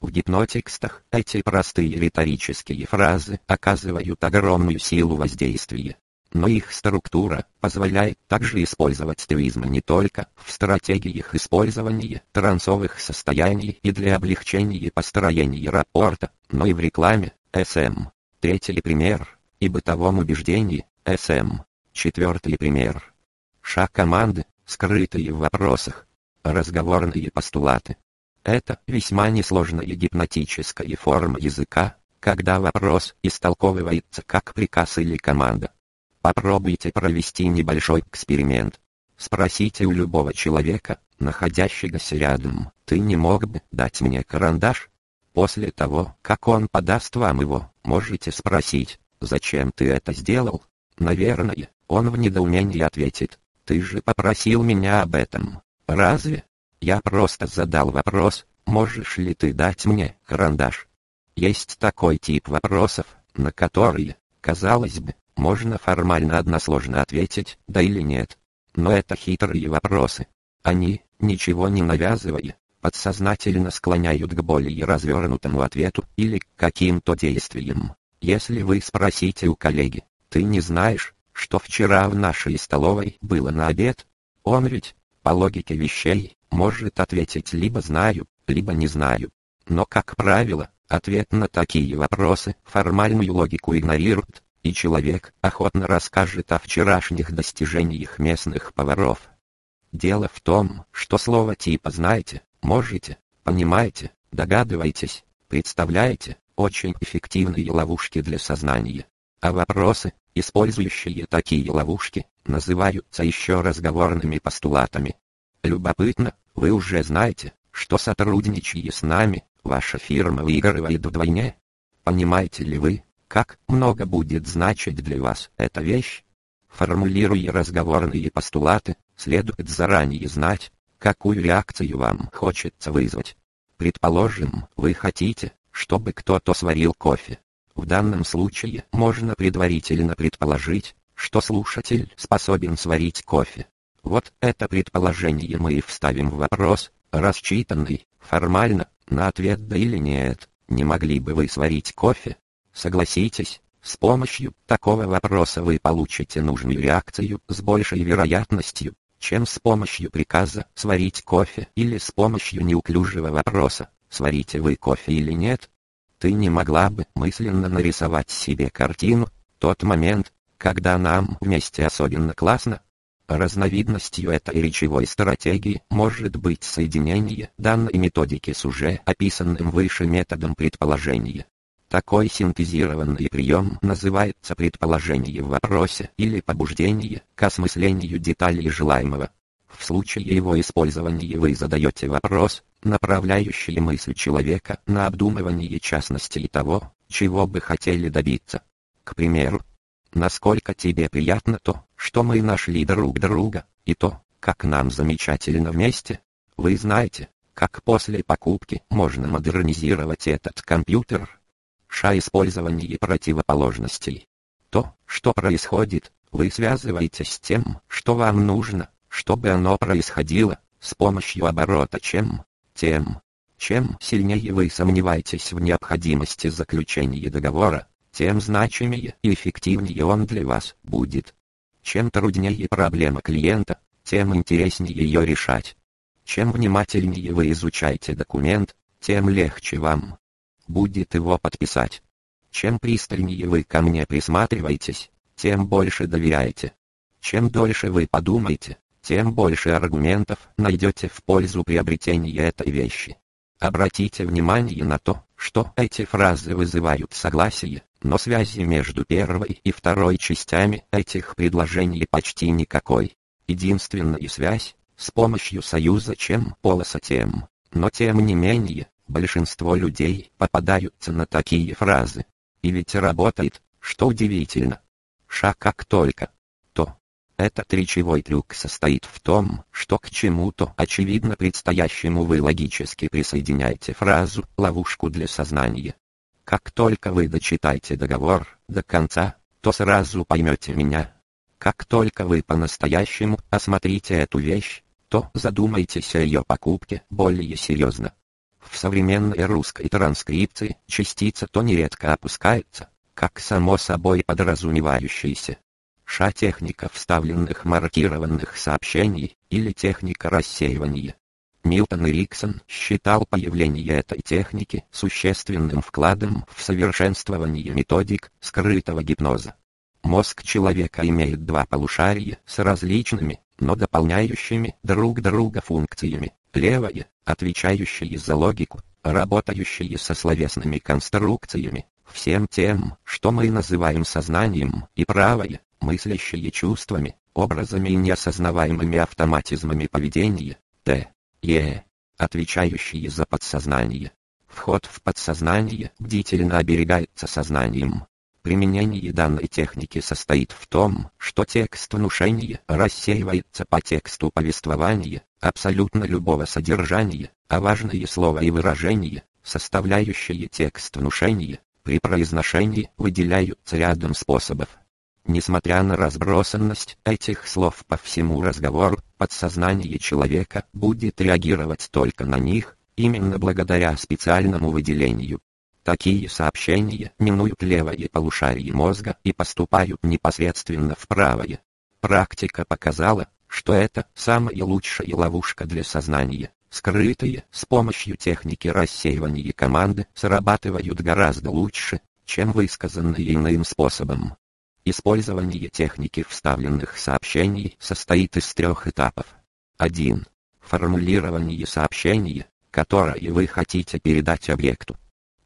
A: В гипнотекстах эти простые риторические фразы оказывают огромную силу воздействия. Но их структура позволяет также использовать стилизмы не только в стратегиях использования трансовых состояний и для облегчения построения рапорта, но и в рекламе, СМ. Третий пример. И бытовом убеждении, СМ. Четвертый пример. Шаг команды, скрытые в вопросах. Разговорные постулаты. Это весьма несложная гипнотическая форма языка, когда вопрос истолковывается как приказ или команда. Попробуйте провести небольшой эксперимент. Спросите у любого человека, находящегося рядом, ты не мог бы дать мне карандаш? После того, как он подаст вам его, можете спросить, зачем ты это сделал? Наверное, он в недоумении ответит, ты же попросил меня об этом. Разве? Я просто задал вопрос, можешь ли ты дать мне карандаш? Есть такой тип вопросов, на которые, казалось бы, можно формально односложно ответить, да или нет. Но это хитрые вопросы. Они, ничего не навязывая, подсознательно склоняют к более развернутому ответу или к каким-то действиям. Если вы спросите у коллеги, ты не знаешь, что вчера в нашей столовой было на обед? Он ведь, по логике вещей, может ответить либо знаю, либо не знаю. Но, как правило, ответ на такие вопросы формальную логику игнорирует, и человек охотно расскажет о вчерашних достижениях местных поваров. Дело в том, что слово типа «знаете», «можете», «понимаете», «догадываетесь», «представляете» — очень эффективные ловушки для сознания. А вопросы, использующие такие ловушки, называются еще разговорными постулатами. Любопытно, вы уже знаете, что сотрудничая с нами, ваша фирма выигрывает вдвойне. Понимаете ли вы, как много будет значить для вас эта вещь? Формулируя разговорные постулаты, следует заранее знать, какую реакцию вам хочется вызвать. Предположим, вы хотите, чтобы кто-то сварил кофе. В данном случае можно предварительно предположить, что слушатель способен сварить кофе. Вот это предположение мы и вставим в вопрос, рассчитанный, формально, на ответ да или нет. Не могли бы вы сварить кофе? Согласитесь, с помощью такого вопроса вы получите нужную реакцию с большей вероятностью, чем с помощью приказа сварить кофе или с помощью неуклюжего вопроса, сварите вы кофе или нет. Ты не могла бы мысленно нарисовать себе картину, тот момент, когда нам вместе особенно классно, Разновидностью этой речевой стратегии может быть соединение данной методики с уже описанным выше методом предположения. Такой синтезированный прием называется предположение в вопросе или побуждение к осмыслению деталей желаемого. В случае его использования вы задаете вопрос, направляющий мысль человека на обдумывание частностей того, чего бы хотели добиться. К примеру, насколько тебе приятно то, что мы нашли друг друга, и то, как нам замечательно вместе. Вы знаете, как после покупки можно модернизировать этот компьютер. Ша использование противоположностей. То, что происходит, вы связываете с тем, что вам нужно, чтобы оно происходило, с помощью оборота чем, тем. Чем сильнее вы сомневаетесь в необходимости заключения договора, тем значимее и эффективнее он для вас будет. Чем труднее проблема клиента, тем интереснее ее решать. Чем внимательнее вы изучаете документ, тем легче вам будет его подписать. Чем пристальнее вы ко мне присматриваетесь, тем больше доверяете. Чем дольше вы подумаете, тем больше аргументов найдете в пользу приобретения этой вещи. Обратите внимание на то, что эти фразы вызывают согласие, но связи между первой и второй частями этих предложений почти никакой. Единственная связь – с помощью союза чем полоса тем. Но тем не менее, большинство людей попадаются на такие фразы. И ведь работает, что удивительно. Ша как только. То. Этот речевой трюк состоит в том, что к чему-то очевидно предстоящему вы логически присоединяете фразу «ловушку для сознания». Как только вы дочитаете договор до конца, то сразу поймете меня. Как только вы по-настоящему осмотрите эту вещь, то задумайтесь о ее покупке более серьезно. В современной русской транскрипции частица то нередко опускается, как само собой подразумевающаяся. Ша-техника вставленных маркированных сообщений или техника рассеивания. Милтон Эриксон считал появление этой техники существенным вкладом в совершенствование методик скрытого гипноза. Мозг человека имеет два полушария с различными, но дополняющими друг друга функциями. Левое, отвечающее за логику, работающее со словесными конструкциями, всем тем, что мы называем сознанием, и правое, мыслящее чувствами, образами и неосознаваемыми автоматизмами поведения, Т. Е. Отвечающие за подсознание. Вход в подсознание бдительно оберегается сознанием. Применение данной техники состоит в том, что текст внушения рассеивается по тексту повествования, абсолютно любого содержания, а важные слова и выражения, составляющие текст внушения, при произношении выделяются рядом способов. Несмотря на разбросанность этих слов по всему разговору, подсознание человека будет реагировать только на них, именно благодаря специальному выделению. Такие сообщения минуют левое полушарие мозга и поступают непосредственно в правое. Практика показала, что это самая лучшая ловушка для сознания. Скрытые с помощью техники рассеивания команды срабатывают гораздо лучше, чем высказанные иным способом. Использование техники вставленных сообщений состоит из трех этапов. 1. Формулирование сообщения, которое вы хотите передать объекту.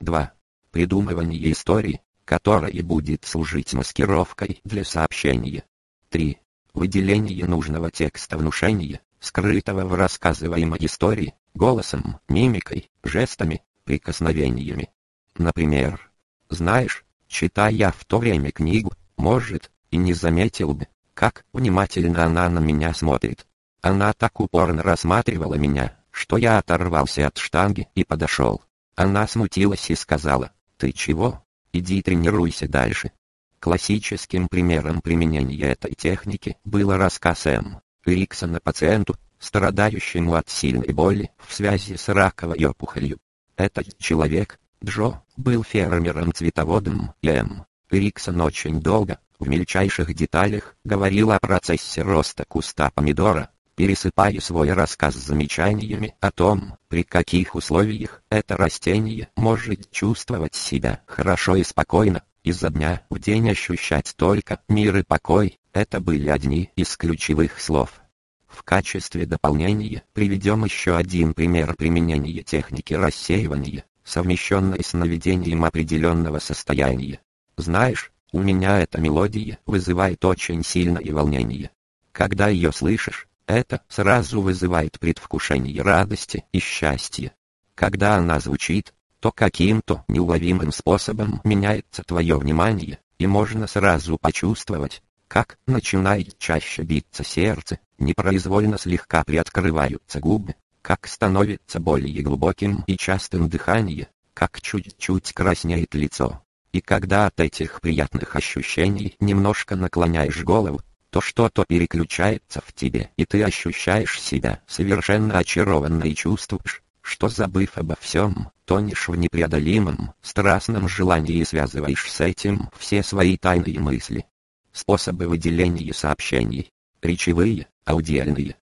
A: 2. Придумывание истории, которая будет служить маскировкой для сообщения. 3. Выделение нужного текста внушения, скрытого в рассказываемой истории, голосом, мимикой, жестами, прикосновениями. Например, знаешь, читая в то время книгу, может, и не заметил бы, как внимательно она на меня смотрит. Она так упорно рассматривала меня, что я оторвался от штанги и подошел. Она смутилась и сказала, «Ты чего? Иди тренируйся дальше». Классическим примером применения этой техники было рассказ М. Риксона пациенту, страдающему от сильной боли в связи с раковой опухолью. Этот человек, Джо, был фермером-цветоводом, М. Риксон очень долго, в мельчайших деталях, говорил о процессе роста куста помидора, пересыпая свой рассказ замечаниями о том, при каких условиях это растение может чувствовать себя хорошо и спокойно, изо дня в день ощущать только мир и покой, это были одни из ключевых слов. В качестве дополнения приведем еще один пример применения техники рассеивания, совмещенной с наведением определенного состояния. Знаешь, у меня эта мелодия вызывает очень сильное волнение. Когда ее слышишь, это сразу вызывает предвкушение радости и счастья. Когда она звучит, то каким-то неуловимым способом меняется твое внимание, и можно сразу почувствовать, как начинает чаще биться сердце, непроизвольно слегка приоткрываются губы, как становится более глубоким и частым дыхание, как чуть-чуть краснеет лицо. И когда от этих приятных ощущений немножко наклоняешь голову, то что-то переключается в тебе, и ты ощущаешь себя совершенно очарованно и чувствуешь, что забыв обо всем, тонешь в непреодолимом, страстном желании и связываешь с этим все свои тайные мысли. Способы выделения сообщений. Речевые, аудиальные.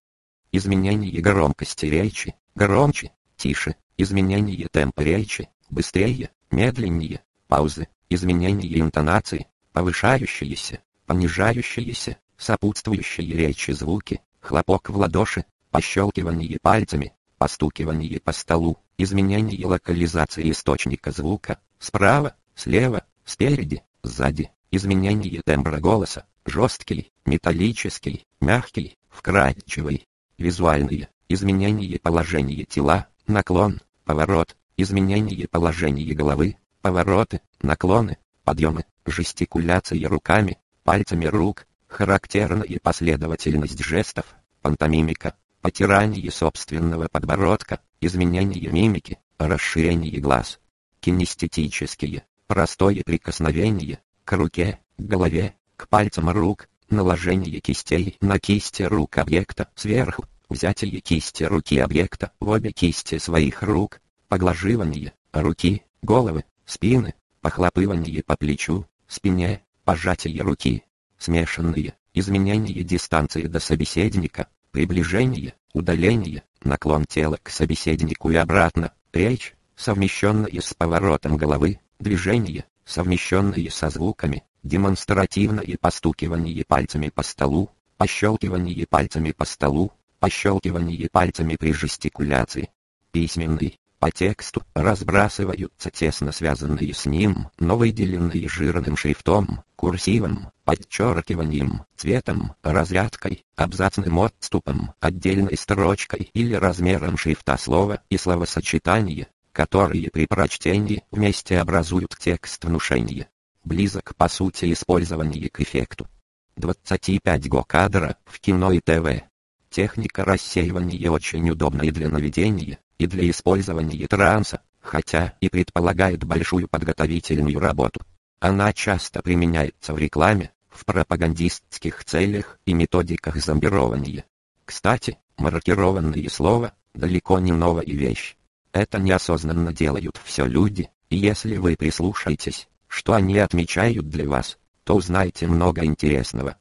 A: Изменение громкости речи, громче, тише, изменение темпа речи, быстрее, медленнее, паузы, изменение интонации, повышающиеся, понижающиеся, сопутствующие речи звуки, хлопок в ладоши, пощелкивание пальцами, постукивание по столу, изменение локализации источника звука, справа, слева, спереди, сзади, изменение тембра голоса, жесткий, металлический, мягкий, вкрадчивый, визуальные, изменение положения тела, наклон, поворот, изменение положения головы, повороты, наклоны, подъемы, жестикуляции руками, пальцами рук, характерная последовательность жестов, пантомимика, потирание собственного подбородка, изменение мимики, расширение глаз. Кинестетические, простое прикосновение, к руке, к голове, к пальцам рук, наложение кистей на кисти рук объекта сверху, взятие кисти руки объекта в обе кисти своих рук, поглаживание руки, головы, спины, похлопывание по плечу, спине, пожатие руки, смешанные, изменение дистанции до собеседника, приближение, удаление, наклон тела к собеседнику и обратно, речь, совмещенная с поворотом головы, движение, совмещенные со звуками, демонстративное постукивание пальцами по столу, пощелкивание пальцами по столу, пощелкивание пальцами при жестикуляции. Письменный, по тексту разбрасываются тесно связанные с ним, но выделенные жирным шрифтом, курсивом, подчеркиванием, цветом, разрядкой, абзацным отступом, отдельной строчкой или размером шрифта слова и словосочетания, которые при прочтении вместе образуют текст внушения. Близок по сути использование к эффекту. 25 го кадра в кино и ТВ. Техника рассеивания очень удобна и для наведения, и для использования транса, хотя и предполагает большую подготовительную работу. Она часто применяется в рекламе, в пропагандистских целях и методиках зомбирования. Кстати, маркированные слова – далеко не новая вещь. Это неосознанно делают все люди, и если вы прислушаетесь, что они отмечают для вас, то узнаете много интересного.